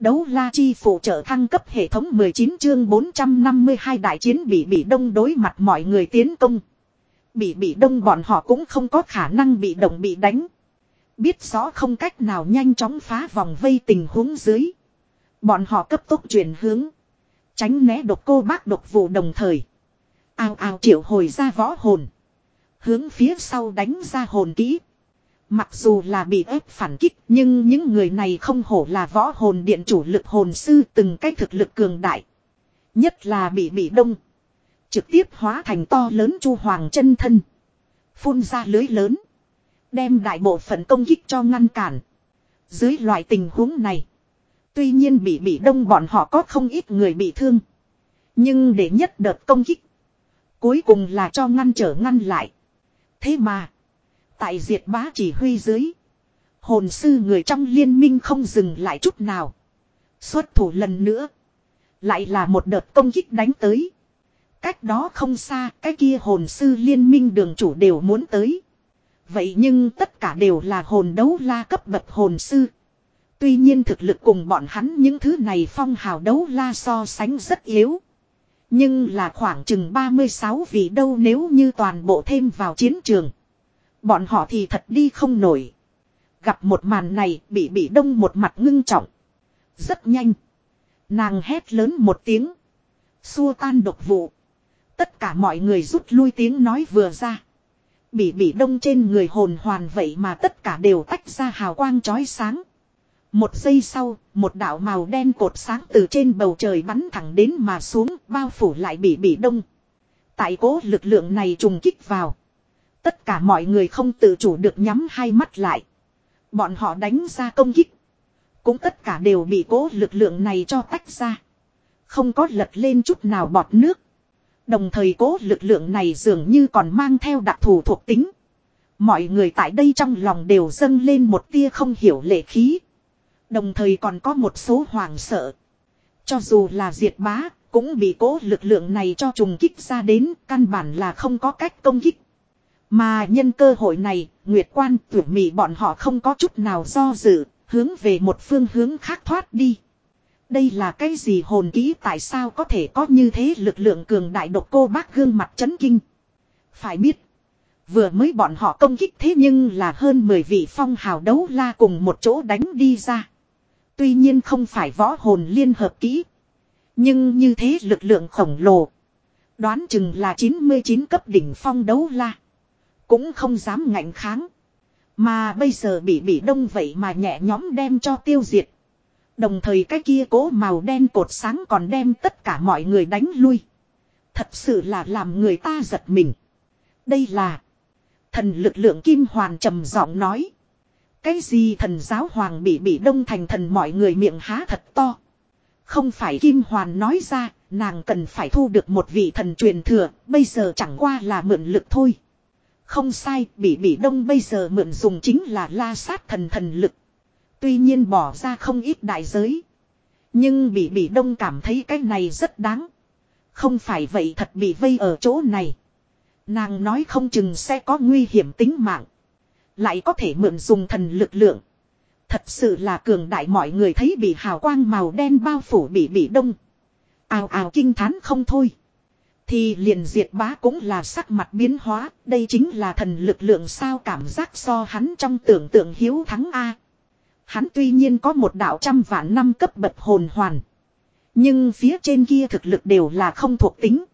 Đấu la chi phụ trợ thăng cấp hệ thống 19 chương 452 đại chiến bị bị đông đối mặt mọi người tiến công. Bị bị đông bọn họ cũng không có khả năng bị động bị đánh. Biết rõ không cách nào nhanh chóng phá vòng vây tình huống dưới. Bọn họ cấp tốc chuyển hướng. Tránh né độc cô bác độc vụ đồng thời. Ao ao triệu hồi ra võ hồn. Hướng phía sau đánh ra hồn kỹ. Mặc dù là bị ép phản kích, nhưng những người này không hổ là võ hồn điện chủ lực hồn sư từng cách thực lực cường đại. Nhất là bị bị đông. Trực tiếp hóa thành to lớn chu hoàng chân thân. Phun ra lưới lớn. Đem đại bộ phận công kích cho ngăn cản. Dưới loại tình huống này. Tuy nhiên bị bị đông bọn họ có không ít người bị thương. Nhưng để nhất đợt công kích. Cuối cùng là cho ngăn trở ngăn lại. Thế mà. Tại diệt bá chỉ huy dưới. Hồn sư người trong liên minh không dừng lại chút nào. Xuất thủ lần nữa. Lại là một đợt công kích đánh tới. Cách đó không xa, cái kia hồn sư liên minh đường chủ đều muốn tới. Vậy nhưng tất cả đều là hồn đấu la cấp bậc hồn sư. Tuy nhiên thực lực cùng bọn hắn những thứ này phong hào đấu la so sánh rất yếu. Nhưng là khoảng chừng 36 vị đâu nếu như toàn bộ thêm vào chiến trường. Bọn họ thì thật đi không nổi. Gặp một màn này bị bị đông một mặt ngưng trọng. Rất nhanh. Nàng hét lớn một tiếng. Xua tan độc vụ. Tất cả mọi người rút lui tiếng nói vừa ra. Bị bị đông trên người hồn hoàn vậy mà tất cả đều tách ra hào quang chói sáng. Một giây sau, một đạo màu đen cột sáng từ trên bầu trời bắn thẳng đến mà xuống, bao phủ lại bị bị đông. Tại cố lực lượng này trùng kích vào. Tất cả mọi người không tự chủ được nhắm hai mắt lại. Bọn họ đánh ra công kích. Cũng tất cả đều bị cố lực lượng này cho tách ra. Không có lật lên chút nào bọt nước. Đồng thời cố lực lượng này dường như còn mang theo đặc thù thuộc tính. Mọi người tại đây trong lòng đều dâng lên một tia không hiểu lệ khí. Đồng thời còn có một số hoàng sợ. Cho dù là diệt bá, cũng bị cố lực lượng này cho trùng kích ra đến, căn bản là không có cách công kích. Mà nhân cơ hội này, Nguyệt Quan tuyển mị bọn họ không có chút nào do dự, hướng về một phương hướng khác thoát đi. Đây là cái gì hồn ký tại sao có thể có như thế lực lượng cường đại độc cô bác gương mặt chấn kinh. Phải biết, vừa mới bọn họ công kích thế nhưng là hơn 10 vị phong hào đấu la cùng một chỗ đánh đi ra. Tuy nhiên không phải võ hồn liên hợp kỹ. Nhưng như thế lực lượng khổng lồ. Đoán chừng là 99 cấp đỉnh phong đấu la. Cũng không dám ngạnh kháng. Mà bây giờ bị bị đông vậy mà nhẹ nhóm đem cho tiêu diệt. Đồng thời cái kia cố màu đen cột sáng còn đem tất cả mọi người đánh lui. Thật sự là làm người ta giật mình. Đây là thần lực lượng kim hoàn trầm giọng nói. Cái gì thần giáo hoàng bị bị đông thành thần mọi người miệng há thật to. Không phải kim hoàn nói ra, nàng cần phải thu được một vị thần truyền thừa, bây giờ chẳng qua là mượn lực thôi. Không sai, bị bị đông bây giờ mượn dùng chính là la sát thần thần lực. Tuy nhiên bỏ ra không ít đại giới. Nhưng bị bị đông cảm thấy cái này rất đáng. Không phải vậy thật bị vây ở chỗ này. Nàng nói không chừng sẽ có nguy hiểm tính mạng. Lại có thể mượn dùng thần lực lượng. Thật sự là cường đại mọi người thấy bị hào quang màu đen bao phủ bị bị đông. Ào ào kinh thán không thôi. Thì liền diệt bá cũng là sắc mặt biến hóa, đây chính là thần lực lượng sao cảm giác so hắn trong tưởng tượng hiếu thắng A. Hắn tuy nhiên có một đạo trăm vạn năm cấp bậc hồn hoàn. Nhưng phía trên kia thực lực đều là không thuộc tính.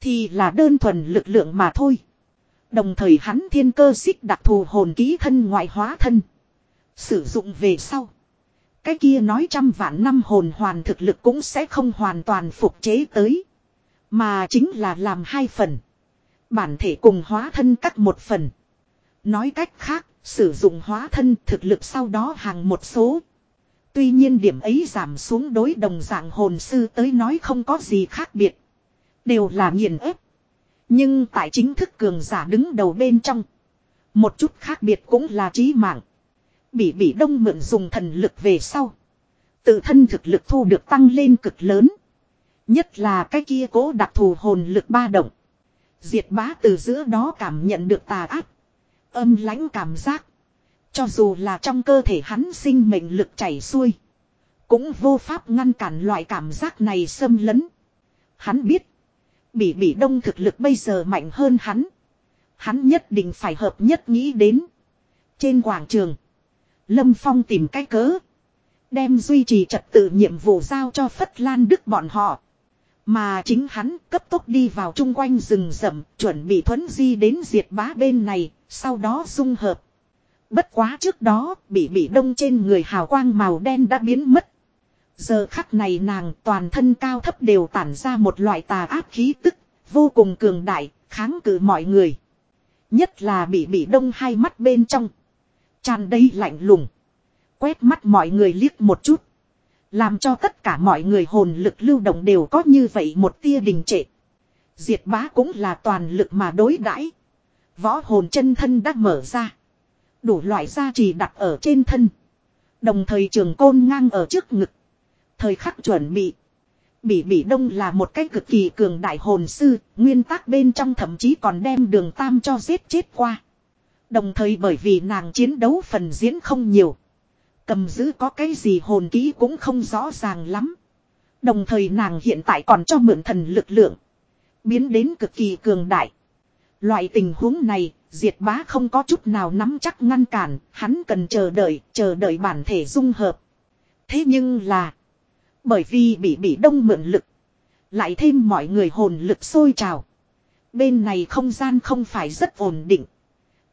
Thì là đơn thuần lực lượng mà thôi. Đồng thời hắn thiên cơ xích đặc thù hồn ký thân ngoại hóa thân. Sử dụng về sau. Cái kia nói trăm vạn năm hồn hoàn thực lực cũng sẽ không hoàn toàn phục chế tới. Mà chính là làm hai phần. Bản thể cùng hóa thân cắt một phần. Nói cách khác, sử dụng hóa thân thực lực sau đó hàng một số. Tuy nhiên điểm ấy giảm xuống đối đồng dạng hồn sư tới nói không có gì khác biệt. Đều là nghiền ép. Nhưng tại chính thức cường giả đứng đầu bên trong. Một chút khác biệt cũng là trí mạng. Bị bị đông mượn dùng thần lực về sau. Tự thân thực lực thu được tăng lên cực lớn. Nhất là cái kia cố đặc thù hồn lực ba động. Diệt bá từ giữa đó cảm nhận được tà ác. Âm lãnh cảm giác. Cho dù là trong cơ thể hắn sinh mệnh lực chảy xuôi. Cũng vô pháp ngăn cản loại cảm giác này xâm lấn. Hắn biết. Bỉ bỉ đông thực lực bây giờ mạnh hơn hắn. Hắn nhất định phải hợp nhất nghĩ đến. Trên quảng trường. Lâm Phong tìm cái cớ. Đem duy trì trật tự nhiệm vụ giao cho Phất Lan Đức bọn họ. Mà chính hắn cấp tốc đi vào chung quanh rừng rậm, chuẩn bị thuấn di đến diệt bá bên này, sau đó dung hợp. Bất quá trước đó, bị bị đông trên người hào quang màu đen đã biến mất. Giờ khắc này nàng toàn thân cao thấp đều tản ra một loại tà ác khí tức, vô cùng cường đại, kháng cự mọi người. Nhất là bị bị đông hai mắt bên trong. Tràn đầy lạnh lùng. Quét mắt mọi người liếc một chút. Làm cho tất cả mọi người hồn lực lưu động đều có như vậy một tia đình trệ. Diệt bá cũng là toàn lực mà đối đãi. Võ hồn chân thân đã mở ra. Đủ loại gia trì đặt ở trên thân. Đồng thời trường côn ngang ở trước ngực. Thời khắc chuẩn bị. Bỉ Bỉ Đông là một cái cực kỳ cường đại hồn sư, nguyên tắc bên trong thậm chí còn đem đường tam cho giết chết qua. Đồng thời bởi vì nàng chiến đấu phần diễn không nhiều. Cầm giữ có cái gì hồn kỹ cũng không rõ ràng lắm. Đồng thời nàng hiện tại còn cho mượn thần lực lượng. Biến đến cực kỳ cường đại. Loại tình huống này, diệt bá không có chút nào nắm chắc ngăn cản, hắn cần chờ đợi, chờ đợi bản thể dung hợp. Thế nhưng là, bởi vì bị bị đông mượn lực, lại thêm mọi người hồn lực sôi trào. Bên này không gian không phải rất ổn định.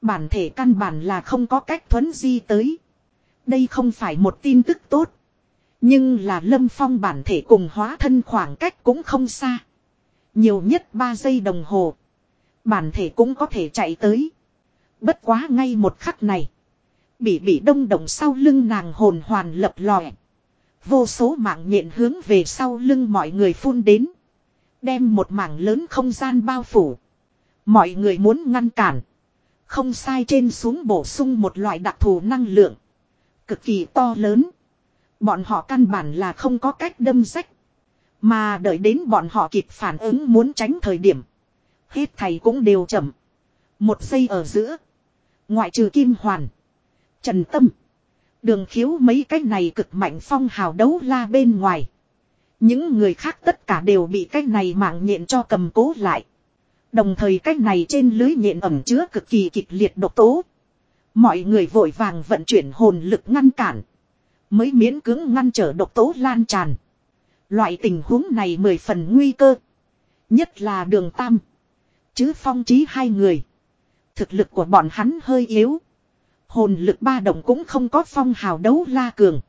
Bản thể căn bản là không có cách thuấn di tới. Đây không phải một tin tức tốt. Nhưng là lâm phong bản thể cùng hóa thân khoảng cách cũng không xa. Nhiều nhất 3 giây đồng hồ. Bản thể cũng có thể chạy tới. Bất quá ngay một khắc này. Bị bị đông động sau lưng nàng hồn hoàn lập lòe. Vô số mạng nhện hướng về sau lưng mọi người phun đến. Đem một mảng lớn không gian bao phủ. Mọi người muốn ngăn cản. Không sai trên xuống bổ sung một loại đặc thù năng lượng. Cực kỳ to lớn. Bọn họ căn bản là không có cách đâm rách, Mà đợi đến bọn họ kịp phản ứng muốn tránh thời điểm. Hết thầy cũng đều chậm. Một giây ở giữa. Ngoại trừ Kim Hoàn. Trần Tâm. Đường khiếu mấy cái này cực mạnh phong hào đấu la bên ngoài. Những người khác tất cả đều bị cái này mạng nhện cho cầm cố lại. Đồng thời cái này trên lưới nhện ẩm chứa cực kỳ kịch liệt độc tố. Mọi người vội vàng vận chuyển hồn lực ngăn cản. Mới miễn cưỡng ngăn trở độc tố lan tràn. Loại tình huống này mười phần nguy cơ. Nhất là đường tam. Chứ phong trí hai người. Thực lực của bọn hắn hơi yếu. Hồn lực ba đồng cũng không có phong hào đấu la cường.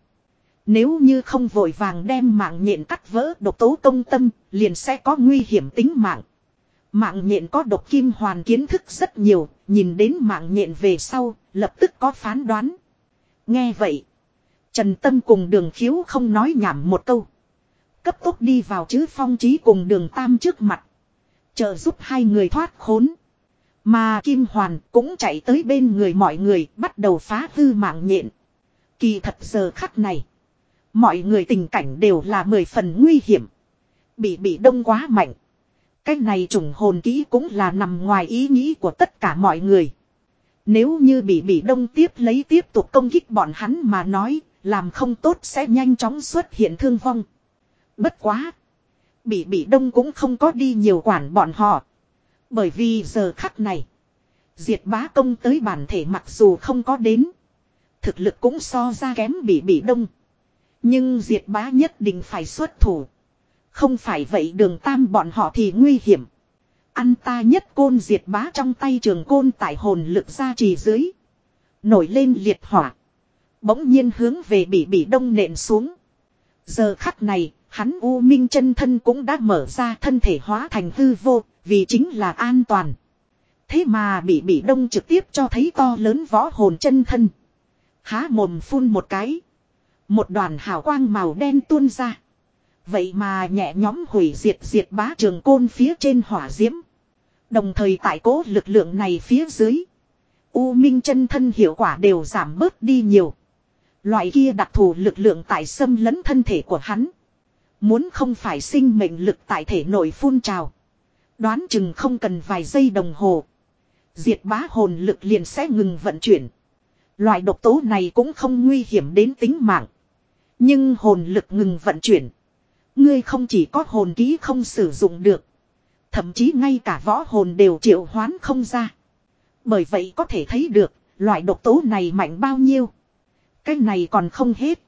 Nếu như không vội vàng đem mạng nhện cắt vỡ độc tố công tâm, liền sẽ có nguy hiểm tính mạng. Mạng nhện có độc kim hoàn kiến thức rất nhiều, nhìn đến mạng nhện về sau, lập tức có phán đoán. Nghe vậy, Trần Tâm cùng đường khiếu không nói nhảm một câu. Cấp tốc đi vào chữ phong trí cùng đường tam trước mặt. Trợ giúp hai người thoát khốn. Mà Kim Hoàn cũng chạy tới bên người mọi người bắt đầu phá hư mạng nhện. Kỳ thật giờ khắc này. Mọi người tình cảnh đều là mười phần nguy hiểm. Bị bị đông quá mạnh. Cái này trùng hồn kỹ cũng là nằm ngoài ý nghĩ của tất cả mọi người. Nếu như bị bị đông tiếp lấy tiếp tục công kích bọn hắn mà nói, làm không tốt sẽ nhanh chóng xuất hiện thương vong. Bất quá. Bị bị đông cũng không có đi nhiều quản bọn họ. Bởi vì giờ khắc này. Diệt bá công tới bản thể mặc dù không có đến. Thực lực cũng so ra kém bị bị đông. Nhưng diệt bá nhất định phải xuất thủ. Không phải vậy đường tam bọn họ thì nguy hiểm. Ăn ta nhất côn diệt bá trong tay trường côn tại hồn lực ra trì dưới. Nổi lên liệt hỏa. Bỗng nhiên hướng về bị bị đông nện xuống. Giờ khắc này, hắn U Minh chân thân cũng đã mở ra thân thể hóa thành hư vô, vì chính là an toàn. Thế mà bị bị đông trực tiếp cho thấy to lớn võ hồn chân thân. Há mồm phun một cái. Một đoàn hào quang màu đen tuôn ra. Vậy mà nhẹ nhóm hủy diệt diệt bá trường côn phía trên hỏa diễm. Đồng thời tại cố lực lượng này phía dưới. U minh chân thân hiệu quả đều giảm bớt đi nhiều. Loại kia đặc thù lực lượng tại xâm lấn thân thể của hắn. Muốn không phải sinh mệnh lực tại thể nội phun trào. Đoán chừng không cần vài giây đồng hồ. Diệt bá hồn lực liền sẽ ngừng vận chuyển. Loại độc tố này cũng không nguy hiểm đến tính mạng. Nhưng hồn lực ngừng vận chuyển. Ngươi không chỉ có hồn ký không sử dụng được. Thậm chí ngay cả võ hồn đều triệu hoán không ra. Bởi vậy có thể thấy được, loại độc tố này mạnh bao nhiêu. Cái này còn không hết.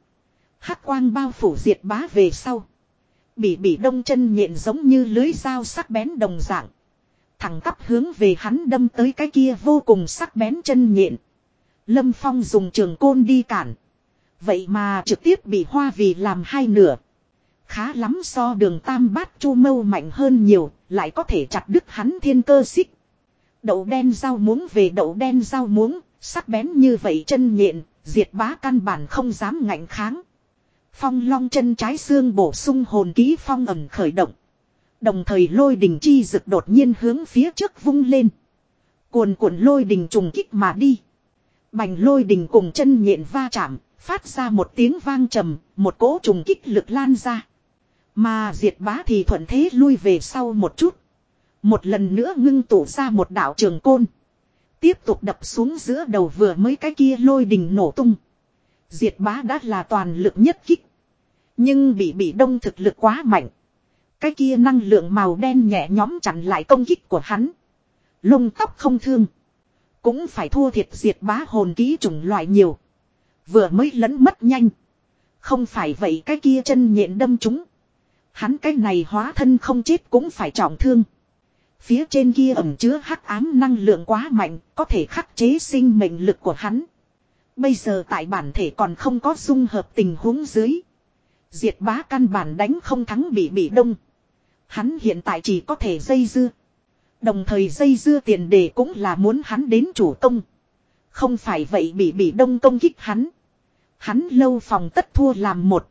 hắc quang bao phủ diệt bá về sau. Bị bị đông chân nhện giống như lưới dao sắc bén đồng dạng. Thẳng tắp hướng về hắn đâm tới cái kia vô cùng sắc bén chân nhện. Lâm Phong dùng trường côn đi cản. Vậy mà trực tiếp bị hoa vì làm hai nửa. Khá lắm so đường tam bát chu mâu mạnh hơn nhiều, lại có thể chặt đứt hắn thiên cơ xích. Đậu đen rau muống về đậu đen rau muống, sắc bén như vậy chân nhện, diệt bá căn bản không dám ngạnh kháng. Phong long chân trái xương bổ sung hồn ký phong ẩm khởi động. Đồng thời lôi đình chi rực đột nhiên hướng phía trước vung lên. Cuồn cuộn lôi đình trùng kích mà đi. Bành lôi đình cùng chân nhện va chạm, phát ra một tiếng vang trầm, một cỗ trùng kích lực lan ra. Mà diệt bá thì thuận thế lui về sau một chút. Một lần nữa ngưng tụ ra một đạo trường côn. Tiếp tục đập xuống giữa đầu vừa mới cái kia lôi đình nổ tung. Diệt bá đã là toàn lực nhất kích. Nhưng bị bị đông thực lực quá mạnh. Cái kia năng lượng màu đen nhẹ nhóm chặn lại công kích của hắn. Lông tóc không thương. Cũng phải thua thiệt diệt bá hồn ký chủng loại nhiều. Vừa mới lấn mất nhanh. Không phải vậy cái kia chân nhện đâm chúng. Hắn cái này hóa thân không chết cũng phải trọng thương. Phía trên kia ẩm chứa hắc ám năng lượng quá mạnh, có thể khắc chế sinh mệnh lực của hắn. Bây giờ tại bản thể còn không có dung hợp tình huống dưới. Diệt bá căn bản đánh không thắng bị bị đông. Hắn hiện tại chỉ có thể dây dưa. Đồng thời dây dưa tiền đề cũng là muốn hắn đến chủ công. Không phải vậy bị bị đông công kích hắn. Hắn lâu phòng tất thua làm một.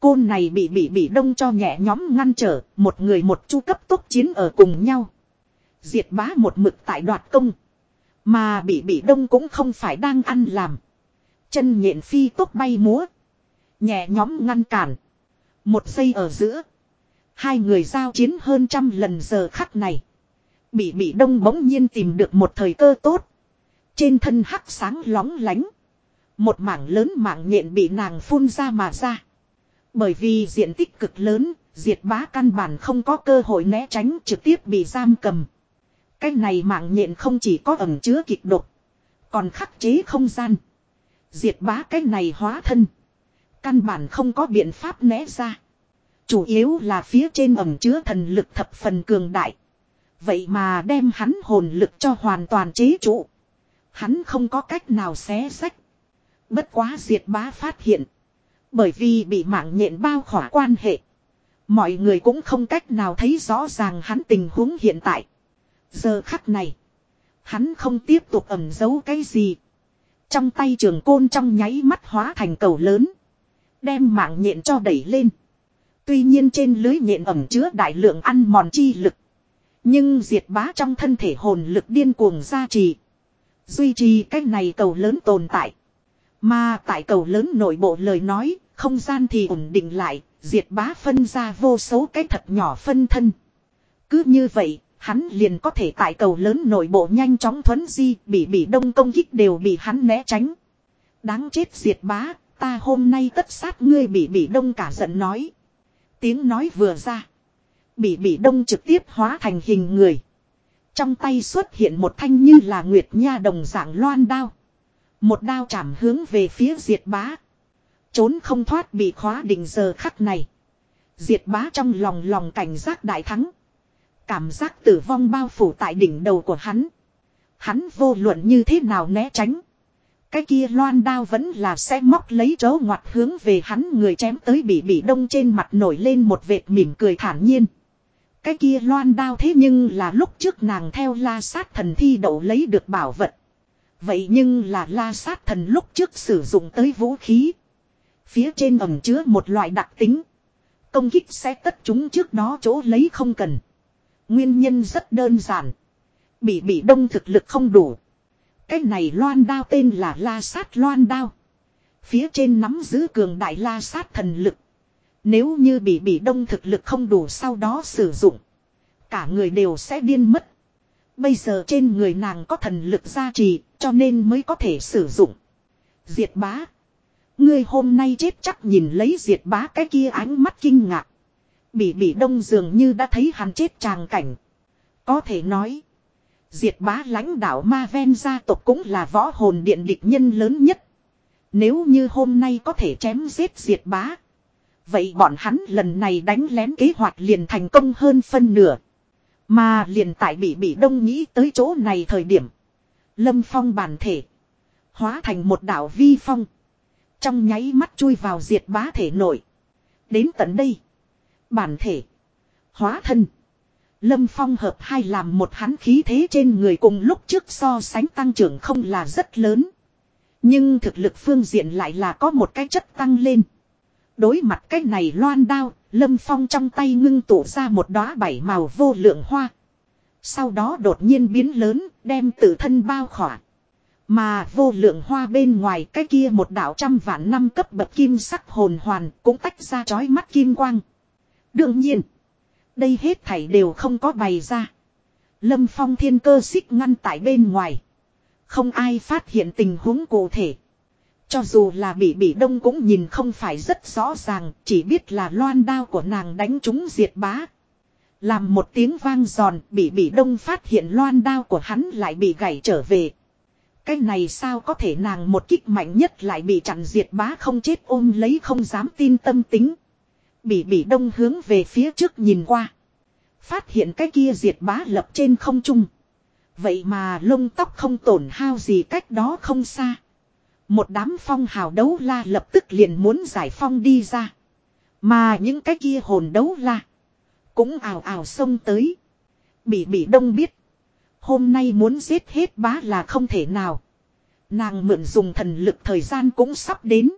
Côn này bị bị bị đông cho nhẹ nhóm ngăn trở, một người một chu cấp tốc chiến ở cùng nhau. Diệt bá một mực tại đoạt công. Mà bị bị đông cũng không phải đang ăn làm. Chân nhện phi tốt bay múa. Nhẹ nhóm ngăn cản. Một giây ở giữa. Hai người giao chiến hơn trăm lần giờ khắc này. Bị bị đông bỗng nhiên tìm được một thời cơ tốt. Trên thân hắc sáng lóng lánh. Một mảng lớn mảng nhện bị nàng phun ra mà ra. Bởi vì diện tích cực lớn, diệt bá căn bản không có cơ hội né tránh trực tiếp bị giam cầm. Cái này mạng nhện không chỉ có ẩm chứa kịch độc, còn khắc chế không gian. Diệt bá cái này hóa thân. Căn bản không có biện pháp né ra. Chủ yếu là phía trên ẩm chứa thần lực thập phần cường đại. Vậy mà đem hắn hồn lực cho hoàn toàn chế trụ. Hắn không có cách nào xé sách. Bất quá diệt bá phát hiện. Bởi vì bị mạng nhện bao khỏa quan hệ. Mọi người cũng không cách nào thấy rõ ràng hắn tình huống hiện tại. Giờ khắc này. Hắn không tiếp tục ẩn giấu cái gì. Trong tay trường côn trong nháy mắt hóa thành cầu lớn. Đem mạng nhện cho đẩy lên. Tuy nhiên trên lưới nhện ẩm chứa đại lượng ăn mòn chi lực. Nhưng diệt bá trong thân thể hồn lực điên cuồng gia trì. Duy trì cách này cầu lớn tồn tại. Mà tại cầu lớn nội bộ lời nói, không gian thì ổn định lại, diệt bá phân ra vô số cái thật nhỏ phân thân. Cứ như vậy, hắn liền có thể tại cầu lớn nội bộ nhanh chóng thuấn di, bị bị đông công kích đều bị hắn né tránh. Đáng chết diệt bá, ta hôm nay tất sát ngươi bị bị đông cả giận nói. Tiếng nói vừa ra. Bị bị đông trực tiếp hóa thành hình người. Trong tay xuất hiện một thanh như là nguyệt nha đồng dạng loan đao. Một đao chạm hướng về phía diệt bá. Trốn không thoát bị khóa định giờ khắc này. Diệt bá trong lòng lòng cảnh giác đại thắng. Cảm giác tử vong bao phủ tại đỉnh đầu của hắn. Hắn vô luận như thế nào né tránh. Cái kia loan đao vẫn là sẽ móc lấy chấu ngoặt hướng về hắn người chém tới bị bị đông trên mặt nổi lên một vệt mỉm cười thản nhiên. Cái kia loan đao thế nhưng là lúc trước nàng theo la sát thần thi đậu lấy được bảo vật. Vậy nhưng là la sát thần lúc trước sử dụng tới vũ khí. Phía trên ẩm chứa một loại đặc tính. Công kích sẽ tất chúng trước đó chỗ lấy không cần. Nguyên nhân rất đơn giản. Bị bị đông thực lực không đủ. Cái này loan đao tên là la sát loan đao. Phía trên nắm giữ cường đại la sát thần lực. Nếu như bị bị đông thực lực không đủ sau đó sử dụng. Cả người đều sẽ điên mất. Bây giờ trên người nàng có thần lực gia trì, cho nên mới có thể sử dụng. Diệt bá. Ngươi hôm nay chết chắc nhìn lấy diệt bá cái kia ánh mắt kinh ngạc. Bỉ bỉ đông dường như đã thấy hắn chết tràng cảnh. Có thể nói. Diệt bá lãnh đạo ma ven gia tộc cũng là võ hồn điện địch nhân lớn nhất. Nếu như hôm nay có thể chém giết diệt bá. Vậy bọn hắn lần này đánh lén kế hoạch liền thành công hơn phân nửa. Mà liền tại bị bị đông nghĩ tới chỗ này thời điểm. Lâm phong bản thể. Hóa thành một đảo vi phong. Trong nháy mắt chui vào diệt bá thể nội. Đến tận đây. Bản thể. Hóa thân. Lâm Phong hợp hai làm một hắn khí thế trên người cùng lúc trước so sánh tăng trưởng không là rất lớn. Nhưng thực lực phương diện lại là có một cái chất tăng lên. Đối mặt cái này loan đao, Lâm Phong trong tay ngưng tụ ra một đóa bảy màu vô lượng hoa. Sau đó đột nhiên biến lớn, đem tự thân bao khỏa. Mà vô lượng hoa bên ngoài cái kia một đạo trăm vạn năm cấp bậc kim sắc hồn hoàn cũng tách ra chói mắt kim quang. Đương nhiên, đây hết thảy đều không có bày ra. Lâm Phong thiên cơ xích ngăn tại bên ngoài. Không ai phát hiện tình huống cụ thể. Cho dù là bị bị đông cũng nhìn không phải rất rõ ràng, chỉ biết là loan đao của nàng đánh chúng diệt bá. Làm một tiếng vang giòn, bị bị đông phát hiện loan đao của hắn lại bị gãy trở về. Cái này sao có thể nàng một kích mạnh nhất lại bị chặn diệt bá không chết ôm lấy không dám tin tâm tính. Bị bị đông hướng về phía trước nhìn qua. Phát hiện cái kia diệt bá lập trên không trung. Vậy mà lông tóc không tổn hao gì cách đó không xa. Một đám phong hào đấu la lập tức liền muốn giải phong đi ra. Mà những cái kia hồn đấu la. Cũng ảo ảo xông tới. Bị bị đông biết. Hôm nay muốn giết hết bá là không thể nào. Nàng mượn dùng thần lực thời gian cũng sắp đến.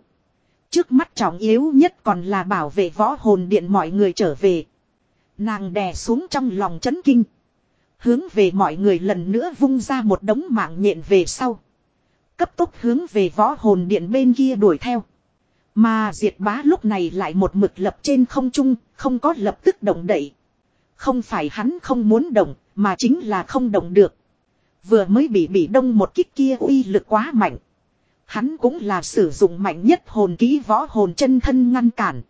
Trước mắt trọng yếu nhất còn là bảo vệ võ hồn điện mọi người trở về. Nàng đè xuống trong lòng chấn kinh. Hướng về mọi người lần nữa vung ra một đống mạng nhện về sau. Cấp tốc hướng về võ hồn điện bên kia đuổi theo. Mà diệt bá lúc này lại một mực lập trên không trung, không có lập tức động đậy. Không phải hắn không muốn động, mà chính là không động được. Vừa mới bị bị đông một kích kia uy lực quá mạnh. Hắn cũng là sử dụng mạnh nhất hồn ký võ hồn chân thân ngăn cản.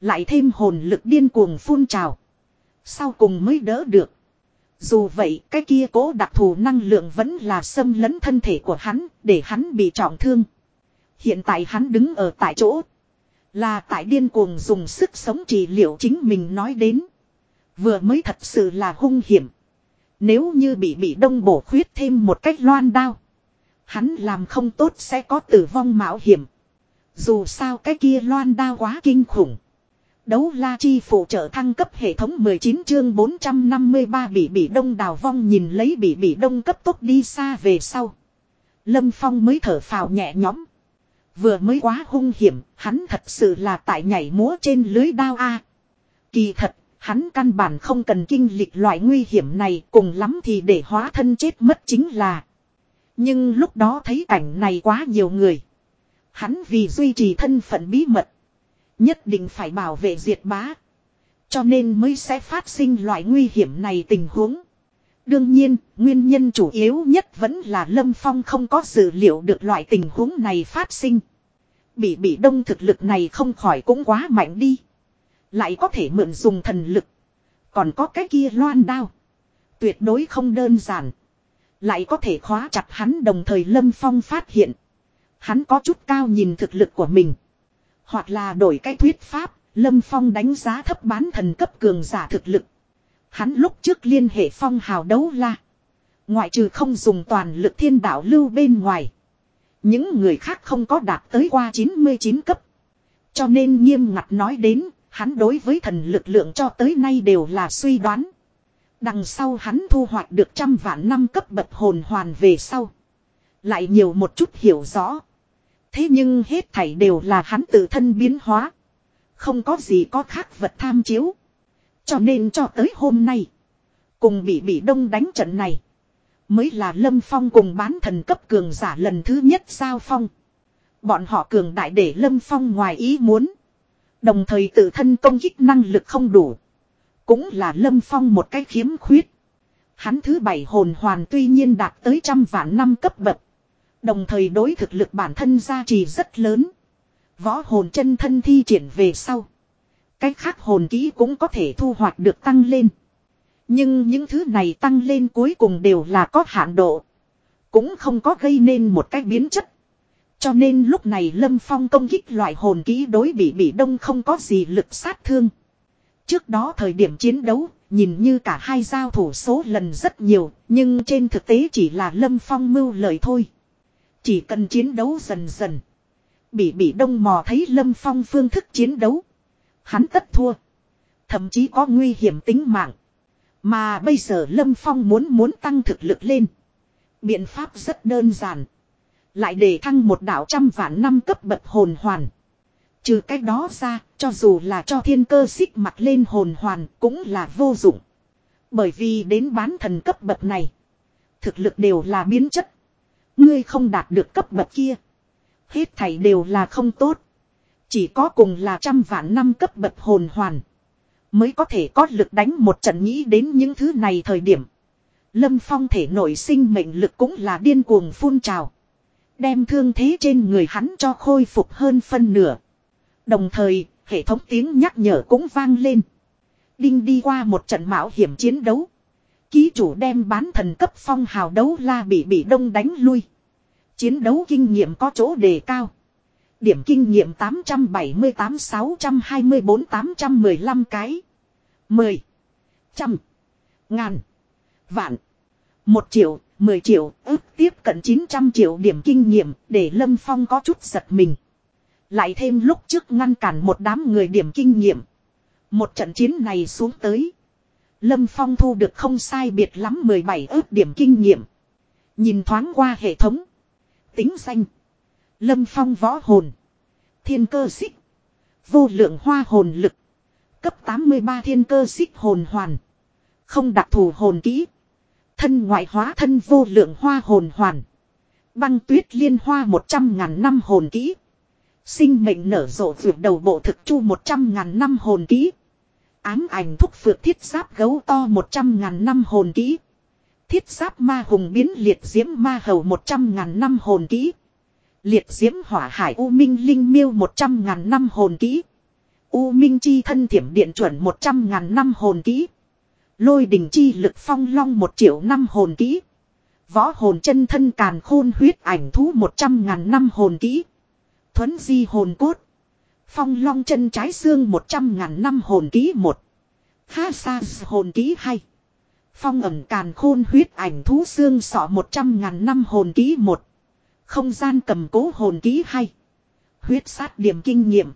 Lại thêm hồn lực điên cuồng phun trào. Sau cùng mới đỡ được. Dù vậy, cái kia cố đặc thù năng lượng vẫn là xâm lấn thân thể của hắn, để hắn bị trọng thương. Hiện tại hắn đứng ở tại chỗ. Là tại điên cuồng dùng sức sống trị liệu chính mình nói đến. Vừa mới thật sự là hung hiểm. Nếu như bị bị đông bổ khuyết thêm một cách loan đao. Hắn làm không tốt sẽ có tử vong mạo hiểm. Dù sao cái kia loan đao quá kinh khủng. Đấu la chi phụ trợ thăng cấp hệ thống 19 chương 453 bị bị đông đào vong nhìn lấy bị bị đông cấp tốc đi xa về sau. Lâm Phong mới thở phào nhẹ nhõm. Vừa mới quá hung hiểm, hắn thật sự là tại nhảy múa trên lưới đao A. Kỳ thật, hắn căn bản không cần kinh lịch loại nguy hiểm này cùng lắm thì để hóa thân chết mất chính là. Nhưng lúc đó thấy cảnh này quá nhiều người. Hắn vì duy trì thân phận bí mật. Nhất định phải bảo vệ diệt bá. Cho nên mới sẽ phát sinh loại nguy hiểm này tình huống. Đương nhiên, nguyên nhân chủ yếu nhất vẫn là Lâm Phong không có dự liệu được loại tình huống này phát sinh. Bị bị đông thực lực này không khỏi cũng quá mạnh đi. Lại có thể mượn dùng thần lực. Còn có cái kia loan đao. Tuyệt đối không đơn giản. Lại có thể khóa chặt hắn đồng thời Lâm Phong phát hiện. Hắn có chút cao nhìn thực lực của mình. Hoặc là đổi cái thuyết pháp, Lâm Phong đánh giá thấp bán thần cấp cường giả thực lực. Hắn lúc trước liên hệ phong hào đấu la. Ngoại trừ không dùng toàn lực thiên đạo lưu bên ngoài. Những người khác không có đạt tới qua 99 cấp. Cho nên nghiêm ngặt nói đến, hắn đối với thần lực lượng cho tới nay đều là suy đoán. Đằng sau hắn thu hoạch được trăm vạn năm cấp bậc hồn hoàn về sau. Lại nhiều một chút hiểu rõ. Thế nhưng hết thảy đều là hắn tự thân biến hóa. Không có gì có khác vật tham chiếu. Cho nên cho tới hôm nay. Cùng bị bị đông đánh trận này. Mới là lâm phong cùng bán thần cấp cường giả lần thứ nhất giao phong. Bọn họ cường đại để lâm phong ngoài ý muốn. Đồng thời tự thân công kích năng lực không đủ. Cũng là lâm phong một cái khiếm khuyết. Hắn thứ bảy hồn hoàn tuy nhiên đạt tới trăm vạn năm cấp bậc. Đồng thời đối thực lực bản thân gia trì rất lớn. Võ hồn chân thân thi triển về sau. Cách khác hồn kỹ cũng có thể thu hoạch được tăng lên. Nhưng những thứ này tăng lên cuối cùng đều là có hạn độ. Cũng không có gây nên một cái biến chất. Cho nên lúc này Lâm Phong công kích loại hồn kỹ đối bị bị đông không có gì lực sát thương. Trước đó thời điểm chiến đấu, nhìn như cả hai giao thủ số lần rất nhiều, nhưng trên thực tế chỉ là Lâm Phong mưu lời thôi. Chỉ cần chiến đấu dần dần. Bị bị đông mò thấy Lâm Phong phương thức chiến đấu. Hắn tất thua. Thậm chí có nguy hiểm tính mạng. Mà bây giờ Lâm Phong muốn muốn tăng thực lực lên. Biện pháp rất đơn giản. Lại để thăng một đạo trăm vạn năm cấp bậc hồn hoàn. Trừ cái đó ra, cho dù là cho thiên cơ xích mặt lên hồn hoàn cũng là vô dụng. Bởi vì đến bán thần cấp bậc này, thực lực đều là biến chất. Ngươi không đạt được cấp bậc kia. Hết thảy đều là không tốt. Chỉ có cùng là trăm vạn năm cấp bậc hồn hoàn. Mới có thể có lực đánh một trận nghĩ đến những thứ này thời điểm. Lâm Phong thể nội sinh mệnh lực cũng là điên cuồng phun trào. Đem thương thế trên người hắn cho khôi phục hơn phân nửa. Đồng thời, hệ thống tiếng nhắc nhở cũng vang lên. Đinh đi qua một trận mạo hiểm chiến đấu. Ký chủ đem bán thần cấp phong hào đấu la bị bị đông đánh lui. Chiến đấu kinh nghiệm có chỗ đề cao. Điểm kinh nghiệm 878-624-815 cái. 10. Trăm. Ngàn. Vạn. Một triệu, 10 triệu, ước tiếp cận 900 triệu điểm kinh nghiệm để Lâm Phong có chút giật mình. Lại thêm lúc trước ngăn cản một đám người điểm kinh nghiệm. Một trận chiến này xuống tới. Lâm Phong thu được không sai biệt lắm 17 ước điểm kinh nghiệm. Nhìn thoáng qua hệ thống. Tính danh. Lâm Phong võ hồn. Thiên cơ xích. Vô lượng hoa hồn lực. Cấp 83 thiên cơ xích hồn hoàn. Không đặc thù hồn kỹ. Thân ngoại hóa thân vô lượng hoa hồn hoàn. Băng tuyết liên hoa 100 ngàn năm hồn kỹ. Sinh mệnh nở rộ vượt đầu bộ thực chu 100 ngàn năm hồn kỹ. Ám ảnh thúc phược thiết giáp gấu to 100 ngàn năm hồn kỹ. Thiết giáp ma hùng biến liệt diễm ma hầu 100 ngàn năm hồn kỹ. Liệt diễm hỏa hải U Minh Linh miêu 100 ngàn năm hồn kỹ. U Minh chi thân thiểm điện chuẩn 100 ngàn năm hồn kỹ. Lôi đình chi lực phong long một triệu năm hồn kỹ. Võ hồn chân thân càn khôn huyết ảnh thú 100 ngàn năm hồn kỹ. Thuấn di hồn cốt. Phong long chân trái xương 100 ngàn năm hồn kỹ một Ha sa hồn kỹ hai Phong ẩm càn khôn huyết ảnh thú xương sọ 100 ngàn năm hồn kỹ một Không gian cầm cố hồn kỹ hai Huyết sát điểm kinh nghiệm.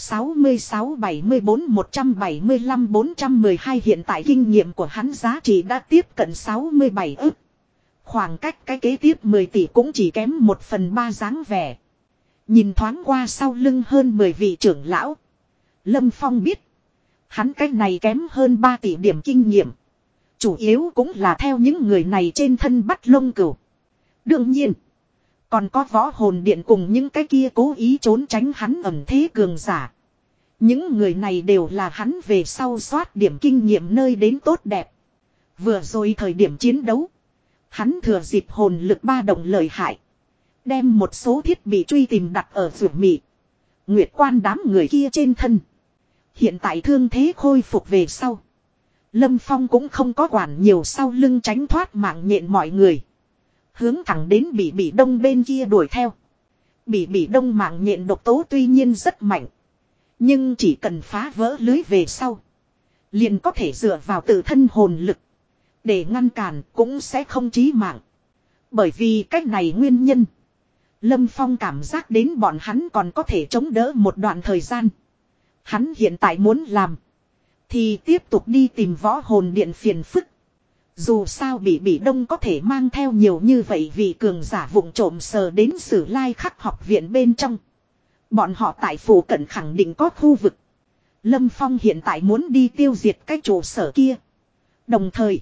66 74 175 412 hiện tại kinh nghiệm của hắn giá trị đã tiếp cận 67 ức. Khoảng cách cái kế tiếp 10 tỷ cũng chỉ kém 1 phần 3 dáng vẻ. Nhìn thoáng qua sau lưng hơn 10 vị trưởng lão. Lâm Phong biết. Hắn cách này kém hơn 3 tỷ điểm kinh nghiệm. Chủ yếu cũng là theo những người này trên thân bắt lông cửu. Đương nhiên. Còn có võ hồn điện cùng những cái kia cố ý trốn tránh hắn ẩm thế cường giả. Những người này đều là hắn về sau soát điểm kinh nghiệm nơi đến tốt đẹp. Vừa rồi thời điểm chiến đấu. Hắn thừa dịp hồn lực ba động lợi hại. Đem một số thiết bị truy tìm đặt ở rượu mị. Nguyệt quan đám người kia trên thân. Hiện tại thương thế khôi phục về sau. Lâm Phong cũng không có quản nhiều sau lưng tránh thoát mạng nhện mọi người. Hướng thẳng đến bị bị đông bên kia đuổi theo. Bị bị đông mạng nhện độc tố tuy nhiên rất mạnh. Nhưng chỉ cần phá vỡ lưới về sau. Liền có thể dựa vào tự thân hồn lực. Để ngăn cản cũng sẽ không chí mạng. Bởi vì cách này nguyên nhân. Lâm Phong cảm giác đến bọn hắn còn có thể chống đỡ một đoạn thời gian. Hắn hiện tại muốn làm. Thì tiếp tục đi tìm võ hồn điện phiền phức. Dù sao bị bị đông có thể mang theo nhiều như vậy vì cường giả vụng trộm sờ đến sử lai khắc học viện bên trong. Bọn họ tại phủ cận khẳng định có khu vực. Lâm Phong hiện tại muốn đi tiêu diệt cái trụ sở kia. Đồng thời,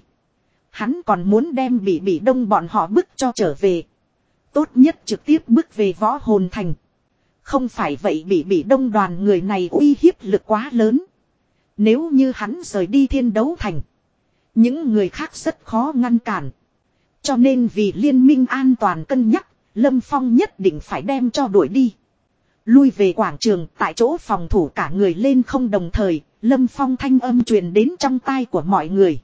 hắn còn muốn đem bị bị đông bọn họ bức cho trở về. Tốt nhất trực tiếp bước về võ hồn thành. Không phải vậy bị bị đông đoàn người này uy hiếp lực quá lớn. Nếu như hắn rời đi thiên đấu thành. Những người khác rất khó ngăn cản. Cho nên vì liên minh an toàn cân nhắc, Lâm Phong nhất định phải đem cho đuổi đi. Lui về quảng trường tại chỗ phòng thủ cả người lên không đồng thời, lâm phong thanh âm truyền đến trong tai của mọi người.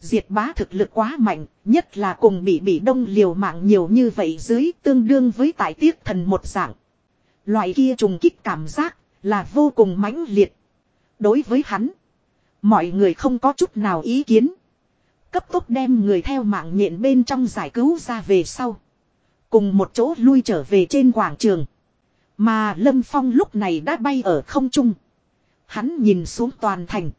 Diệt bá thực lực quá mạnh, nhất là cùng bị bị đông liều mạng nhiều như vậy dưới tương đương với tại tiết thần một dạng. Loại kia trùng kích cảm giác là vô cùng mãnh liệt. Đối với hắn, mọi người không có chút nào ý kiến. Cấp tốc đem người theo mạng nhện bên trong giải cứu ra về sau. Cùng một chỗ lui trở về trên quảng trường. Mà Lâm Phong lúc này đã bay ở không trung. Hắn nhìn xuống toàn thành.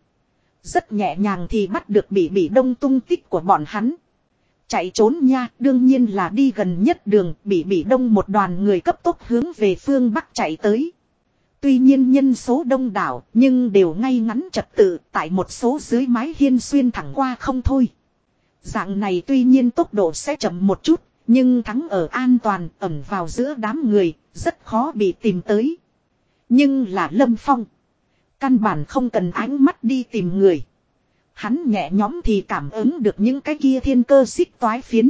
Rất nhẹ nhàng thì bắt được bị bị đông tung tích của bọn hắn. Chạy trốn nha, đương nhiên là đi gần nhất đường, bị bị đông một đoàn người cấp tốc hướng về phương Bắc chạy tới. Tuy nhiên nhân số đông đảo, nhưng đều ngay ngắn trật tự, tại một số dưới mái hiên xuyên thẳng qua không thôi. Dạng này tuy nhiên tốc độ sẽ chậm một chút, nhưng thắng ở an toàn, ẩn vào giữa đám người, rất khó bị tìm tới. Nhưng là Lâm Phong. Căn bản không cần ánh mắt đi tìm người. Hắn nhẹ nhóm thì cảm ứng được những cái kia thiên cơ xích toái phiến.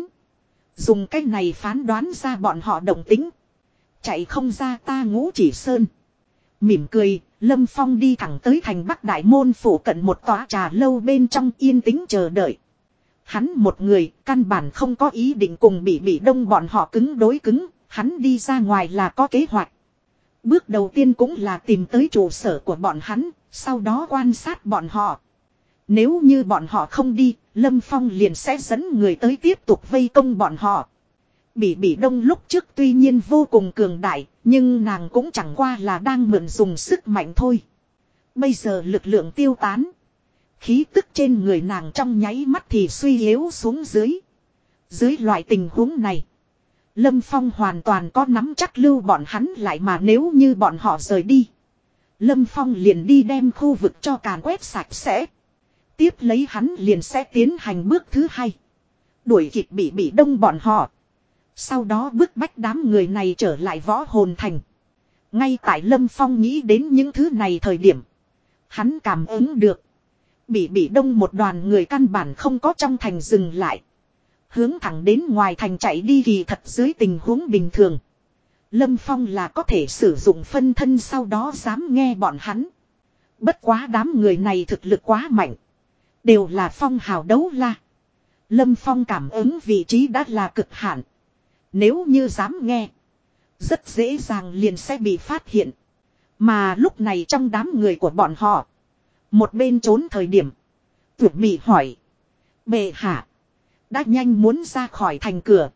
Dùng cái này phán đoán ra bọn họ động tính. Chạy không ra ta ngũ chỉ sơn. Mỉm cười, Lâm Phong đi thẳng tới thành Bắc Đại Môn phủ cận một tòa trà lâu bên trong yên tĩnh chờ đợi. Hắn một người, căn bản không có ý định cùng bị bị đông bọn họ cứng đối cứng, hắn đi ra ngoài là có kế hoạch. Bước đầu tiên cũng là tìm tới trụ sở của bọn hắn, sau đó quan sát bọn họ. Nếu như bọn họ không đi, Lâm Phong liền sẽ dẫn người tới tiếp tục vây công bọn họ. Bỉ Bỉ Đông lúc trước tuy nhiên vô cùng cường đại, nhưng nàng cũng chẳng qua là đang mượn dùng sức mạnh thôi. Bây giờ lực lượng tiêu tán. Khí tức trên người nàng trong nháy mắt thì suy yếu xuống dưới. Dưới loại tình huống này. Lâm Phong hoàn toàn có nắm chắc lưu bọn hắn lại mà nếu như bọn họ rời đi. Lâm Phong liền đi đem khu vực cho càn quét sạch sẽ. Tiếp lấy hắn liền sẽ tiến hành bước thứ hai. Đuổi kịp bị bị đông bọn họ. Sau đó bức bách đám người này trở lại võ hồn thành. Ngay tại Lâm Phong nghĩ đến những thứ này thời điểm. Hắn cảm ứng được. Bị bị đông một đoàn người căn bản không có trong thành dừng lại. Hướng thẳng đến ngoài thành chạy đi thì thật dưới tình huống bình thường. Lâm Phong là có thể sử dụng phân thân sau đó dám nghe bọn hắn. Bất quá đám người này thực lực quá mạnh. Đều là phong hào đấu la. Lâm Phong cảm ứng vị trí đã là cực hạn. Nếu như dám nghe. Rất dễ dàng liền sẽ bị phát hiện. Mà lúc này trong đám người của bọn họ. Một bên trốn thời điểm. Tuyệt mị hỏi. Bệ hạ. Đã nhanh muốn ra khỏi thành cửa.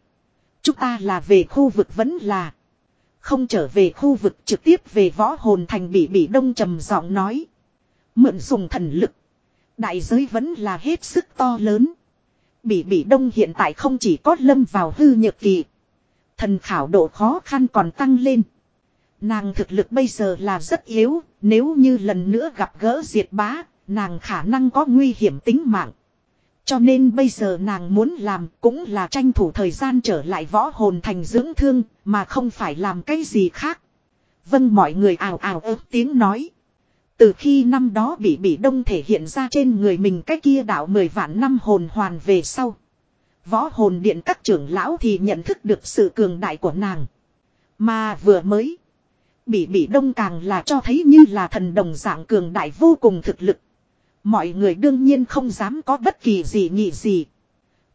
Chúng ta là về khu vực vẫn là. Không trở về khu vực trực tiếp về võ hồn thành bị bị đông trầm giọng nói. Mượn dùng thần lực. Đại giới vẫn là hết sức to lớn. Bị bị đông hiện tại không chỉ có lâm vào hư nhược kỳ. Thần khảo độ khó khăn còn tăng lên. Nàng thực lực bây giờ là rất yếu, nếu như lần nữa gặp gỡ diệt bá, nàng khả năng có nguy hiểm tính mạng. Cho nên bây giờ nàng muốn làm cũng là tranh thủ thời gian trở lại võ hồn thành dưỡng thương, mà không phải làm cái gì khác. Vâng mọi người ào ào ớt tiếng nói. Từ khi năm đó bị bị đông thể hiện ra trên người mình cái kia đạo mười vạn năm hồn hoàn về sau. Võ hồn điện các trưởng lão thì nhận thức được sự cường đại của nàng. Mà vừa mới. Bị bị đông càng là cho thấy như là thần đồng dạng cường đại vô cùng thực lực. Mọi người đương nhiên không dám có bất kỳ gì nghĩ gì.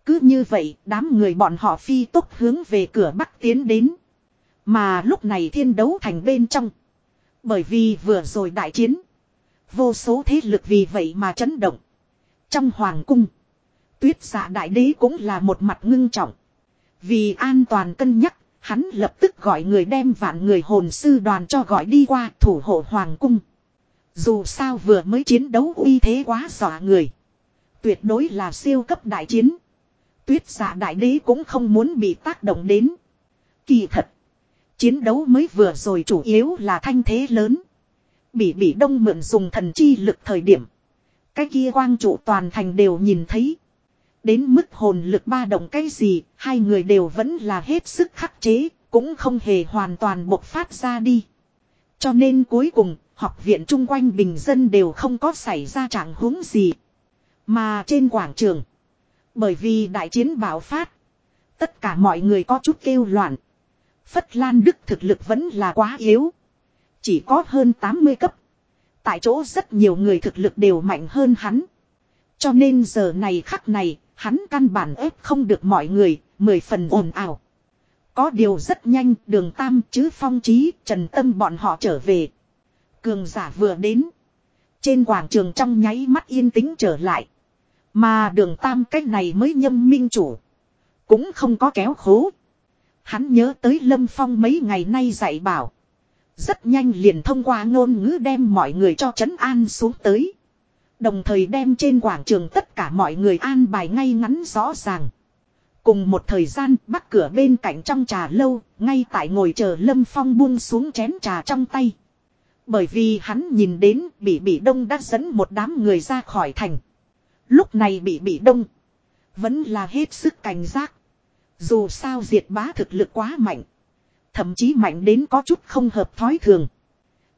Cứ như vậy, đám người bọn họ phi tốc hướng về cửa bắc tiến đến. Mà lúc này thiên đấu thành bên trong. Bởi vì vừa rồi đại chiến. Vô số thế lực vì vậy mà chấn động. Trong hoàng cung. Tuyết giả đại đế cũng là một mặt ngưng trọng. Vì an toàn cân nhắc, hắn lập tức gọi người đem vạn người hồn sư đoàn cho gọi đi qua thủ hộ hoàng cung. Dù sao vừa mới chiến đấu uy thế quá dọa người. Tuyệt đối là siêu cấp đại chiến. Tuyết giả đại đế cũng không muốn bị tác động đến. Kỳ thật. Chiến đấu mới vừa rồi chủ yếu là thanh thế lớn. Bị bị đông mượn dùng thần chi lực thời điểm. Cái kia quang trụ toàn thành đều nhìn thấy. Đến mức hồn lực ba động cái gì, hai người đều vẫn là hết sức khắc chế, cũng không hề hoàn toàn bộc phát ra đi. Cho nên cuối cùng, học viện chung quanh bình dân đều không có xảy ra trạng huống gì. Mà trên quảng trường, bởi vì đại chiến bạo phát, tất cả mọi người có chút kêu loạn. Phất Lan Đức thực lực vẫn là quá yếu. Chỉ có hơn 80 cấp. Tại chỗ rất nhiều người thực lực đều mạnh hơn hắn. Cho nên giờ này khắc này, hắn căn bản ép không được mọi người, mười phần ồn ào. Có điều rất nhanh, đường Tam chứ phong trí, trần tâm bọn họ trở về. Cường giả vừa đến. Trên quảng trường trong nháy mắt yên tĩnh trở lại. Mà đường Tam cách này mới nhâm minh chủ. Cũng không có kéo khố. Hắn nhớ tới Lâm Phong mấy ngày nay dạy bảo. Rất nhanh liền thông qua ngôn ngữ đem mọi người cho trấn an xuống tới. Đồng thời đem trên quảng trường tất cả mọi người an bài ngay ngắn rõ ràng. Cùng một thời gian bắt cửa bên cạnh trong trà lâu, ngay tại ngồi chờ Lâm Phong buông xuống chén trà trong tay. Bởi vì hắn nhìn đến bị bị đông đã dẫn một đám người ra khỏi thành. Lúc này bị bị đông. Vẫn là hết sức cảnh giác. Dù sao diệt bá thực lực quá mạnh. Thậm chí mạnh đến có chút không hợp thói thường.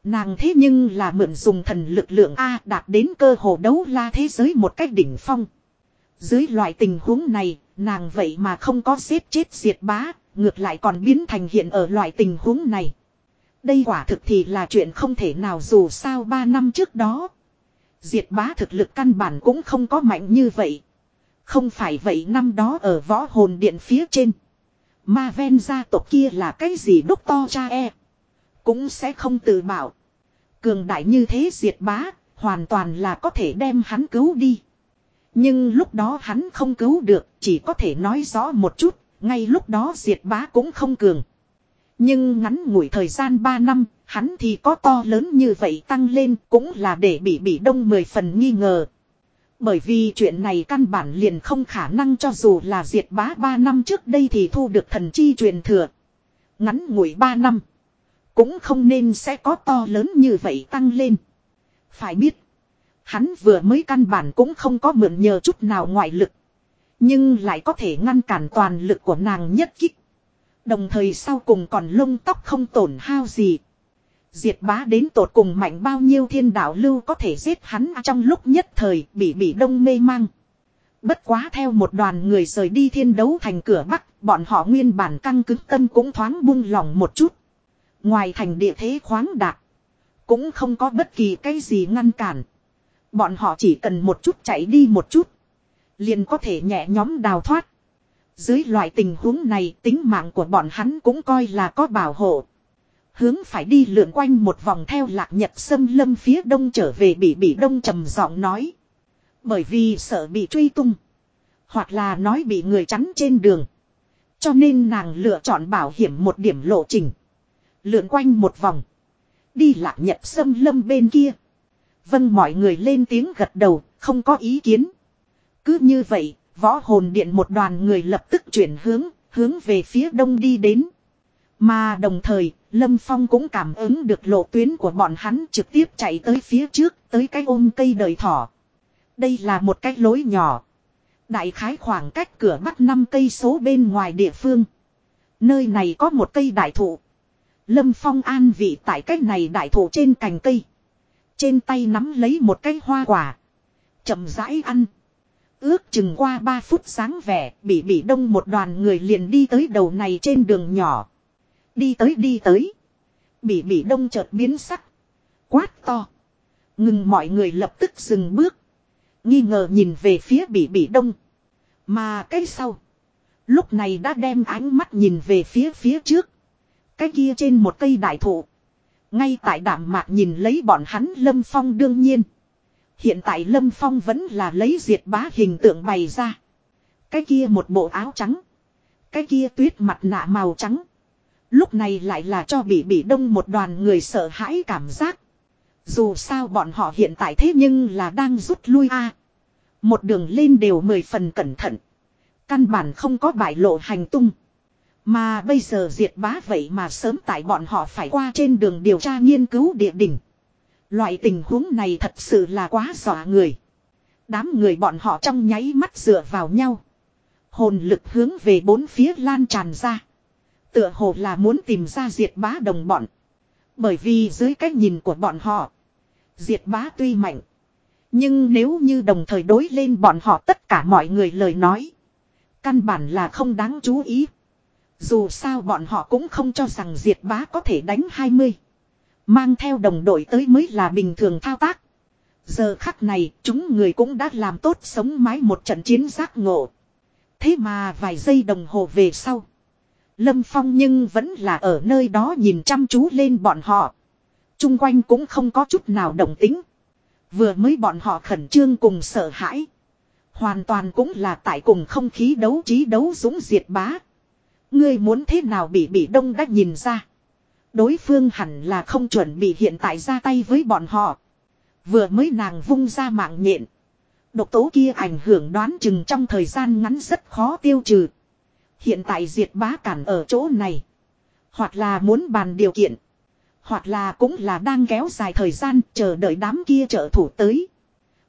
Nàng thế nhưng là mượn dùng thần lực lượng A đạt đến cơ hồ đấu la thế giới một cách đỉnh phong. Dưới loại tình huống này, nàng vậy mà không có xếp chết diệt bá, ngược lại còn biến thành hiện ở loại tình huống này. Đây quả thực thì là chuyện không thể nào dù sao 3 năm trước đó. Diệt bá thực lực căn bản cũng không có mạnh như vậy. Không phải vậy năm đó ở võ hồn điện phía trên. Ma ven gia tộc kia là cái gì đúc to cha e. Cũng sẽ không tự bảo. Cường đại như thế diệt bá, hoàn toàn là có thể đem hắn cứu đi. Nhưng lúc đó hắn không cứu được, chỉ có thể nói rõ một chút, ngay lúc đó diệt bá cũng không cường. Nhưng ngắn ngủi thời gian 3 năm, hắn thì có to lớn như vậy tăng lên cũng là để bị bị đông 10 phần nghi ngờ. Bởi vì chuyện này căn bản liền không khả năng cho dù là diệt bá 3 năm trước đây thì thu được thần chi truyền thừa. Ngắn ngủi 3 năm. Cũng không nên sẽ có to lớn như vậy tăng lên. Phải biết. Hắn vừa mới căn bản cũng không có mượn nhờ chút nào ngoại lực. Nhưng lại có thể ngăn cản toàn lực của nàng nhất kích. Đồng thời sau cùng còn lông tóc không tổn hao gì. Diệt bá đến tột cùng mạnh bao nhiêu thiên đạo lưu có thể giết hắn trong lúc nhất thời bị bị đông mê mang. Bất quá theo một đoàn người rời đi thiên đấu thành cửa bắc, bọn họ nguyên bản căng cứng tâm cũng thoáng buông lòng một chút. Ngoài thành địa thế khoáng đạt, cũng không có bất kỳ cái gì ngăn cản. Bọn họ chỉ cần một chút chạy đi một chút, liền có thể nhẹ nhóm đào thoát. Dưới loại tình huống này tính mạng của bọn hắn cũng coi là có bảo hộ. Hướng phải đi lượn quanh một vòng theo lạc nhật sâm lâm phía đông trở về bị bị đông trầm giọng nói. Bởi vì sợ bị truy tung. Hoặc là nói bị người chắn trên đường. Cho nên nàng lựa chọn bảo hiểm một điểm lộ trình. Lượn quanh một vòng. Đi lạc nhật sâm lâm bên kia. Vâng mọi người lên tiếng gật đầu, không có ý kiến. Cứ như vậy, võ hồn điện một đoàn người lập tức chuyển hướng, hướng về phía đông đi đến. Mà đồng thời, Lâm Phong cũng cảm ứng được lộ tuyến của bọn hắn trực tiếp chạy tới phía trước, tới cái ôm cây đời thỏ. Đây là một cái lối nhỏ. Đại khái khoảng cách cửa bắc năm cây số bên ngoài địa phương. Nơi này có một cây đại thụ. Lâm Phong an vị tại cách này đại thụ trên cành cây. Trên tay nắm lấy một cái hoa quả. chậm rãi ăn. Ước chừng qua 3 phút sáng vẻ, bị bị đông một đoàn người liền đi tới đầu này trên đường nhỏ. Đi tới đi tới. Bị bị đông chợt biến sắc. Quát to. Ngừng mọi người lập tức dừng bước. Nghi ngờ nhìn về phía bị bị đông. Mà cái sau. Lúc này đã đem ánh mắt nhìn về phía phía trước. Cái kia trên một cây đại thụ. Ngay tại đảm mạc nhìn lấy bọn hắn Lâm Phong đương nhiên. Hiện tại Lâm Phong vẫn là lấy diệt bá hình tượng bày ra. Cái kia một bộ áo trắng. Cái kia tuyết mặt nạ màu trắng. Lúc này lại là cho bị bị đông một đoàn người sợ hãi cảm giác. Dù sao bọn họ hiện tại thế nhưng là đang rút lui a Một đường lên đều mười phần cẩn thận. Căn bản không có bại lộ hành tung. Mà bây giờ diệt bá vậy mà sớm tại bọn họ phải qua trên đường điều tra nghiên cứu địa đỉnh. Loại tình huống này thật sự là quá dọa người. Đám người bọn họ trong nháy mắt dựa vào nhau. Hồn lực hướng về bốn phía lan tràn ra. Tựa hồ là muốn tìm ra diệt bá đồng bọn. Bởi vì dưới cách nhìn của bọn họ. Diệt bá tuy mạnh. Nhưng nếu như đồng thời đối lên bọn họ tất cả mọi người lời nói. Căn bản là không đáng chú ý. Dù sao bọn họ cũng không cho rằng diệt bá có thể đánh 20. Mang theo đồng đội tới mới là bình thường thao tác. Giờ khắc này, chúng người cũng đã làm tốt sống mái một trận chiến giác ngộ. Thế mà vài giây đồng hồ về sau. Lâm Phong nhưng vẫn là ở nơi đó nhìn chăm chú lên bọn họ. Trung quanh cũng không có chút nào đồng tính. Vừa mới bọn họ khẩn trương cùng sợ hãi. Hoàn toàn cũng là tại cùng không khí đấu trí đấu dũng diệt bá. Ngươi muốn thế nào bị bị đông đã nhìn ra. Đối phương hẳn là không chuẩn bị hiện tại ra tay với bọn họ. Vừa mới nàng vung ra mạng nhện. Độc tố kia ảnh hưởng đoán chừng trong thời gian ngắn rất khó tiêu trừ. Hiện tại diệt bá cản ở chỗ này. Hoặc là muốn bàn điều kiện. Hoặc là cũng là đang kéo dài thời gian chờ đợi đám kia trợ thủ tới.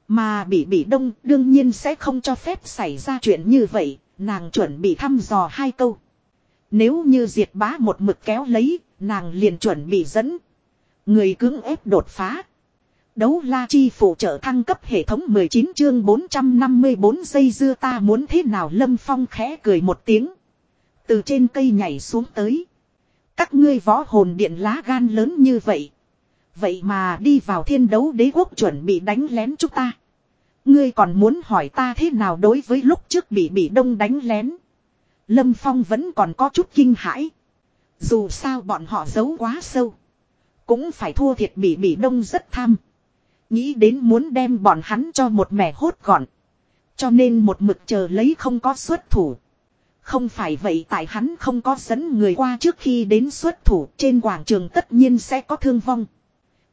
Mà bị bị đông đương nhiên sẽ không cho phép xảy ra chuyện như vậy. Nàng chuẩn bị thăm dò hai câu. Nếu như diệt bá một mực kéo lấy, nàng liền chuẩn bị dẫn. Người cưỡng ép đột phá. Đấu la chi phụ trợ thăng cấp hệ thống 19 chương 454 giây dưa ta muốn thế nào lâm phong khẽ cười một tiếng. Từ trên cây nhảy xuống tới. Các ngươi võ hồn điện lá gan lớn như vậy. Vậy mà đi vào thiên đấu đế quốc chuẩn bị đánh lén chúng ta. Ngươi còn muốn hỏi ta thế nào đối với lúc trước bị bị đông đánh lén. Lâm Phong vẫn còn có chút kinh hãi. Dù sao bọn họ giấu quá sâu. Cũng phải thua thiệt bị bị đông rất tham. Nghĩ đến muốn đem bọn hắn cho một mẻ hốt gọn. Cho nên một mực chờ lấy không có xuất thủ. Không phải vậy tại hắn không có dẫn người qua trước khi đến xuất thủ trên quảng trường tất nhiên sẽ có thương vong.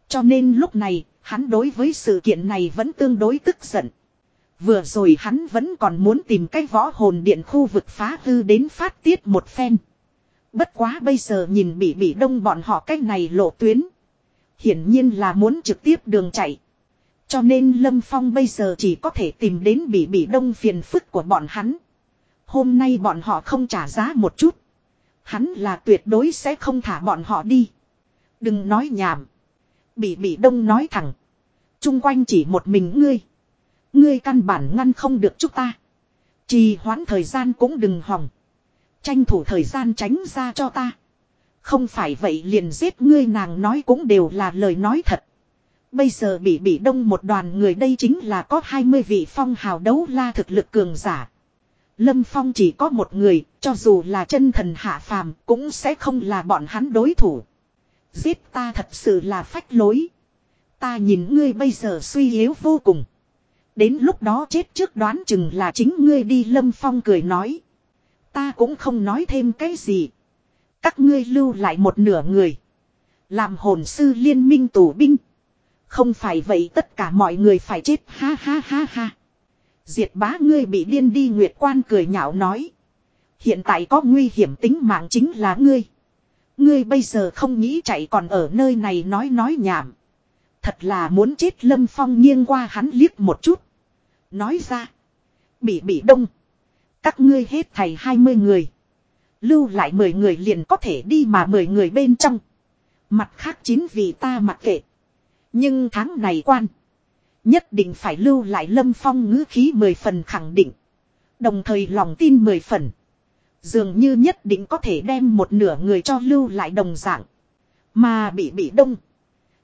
Cho nên lúc này, hắn đối với sự kiện này vẫn tương đối tức giận. Vừa rồi hắn vẫn còn muốn tìm cái võ hồn điện khu vực phá hư đến phát tiết một phen. Bất quá bây giờ nhìn bị bị đông bọn họ cách này lộ tuyến. Hiển nhiên là muốn trực tiếp đường chạy. Cho nên Lâm Phong bây giờ chỉ có thể tìm đến bị bị đông phiền phức của bọn hắn. Hôm nay bọn họ không trả giá một chút. Hắn là tuyệt đối sẽ không thả bọn họ đi. Đừng nói nhảm. Bị bị đông nói thẳng. Trung quanh chỉ một mình ngươi. Ngươi căn bản ngăn không được chúng ta. Trì hoãn thời gian cũng đừng hòng. Tranh thủ thời gian tránh ra cho ta. Không phải vậy liền giết ngươi nàng nói cũng đều là lời nói thật. Bây giờ bị bị đông một đoàn người đây chính là có 20 vị phong hào đấu la thực lực cường giả. Lâm Phong chỉ có một người, cho dù là chân thần hạ phàm cũng sẽ không là bọn hắn đối thủ. Giết ta thật sự là phách lối. Ta nhìn ngươi bây giờ suy yếu vô cùng. Đến lúc đó chết trước đoán chừng là chính ngươi đi Lâm Phong cười nói. Ta cũng không nói thêm cái gì. Các ngươi lưu lại một nửa người. Làm hồn sư liên minh tù binh. Không phải vậy tất cả mọi người phải chết ha ha ha ha. Diệt bá ngươi bị điên đi Nguyệt Quan cười nhạo nói. Hiện tại có nguy hiểm tính mạng chính là ngươi. Ngươi bây giờ không nghĩ chạy còn ở nơi này nói nói nhảm. Thật là muốn chết Lâm Phong nghiêng qua hắn liếc một chút. Nói ra. Bị bị đông. Các ngươi hết thầy 20 người. Lưu lại 10 người liền có thể đi mà 10 người bên trong. Mặt khác chính vì ta mặc kệ. Nhưng tháng này quan. Nhất định phải lưu lại lâm phong ngữ khí 10 phần khẳng định. Đồng thời lòng tin 10 phần. Dường như nhất định có thể đem một nửa người cho lưu lại đồng dạng. Mà bị bị đông.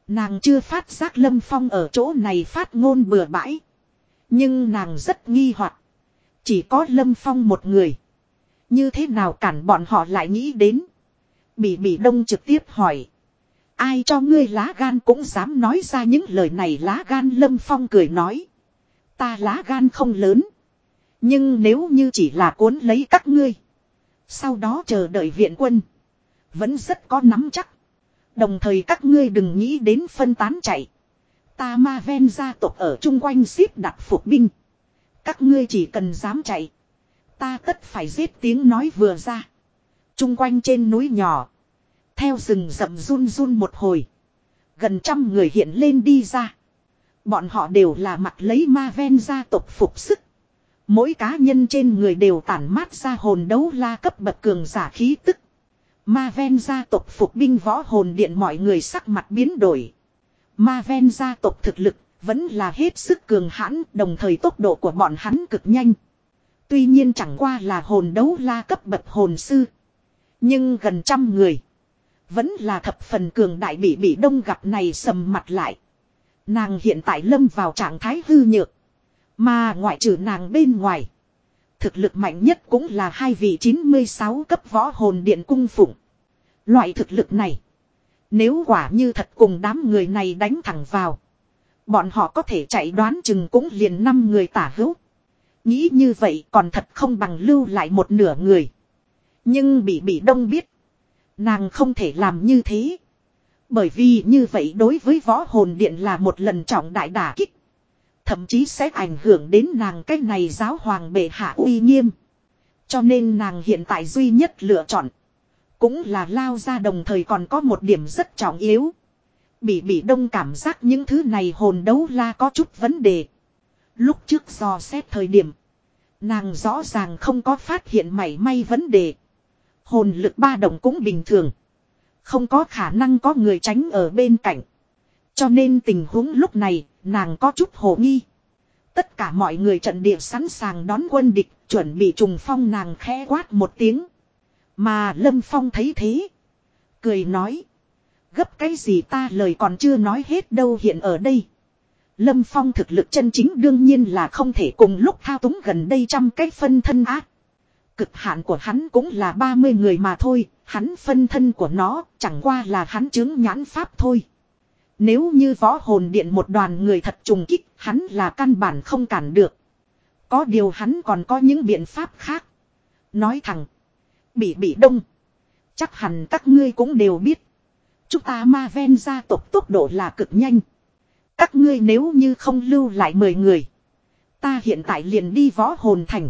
Nàng chưa phát giác lâm phong ở chỗ này phát ngôn bừa bãi. Nhưng nàng rất nghi hoặc Chỉ có lâm phong một người. Như thế nào cản bọn họ lại nghĩ đến. Bị bị đông trực tiếp hỏi. Ai cho ngươi lá gan cũng dám nói ra những lời này, lá gan lâm phong cười nói. Ta lá gan không lớn. Nhưng nếu như chỉ là cuốn lấy các ngươi. Sau đó chờ đợi viện quân. Vẫn rất có nắm chắc. Đồng thời các ngươi đừng nghĩ đến phân tán chạy. Ta ma ven gia tộc ở chung quanh xếp đặt phục binh. Các ngươi chỉ cần dám chạy. Ta tất phải giết tiếng nói vừa ra. Chung quanh trên núi nhỏ. Theo rừng rậm run run một hồi. Gần trăm người hiện lên đi ra. Bọn họ đều là mặt lấy ma ven gia tộc phục sức. Mỗi cá nhân trên người đều tản mát ra hồn đấu la cấp bậc cường giả khí tức. Ma ven gia tộc phục binh võ hồn điện mọi người sắc mặt biến đổi. Ma ven gia tộc thực lực vẫn là hết sức cường hãn, đồng thời tốc độ của bọn hắn cực nhanh. Tuy nhiên chẳng qua là hồn đấu la cấp bậc hồn sư. Nhưng gần trăm người. Vẫn là thập phần cường đại bị bị đông gặp này sầm mặt lại. Nàng hiện tại lâm vào trạng thái hư nhược. Mà ngoại trừ nàng bên ngoài. Thực lực mạnh nhất cũng là hai vị 96 cấp võ hồn điện cung phụng. Loại thực lực này. Nếu quả như thật cùng đám người này đánh thẳng vào. Bọn họ có thể chạy đoán chừng cũng liền năm người tả hữu. Nghĩ như vậy còn thật không bằng lưu lại một nửa người. Nhưng bị bị đông biết. Nàng không thể làm như thế. Bởi vì như vậy đối với võ hồn điện là một lần trọng đại đả kích. Thậm chí sẽ ảnh hưởng đến nàng cái này giáo hoàng bệ hạ uy nghiêm. Cho nên nàng hiện tại duy nhất lựa chọn. Cũng là lao ra đồng thời còn có một điểm rất trọng yếu. Bị bị đông cảm giác những thứ này hồn đấu la có chút vấn đề. Lúc trước do xét thời điểm. Nàng rõ ràng không có phát hiện mảy may vấn đề. Hồn lực ba đồng cũng bình thường. Không có khả năng có người tránh ở bên cạnh. Cho nên tình huống lúc này, nàng có chút hồ nghi. Tất cả mọi người trận địa sẵn sàng đón quân địch, chuẩn bị trùng phong nàng khẽ quát một tiếng. Mà Lâm Phong thấy thế. Cười nói. Gấp cái gì ta lời còn chưa nói hết đâu hiện ở đây. Lâm Phong thực lực chân chính đương nhiên là không thể cùng lúc thao túng gần đây trăm cái phân thân ác. Cực hạn của hắn cũng là 30 người mà thôi, hắn phân thân của nó chẳng qua là hắn chứng nhãn pháp thôi. Nếu như võ hồn điện một đoàn người thật trùng kích, hắn là căn bản không cản được. Có điều hắn còn có những biện pháp khác. Nói thẳng. Bị bị đông. Chắc hẳn các ngươi cũng đều biết. Chúng ta ma ven gia tộc tốc độ là cực nhanh. Các ngươi nếu như không lưu lại 10 người. Ta hiện tại liền đi võ hồn thành.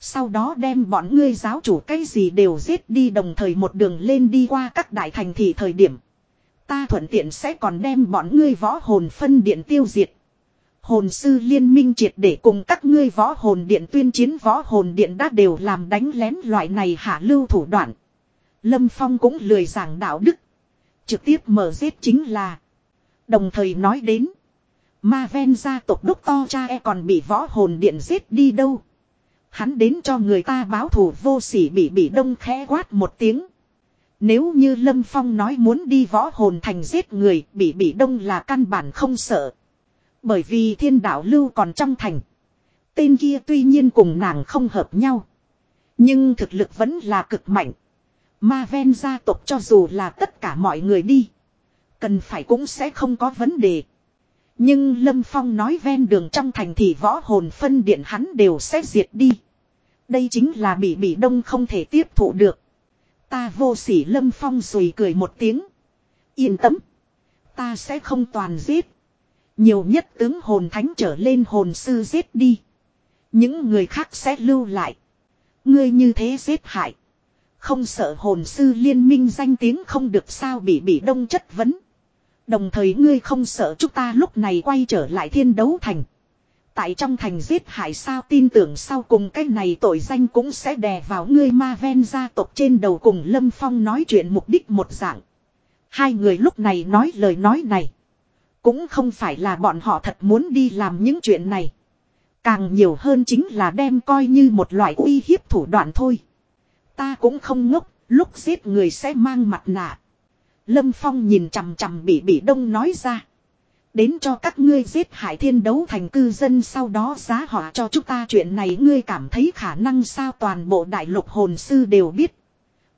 Sau đó đem bọn ngươi giáo chủ cái gì đều giết đi đồng thời một đường lên đi qua các đại thành thị thời điểm. Ta thuận tiện sẽ còn đem bọn ngươi võ hồn phân điện tiêu diệt. Hồn sư liên minh triệt để cùng các ngươi võ hồn điện tuyên chiến võ hồn điện đã đều làm đánh lén loại này hạ lưu thủ đoạn. Lâm Phong cũng lười giảng đạo đức. Trực tiếp mở giết chính là. Đồng thời nói đến. Ma ven gia tộc đúc to cha e còn bị võ hồn điện giết đi đâu. Hắn đến cho người ta báo thù vô sỉ bị bị đông khẽ quát một tiếng. Nếu như Lâm Phong nói muốn đi võ hồn thành giết người, bị bị đông là căn bản không sợ. Bởi vì thiên đạo lưu còn trong thành. Tên kia tuy nhiên cùng nàng không hợp nhau. Nhưng thực lực vẫn là cực mạnh. Ma ven gia tộc cho dù là tất cả mọi người đi. Cần phải cũng sẽ không có vấn đề. Nhưng Lâm Phong nói ven đường trong thành thì võ hồn phân điện hắn đều sẽ diệt đi. Đây chính là bị bị đông không thể tiếp thụ được. Ta vô sỉ Lâm Phong rồi cười một tiếng. Yên tâm. Ta sẽ không toàn giết. Nhiều nhất tướng hồn thánh trở lên hồn sư giết đi. Những người khác sẽ lưu lại. Ngươi như thế giết hại. Không sợ hồn sư liên minh danh tiếng không được sao bị bị đông chất vấn. Đồng thời ngươi không sợ chúng ta lúc này quay trở lại thiên đấu thành. Tại trong thành giết hại sao tin tưởng sau cùng cái này tội danh cũng sẽ đè vào ngươi ma ven gia tộc trên đầu cùng Lâm Phong nói chuyện mục đích một dạng. Hai người lúc này nói lời nói này. Cũng không phải là bọn họ thật muốn đi làm những chuyện này. Càng nhiều hơn chính là đem coi như một loại uy hiếp thủ đoạn thôi. Ta cũng không ngốc, lúc giết người sẽ mang mặt nạ. Lâm Phong nhìn chằm chằm bị bị đông nói ra. Đến cho các ngươi giết hải thiên đấu thành cư dân sau đó giá họa cho chúng ta chuyện này ngươi cảm thấy khả năng sao toàn bộ đại lục hồn sư đều biết.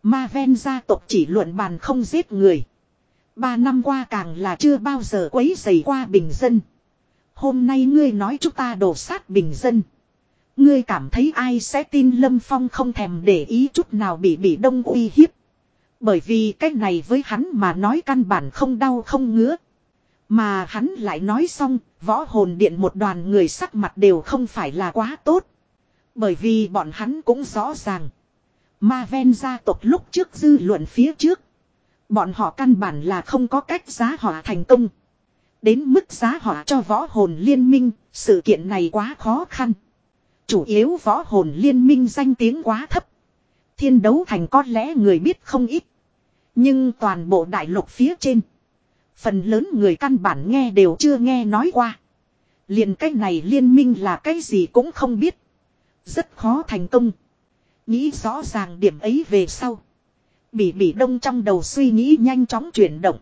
Ma ven gia tộc chỉ luận bàn không giết người. Ba năm qua càng là chưa bao giờ quấy dày qua bình dân. Hôm nay ngươi nói chúng ta đổ sát bình dân. Ngươi cảm thấy ai sẽ tin Lâm Phong không thèm để ý chút nào bị bị đông uy hiếp. Bởi vì cái này với hắn mà nói căn bản không đau không ngứa. Mà hắn lại nói xong, võ hồn điện một đoàn người sắc mặt đều không phải là quá tốt. Bởi vì bọn hắn cũng rõ ràng. Ma ven gia tộc lúc trước dư luận phía trước. Bọn họ căn bản là không có cách giá họa thành công. Đến mức giá họa cho võ hồn liên minh, sự kiện này quá khó khăn. Chủ yếu võ hồn liên minh danh tiếng quá thấp. Thiên đấu thành có lẽ người biết không ít. Nhưng toàn bộ đại lục phía trên. Phần lớn người căn bản nghe đều chưa nghe nói qua. liền cái này liên minh là cái gì cũng không biết. Rất khó thành công. Nghĩ rõ ràng điểm ấy về sau. Bỉ bỉ đông trong đầu suy nghĩ nhanh chóng chuyển động.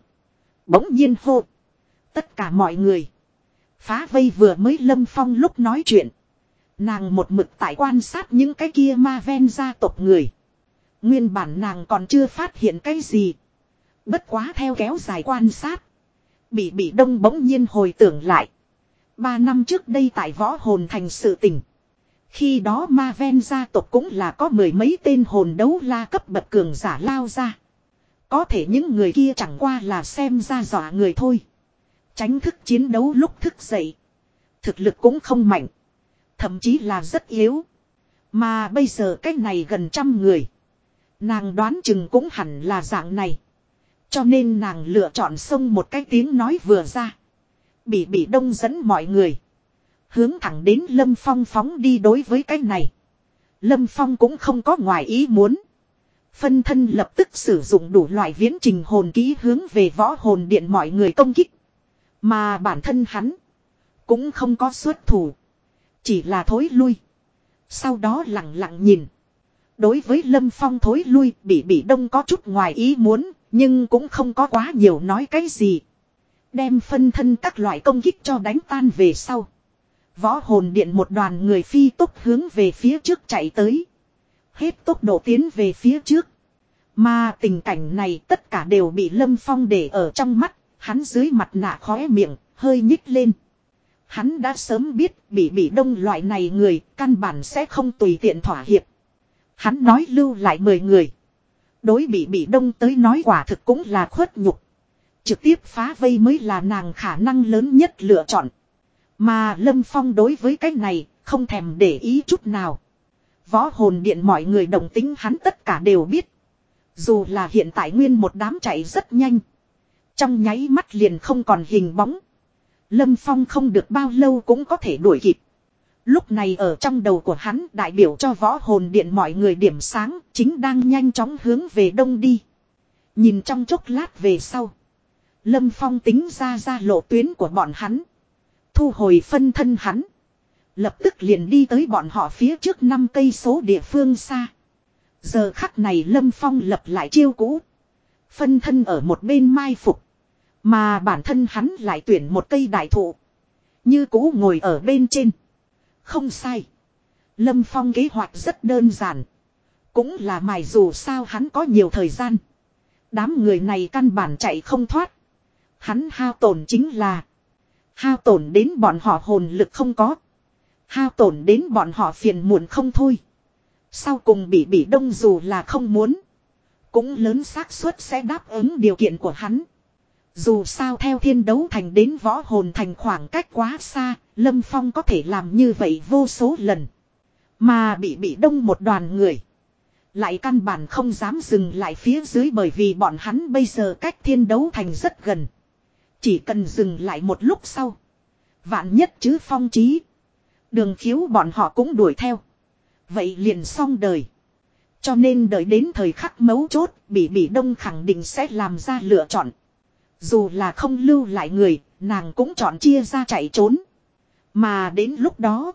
Bỗng nhiên hô. Tất cả mọi người. Phá vây vừa mới lâm phong lúc nói chuyện. Nàng một mực tại quan sát những cái kia ma ven gia tộc người. Nguyên bản nàng còn chưa phát hiện cái gì. Bất quá theo kéo dài quan sát. Bị bị đông bỗng nhiên hồi tưởng lại. Ba năm trước đây tại võ hồn thành sự tình. Khi đó ma ven gia tộc cũng là có mười mấy tên hồn đấu la cấp bậc cường giả lao ra. Có thể những người kia chẳng qua là xem ra dọa người thôi. Tránh thức chiến đấu lúc thức dậy. Thực lực cũng không mạnh. Thậm chí là rất yếu. Mà bây giờ cách này gần trăm người. Nàng đoán chừng cũng hẳn là dạng này. Cho nên nàng lựa chọn xông một cái tiếng nói vừa ra. Bị bị đông dẫn mọi người. Hướng thẳng đến Lâm Phong phóng đi đối với cái này. Lâm Phong cũng không có ngoài ý muốn. Phân thân lập tức sử dụng đủ loại viễn trình hồn ký hướng về võ hồn điện mọi người công kích. Mà bản thân hắn. Cũng không có xuất thủ. Chỉ là thối lui. Sau đó lặng lặng nhìn. Đối với Lâm Phong thối lui, bị bị đông có chút ngoài ý muốn. Nhưng cũng không có quá nhiều nói cái gì. Đem phân thân các loại công kích cho đánh tan về sau. Võ hồn điện một đoàn người phi tốc hướng về phía trước chạy tới. Hết tốc độ tiến về phía trước. Mà tình cảnh này tất cả đều bị Lâm Phong để ở trong mắt, hắn dưới mặt nạ khóe miệng, hơi nhích lên. Hắn đã sớm biết bị bị đông loại này người căn bản sẽ không tùy tiện thỏa hiệp. Hắn nói lưu lại 10 người. Đối bị bị đông tới nói quả thực cũng là khuất nhục. Trực tiếp phá vây mới là nàng khả năng lớn nhất lựa chọn. Mà Lâm Phong đối với cái này không thèm để ý chút nào. Võ hồn điện mọi người đồng tính hắn tất cả đều biết. Dù là hiện tại nguyên một đám chạy rất nhanh. Trong nháy mắt liền không còn hình bóng. Lâm Phong không được bao lâu cũng có thể đuổi kịp. Lúc này ở trong đầu của hắn đại biểu cho võ hồn điện mọi người điểm sáng chính đang nhanh chóng hướng về đông đi. Nhìn trong chốc lát về sau. Lâm Phong tính ra ra lộ tuyến của bọn hắn. Thu hồi phân thân hắn. Lập tức liền đi tới bọn họ phía trước năm cây số địa phương xa. Giờ khắc này Lâm Phong lập lại chiêu cũ. Phân thân ở một bên mai phục. Mà bản thân hắn lại tuyển một cây đại thụ. Như cũ ngồi ở bên trên. Không sai. Lâm Phong kế hoạch rất đơn giản. Cũng là mài dù sao hắn có nhiều thời gian. Đám người này căn bản chạy không thoát. Hắn hao tổn chính là. Hao tổn đến bọn họ hồn lực không có. Hao tổn đến bọn họ phiền muộn không thôi. Sau cùng bị bị đông dù là không muốn. Cũng lớn xác suất sẽ đáp ứng điều kiện của hắn. Dù sao theo thiên đấu thành đến võ hồn thành khoảng cách quá xa, Lâm Phong có thể làm như vậy vô số lần. Mà bị bị đông một đoàn người. Lại căn bản không dám dừng lại phía dưới bởi vì bọn hắn bây giờ cách thiên đấu thành rất gần. Chỉ cần dừng lại một lúc sau. Vạn nhất chứ phong trí. Đường khiếu bọn họ cũng đuổi theo. Vậy liền xong đời. Cho nên đợi đến thời khắc mấu chốt, bị bị đông khẳng định sẽ làm ra lựa chọn. Dù là không lưu lại người, nàng cũng chọn chia ra chạy trốn. Mà đến lúc đó,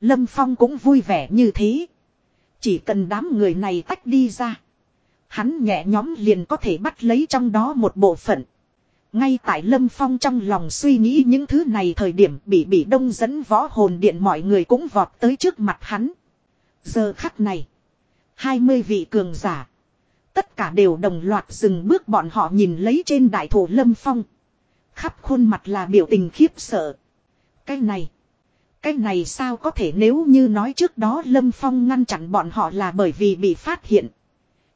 Lâm Phong cũng vui vẻ như thế. Chỉ cần đám người này tách đi ra. Hắn nhẹ nhóm liền có thể bắt lấy trong đó một bộ phận. Ngay tại Lâm Phong trong lòng suy nghĩ những thứ này thời điểm bị bị đông dẫn võ hồn điện mọi người cũng vọt tới trước mặt hắn. Giờ khắc này. hai mươi vị cường giả. Tất cả đều đồng loạt dừng bước bọn họ nhìn lấy trên đại thổ Lâm Phong. Khắp khuôn mặt là biểu tình khiếp sợ. Cái này. Cái này sao có thể nếu như nói trước đó Lâm Phong ngăn chặn bọn họ là bởi vì bị phát hiện.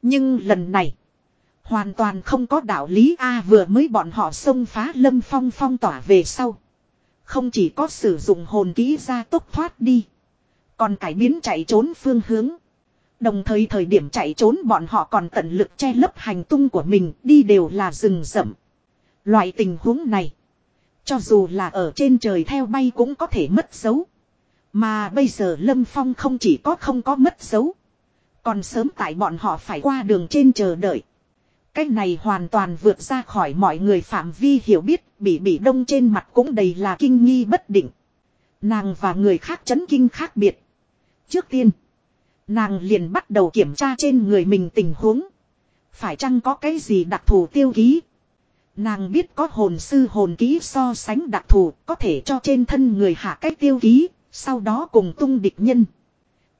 Nhưng lần này. Hoàn toàn không có đạo lý A vừa mới bọn họ xông phá Lâm Phong phong tỏa về sau. Không chỉ có sử dụng hồn kỹ ra tốc thoát đi. Còn cải biến chạy trốn phương hướng. Đồng thời thời điểm chạy trốn bọn họ còn tận lực che lấp hành tung của mình, đi đều là rừng rậm. Loại tình huống này. Cho dù là ở trên trời theo bay cũng có thể mất dấu. Mà bây giờ Lâm Phong không chỉ có không có mất dấu. Còn sớm tại bọn họ phải qua đường trên chờ đợi. Cái này hoàn toàn vượt ra khỏi mọi người phạm vi hiểu biết, bị bị đông trên mặt cũng đầy là kinh nghi bất định. Nàng và người khác chấn kinh khác biệt. Trước tiên, nàng liền bắt đầu kiểm tra trên người mình tình huống. Phải chăng có cái gì đặc thù tiêu ký? Nàng biết có hồn sư hồn ký so sánh đặc thù có thể cho trên thân người hạ cái tiêu ký, sau đó cùng tung địch nhân.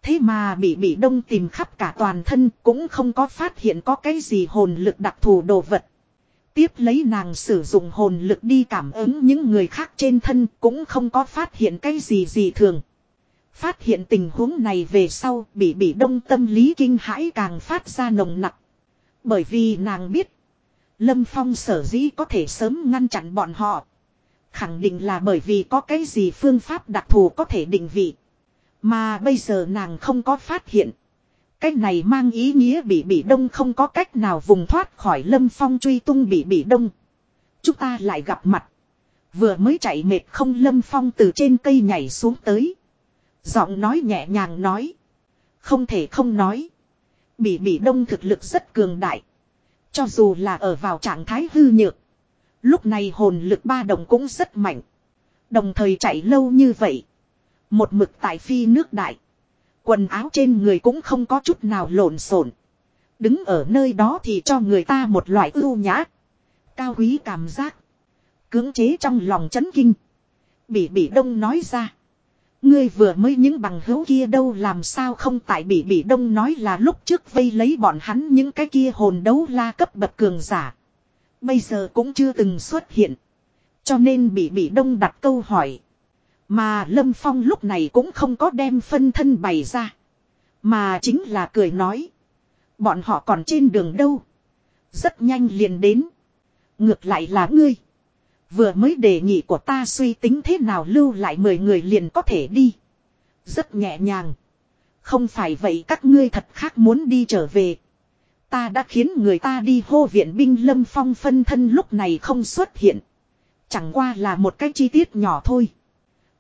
Thế mà bị bị đông tìm khắp cả toàn thân cũng không có phát hiện có cái gì hồn lực đặc thù đồ vật. Tiếp lấy nàng sử dụng hồn lực đi cảm ứng những người khác trên thân cũng không có phát hiện cái gì gì thường. Phát hiện tình huống này về sau bị bị đông tâm lý kinh hãi càng phát ra nồng nặc Bởi vì nàng biết. Lâm Phong sở dĩ có thể sớm ngăn chặn bọn họ. Khẳng định là bởi vì có cái gì phương pháp đặc thù có thể định vị. Mà bây giờ nàng không có phát hiện. Cách này mang ý nghĩa bị bị đông không có cách nào vùng thoát khỏi lâm phong truy tung bị bị đông. Chúng ta lại gặp mặt. Vừa mới chạy mệt không lâm phong từ trên cây nhảy xuống tới. Giọng nói nhẹ nhàng nói. Không thể không nói. Bị bị đông thực lực rất cường đại. Cho dù là ở vào trạng thái hư nhược. Lúc này hồn lực ba đồng cũng rất mạnh. Đồng thời chạy lâu như vậy. Một mực tại phi nước đại. Quần áo trên người cũng không có chút nào lộn xộn. Đứng ở nơi đó thì cho người ta một loại ưu nhã. Cao quý cảm giác. Cưỡng chế trong lòng chấn kinh. Bỉ bỉ đông nói ra. Ngươi vừa mới những bằng hữu kia đâu làm sao không tại bị bị đông nói là lúc trước vây lấy bọn hắn những cái kia hồn đấu la cấp bậc cường giả. Bây giờ cũng chưa từng xuất hiện. Cho nên bị bị đông đặt câu hỏi. Mà Lâm Phong lúc này cũng không có đem phân thân bày ra. Mà chính là cười nói. Bọn họ còn trên đường đâu. Rất nhanh liền đến. Ngược lại là ngươi. Vừa mới đề nghị của ta suy tính thế nào lưu lại 10 người liền có thể đi. Rất nhẹ nhàng. Không phải vậy các ngươi thật khác muốn đi trở về. Ta đã khiến người ta đi hô viện binh lâm phong phân thân lúc này không xuất hiện. Chẳng qua là một cái chi tiết nhỏ thôi.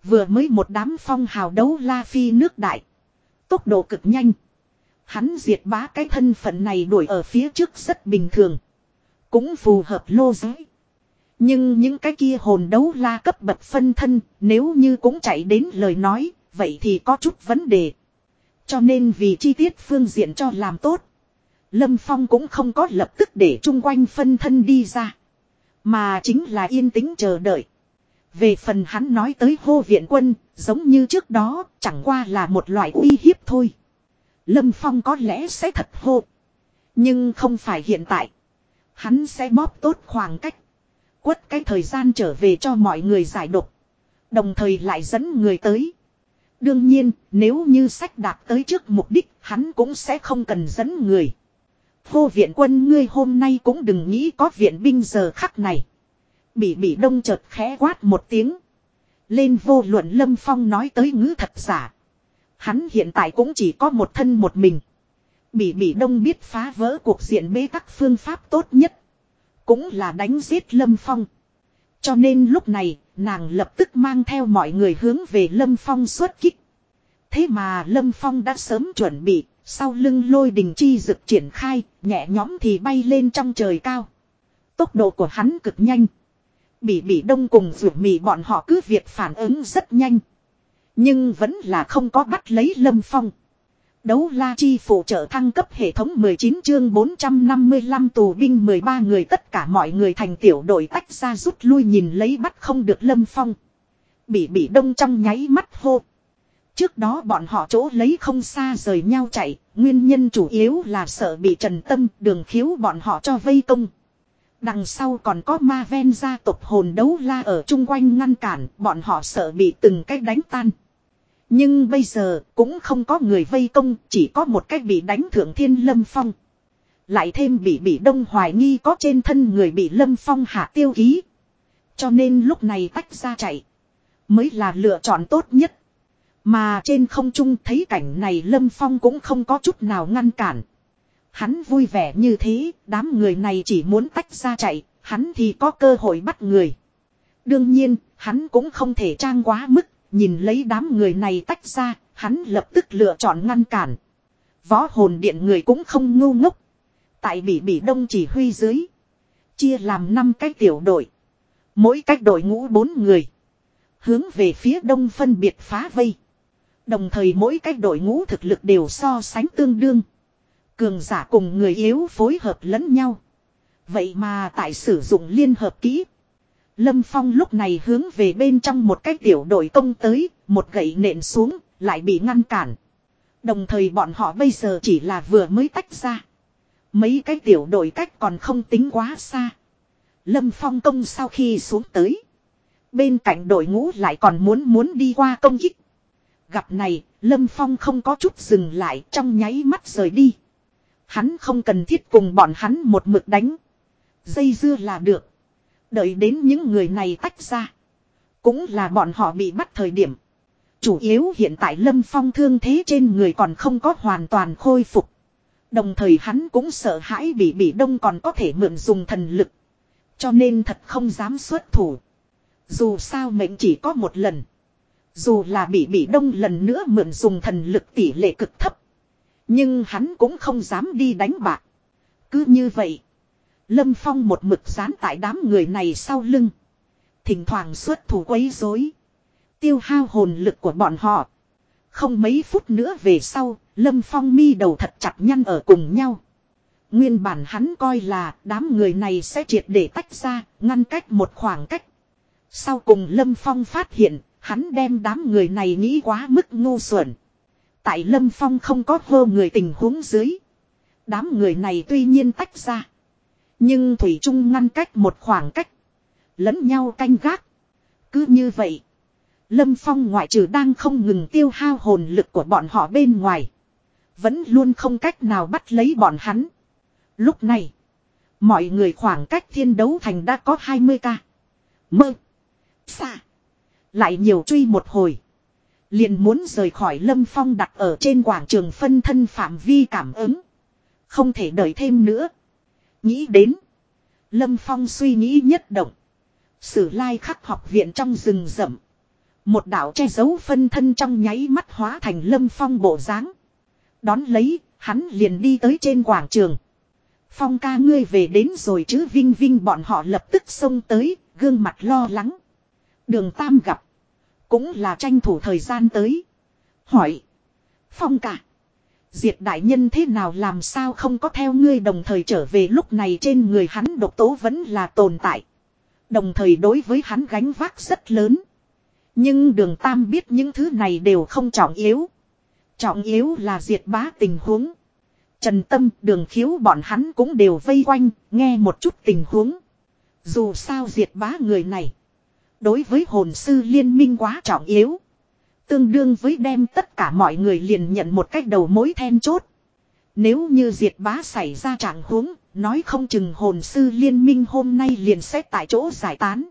Vừa mới một đám phong hào đấu la phi nước đại. Tốc độ cực nhanh. Hắn diệt bá cái thân phận này đuổi ở phía trước rất bình thường. Cũng phù hợp lô giới. Nhưng những cái kia hồn đấu la cấp bậc phân thân, nếu như cũng chạy đến lời nói, vậy thì có chút vấn đề. Cho nên vì chi tiết phương diện cho làm tốt. Lâm Phong cũng không có lập tức để chung quanh phân thân đi ra. Mà chính là yên tĩnh chờ đợi. Về phần hắn nói tới hô viện quân, giống như trước đó, chẳng qua là một loại uy hiếp thôi. Lâm Phong có lẽ sẽ thật hô. Nhưng không phải hiện tại. Hắn sẽ bóp tốt khoảng cách. Quất cái thời gian trở về cho mọi người giải độc. Đồng thời lại dẫn người tới. Đương nhiên, nếu như sách đạt tới trước mục đích, hắn cũng sẽ không cần dẫn người. Hô viện quân ngươi hôm nay cũng đừng nghĩ có viện binh giờ khắc này. Bỉ Bỉ đông chợt khẽ quát một tiếng. Lên vô luận Lâm Phong nói tới ngữ thật giả. Hắn hiện tại cũng chỉ có một thân một mình. Bỉ Bỉ đông biết phá vỡ cuộc diện bế tắc phương pháp tốt nhất. Cũng là đánh giết Lâm Phong. Cho nên lúc này, nàng lập tức mang theo mọi người hướng về Lâm Phong xuất kích. Thế mà Lâm Phong đã sớm chuẩn bị, sau lưng lôi đình chi dực triển khai, nhẹ nhõm thì bay lên trong trời cao. Tốc độ của hắn cực nhanh. Bỉ bỉ đông cùng rủ mì bọn họ cứ việc phản ứng rất nhanh. Nhưng vẫn là không có bắt lấy Lâm Phong. Đấu la chi phụ trợ thăng cấp hệ thống 19 chương 455 tù binh 13 người tất cả mọi người thành tiểu đội tách ra rút lui nhìn lấy bắt không được Lâm Phong. Bỉ bỉ đông trong nháy mắt hô. Trước đó bọn họ chỗ lấy không xa rời nhau chạy, nguyên nhân chủ yếu là sợ bị trần tâm đường khiếu bọn họ cho vây công. Đằng sau còn có ma ven gia tộc hồn đấu la ở chung quanh ngăn cản, bọn họ sợ bị từng cách đánh tan. Nhưng bây giờ cũng không có người vây công, chỉ có một cách bị đánh thượng thiên lâm phong. Lại thêm bị bị đông hoài nghi có trên thân người bị lâm phong hạ tiêu ký. Cho nên lúc này tách ra chạy. Mới là lựa chọn tốt nhất. Mà trên không trung thấy cảnh này lâm phong cũng không có chút nào ngăn cản. Hắn vui vẻ như thế, đám người này chỉ muốn tách ra chạy, hắn thì có cơ hội bắt người. Đương nhiên, hắn cũng không thể trang quá mức, nhìn lấy đám người này tách ra, hắn lập tức lựa chọn ngăn cản. Võ hồn điện người cũng không ngu ngốc. Tại bị bị đông chỉ huy dưới. Chia làm 5 cái tiểu đội. Mỗi cách đội ngũ 4 người. Hướng về phía đông phân biệt phá vây. Đồng thời mỗi cách đội ngũ thực lực đều so sánh tương đương. Cường giả cùng người yếu phối hợp lẫn nhau. Vậy mà tại sử dụng liên hợp kỹ. Lâm Phong lúc này hướng về bên trong một cái tiểu đội công tới, một gậy nện xuống, lại bị ngăn cản. Đồng thời bọn họ bây giờ chỉ là vừa mới tách ra. Mấy cái tiểu đội cách còn không tính quá xa. Lâm Phong công sau khi xuống tới. Bên cạnh đội ngũ lại còn muốn muốn đi qua công kích. Gặp này, Lâm Phong không có chút dừng lại trong nháy mắt rời đi. Hắn không cần thiết cùng bọn hắn một mực đánh. Dây dưa là được. Đợi đến những người này tách ra. Cũng là bọn họ bị bắt thời điểm. Chủ yếu hiện tại Lâm Phong thương thế trên người còn không có hoàn toàn khôi phục. Đồng thời hắn cũng sợ hãi bị bị đông còn có thể mượn dùng thần lực. Cho nên thật không dám xuất thủ. Dù sao mệnh chỉ có một lần. Dù là bị bị đông lần nữa mượn dùng thần lực tỷ lệ cực thấp. Nhưng hắn cũng không dám đi đánh bạc. Cứ như vậy. Lâm Phong một mực dán tại đám người này sau lưng. Thỉnh thoảng xuất thủ quấy rối, Tiêu hao hồn lực của bọn họ. Không mấy phút nữa về sau, Lâm Phong mi đầu thật chặt nhăn ở cùng nhau. Nguyên bản hắn coi là đám người này sẽ triệt để tách ra, ngăn cách một khoảng cách. Sau cùng Lâm Phong phát hiện, hắn đem đám người này nghĩ quá mức ngu xuẩn. Tại Lâm Phong không có hô người tình huống dưới. Đám người này tuy nhiên tách ra. Nhưng Thủy Trung ngăn cách một khoảng cách. Lẫn nhau canh gác. Cứ như vậy. Lâm Phong ngoại trừ đang không ngừng tiêu hao hồn lực của bọn họ bên ngoài. Vẫn luôn không cách nào bắt lấy bọn hắn. Lúc này. Mọi người khoảng cách thiên đấu thành đã có 20 ca. Mơ. Xa. Lại nhiều truy một hồi. Liền muốn rời khỏi Lâm Phong đặt ở trên quảng trường phân thân phạm vi cảm ứng. Không thể đợi thêm nữa. Nghĩ đến. Lâm Phong suy nghĩ nhất động. Sử lai khắc học viện trong rừng rậm. Một đạo che giấu phân thân trong nháy mắt hóa thành Lâm Phong bộ dáng. Đón lấy, hắn liền đi tới trên quảng trường. Phong ca ngươi về đến rồi chứ Vinh Vinh bọn họ lập tức xông tới, gương mặt lo lắng. Đường Tam gặp. Cũng là tranh thủ thời gian tới. Hỏi. Phong cả, Diệt đại nhân thế nào làm sao không có theo ngươi đồng thời trở về lúc này trên người hắn độc tố vẫn là tồn tại. Đồng thời đối với hắn gánh vác rất lớn. Nhưng đường Tam biết những thứ này đều không trọng yếu. Trọng yếu là diệt bá tình huống. Trần Tâm đường khiếu bọn hắn cũng đều vây quanh, nghe một chút tình huống. Dù sao diệt bá người này. Đối với hồn sư liên minh quá trọng yếu. Tương đương với đem tất cả mọi người liền nhận một cách đầu mối then chốt. Nếu như diệt bá xảy ra trạng huống, nói không chừng hồn sư liên minh hôm nay liền xét tại chỗ giải tán.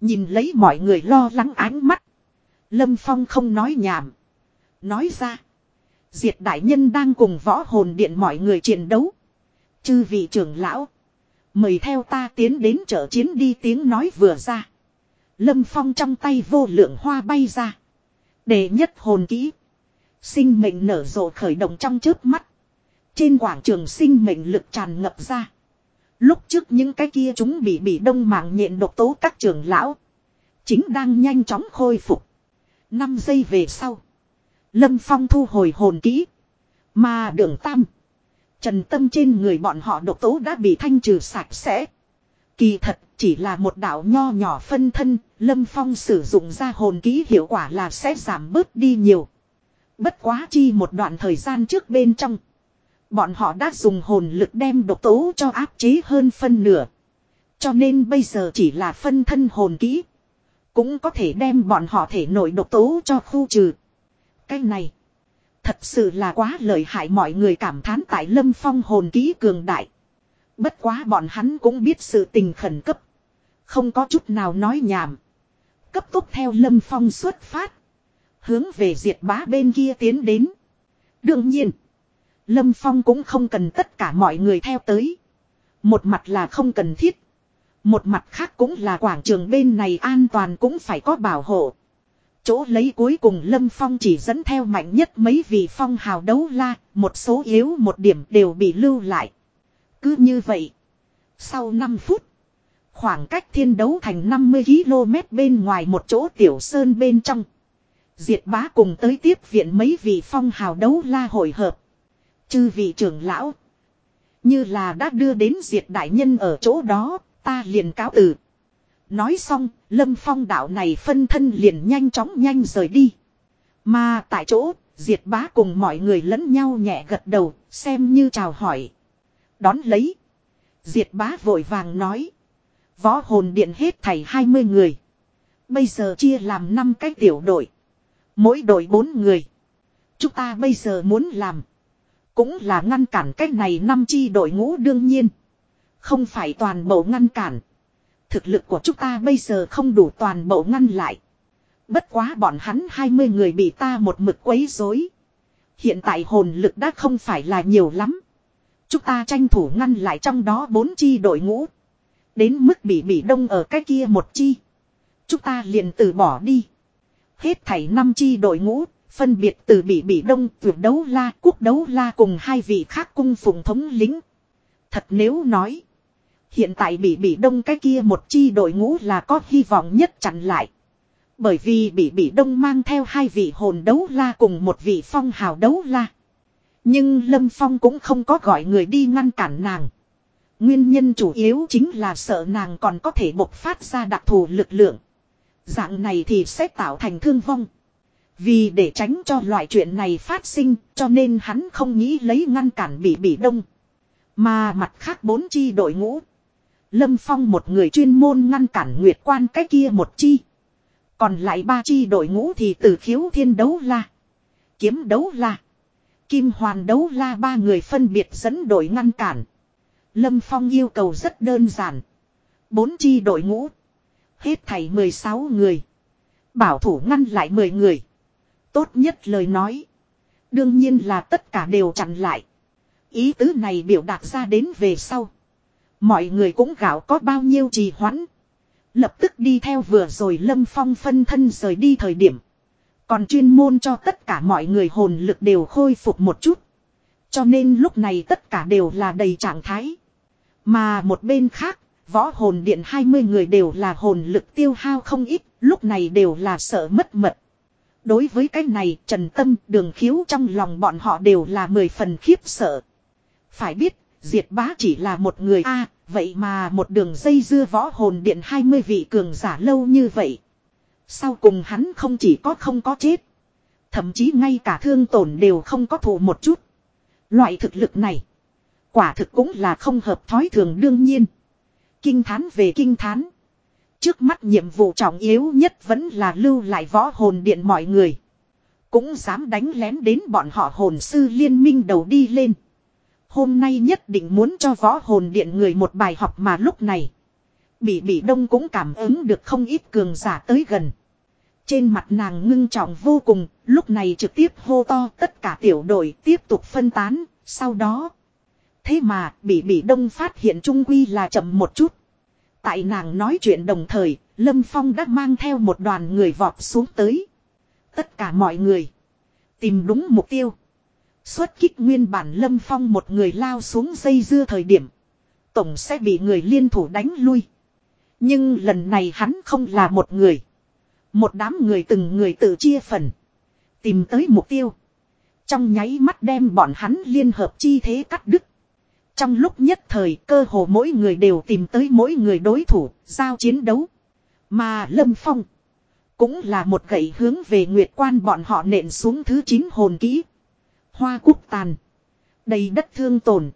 Nhìn lấy mọi người lo lắng ánh mắt. Lâm Phong không nói nhảm. Nói ra. Diệt đại nhân đang cùng võ hồn điện mọi người chiến đấu. Chư vị trưởng lão. Mời theo ta tiến đến chợ chiến đi tiếng nói vừa ra. Lâm Phong trong tay vô lượng hoa bay ra. Đệ nhất hồn kỹ. Sinh mệnh nở rộ khởi động trong trước mắt. Trên quảng trường sinh mệnh lực tràn ngập ra. Lúc trước những cái kia chúng bị bị đông mạng nhện độc tố các trưởng lão. Chính đang nhanh chóng khôi phục. 5 giây về sau. Lâm Phong thu hồi hồn kỹ. Mà đường tam. Trần tâm trên người bọn họ độc tố đã bị thanh trừ sạch sẽ. Kỳ thật chỉ là một đạo nho nhỏ phân thân, Lâm Phong sử dụng ra hồn ký hiệu quả là sẽ giảm bớt đi nhiều. Bất quá chi một đoạn thời gian trước bên trong. Bọn họ đã dùng hồn lực đem độc tố cho áp chế hơn phân nửa. Cho nên bây giờ chỉ là phân thân hồn kỹ. Cũng có thể đem bọn họ thể nội độc tố cho khu trừ. Cái này. Thật sự là quá lợi hại mọi người cảm thán tại lâm phong hồn kỹ cường đại. Bất quá bọn hắn cũng biết sự tình khẩn cấp. Không có chút nào nói nhảm. Cấp tốc theo Lâm Phong xuất phát. Hướng về diệt bá bên kia tiến đến. Đương nhiên. Lâm Phong cũng không cần tất cả mọi người theo tới. Một mặt là không cần thiết. Một mặt khác cũng là quảng trường bên này an toàn cũng phải có bảo hộ. Chỗ lấy cuối cùng Lâm Phong chỉ dẫn theo mạnh nhất mấy vị phong hào đấu la, một số yếu một điểm đều bị lưu lại. Cứ như vậy. Sau 5 phút. Khoảng cách thiên đấu thành 50 km bên ngoài một chỗ tiểu sơn bên trong. Diệt bá cùng tới tiếp viện mấy vị phong hào đấu la hội hợp. Chư vị trưởng lão. Như là đã đưa đến diệt đại nhân ở chỗ đó, ta liền cáo từ. Nói xong, lâm phong đạo này phân thân liền nhanh chóng nhanh rời đi. Mà tại chỗ, diệt bá cùng mọi người lẫn nhau nhẹ gật đầu, xem như chào hỏi. Đón lấy. Diệt bá vội vàng nói. Võ hồn điện hết thảy 20 người. Bây giờ chia làm 5 cái tiểu đội. Mỗi đội 4 người. Chúng ta bây giờ muốn làm. Cũng là ngăn cản cách này năm chi đội ngũ đương nhiên. Không phải toàn bộ ngăn cản. Thực lực của chúng ta bây giờ không đủ toàn bộ ngăn lại. Bất quá bọn hắn 20 người bị ta một mực quấy rối. Hiện tại hồn lực đã không phải là nhiều lắm. Chúng ta tranh thủ ngăn lại trong đó bốn chi đội ngũ. Đến mức bị bị đông ở cái kia một chi. Chúng ta liền từ bỏ đi. Hết thảy năm chi đội ngũ, phân biệt từ bị bị đông, tuyệt đấu la, quốc đấu la cùng hai vị khác cung phụng thống lính. Thật nếu nói. Hiện tại bị bị đông cái kia một chi đội ngũ là có hy vọng nhất chặn lại. Bởi vì bị bị đông mang theo hai vị hồn đấu la cùng một vị phong hào đấu la. Nhưng Lâm Phong cũng không có gọi người đi ngăn cản nàng. Nguyên nhân chủ yếu chính là sợ nàng còn có thể bộc phát ra đặc thù lực lượng. Dạng này thì sẽ tạo thành thương vong. Vì để tránh cho loại chuyện này phát sinh, cho nên hắn không nghĩ lấy ngăn cản bị bị đông. Mà mặt khác bốn chi đội ngũ. Lâm Phong một người chuyên môn ngăn cản Nguyệt Quan cái kia một chi. Còn lại ba chi đội ngũ thì từ khiếu thiên đấu la. Kiếm đấu la. Kim hoàn đấu la ba người phân biệt dẫn đội ngăn cản. Lâm Phong yêu cầu rất đơn giản. Bốn chi đội ngũ. Hết thảy 16 người. Bảo thủ ngăn lại 10 người. Tốt nhất lời nói. Đương nhiên là tất cả đều chặn lại. Ý tứ này biểu đạt ra đến về sau. Mọi người cũng gạo có bao nhiêu trì hoãn. Lập tức đi theo vừa rồi Lâm Phong phân thân rời đi thời điểm. Còn chuyên môn cho tất cả mọi người hồn lực đều khôi phục một chút. Cho nên lúc này tất cả đều là đầy trạng thái. Mà một bên khác, võ hồn điện 20 người đều là hồn lực tiêu hao không ít, lúc này đều là sợ mất mật. Đối với cái này, Trần Tâm, Đường Khiếu trong lòng bọn họ đều là mười phần khiếp sợ. Phải biết, Diệt Bá chỉ là một người a vậy mà một đường dây dưa võ hồn điện 20 vị cường giả lâu như vậy. Sau cùng hắn không chỉ có không có chết. Thậm chí ngay cả thương tổn đều không có thụ một chút. Loại thực lực này. Quả thực cũng là không hợp thói thường đương nhiên. Kinh thán về kinh thán. Trước mắt nhiệm vụ trọng yếu nhất vẫn là lưu lại võ hồn điện mọi người. Cũng dám đánh lén đến bọn họ hồn sư liên minh đầu đi lên. Hôm nay nhất định muốn cho võ hồn điện người một bài học mà lúc này. Bị bị đông cũng cảm ứng được không ít cường giả tới gần. Trên mặt nàng ngưng trọng vô cùng, lúc này trực tiếp hô to tất cả tiểu đội tiếp tục phân tán, sau đó. Thế mà, bị bị đông phát hiện trung quy là chậm một chút. Tại nàng nói chuyện đồng thời, Lâm Phong đã mang theo một đoàn người vọt xuống tới. Tất cả mọi người. Tìm đúng mục tiêu. Xuất kích nguyên bản Lâm Phong một người lao xuống dây dưa thời điểm. Tổng sẽ bị người liên thủ đánh lui. Nhưng lần này hắn không là một người. Một đám người từng người tự chia phần. Tìm tới mục tiêu. Trong nháy mắt đem bọn hắn liên hợp chi thế cắt đứt. Trong lúc nhất thời cơ hồ mỗi người đều tìm tới mỗi người đối thủ, giao chiến đấu. Mà Lâm Phong cũng là một gậy hướng về Nguyệt Quan bọn họ nện xuống thứ 9 hồn kỹ. Hoa quốc tàn. Đầy đất thương tổn.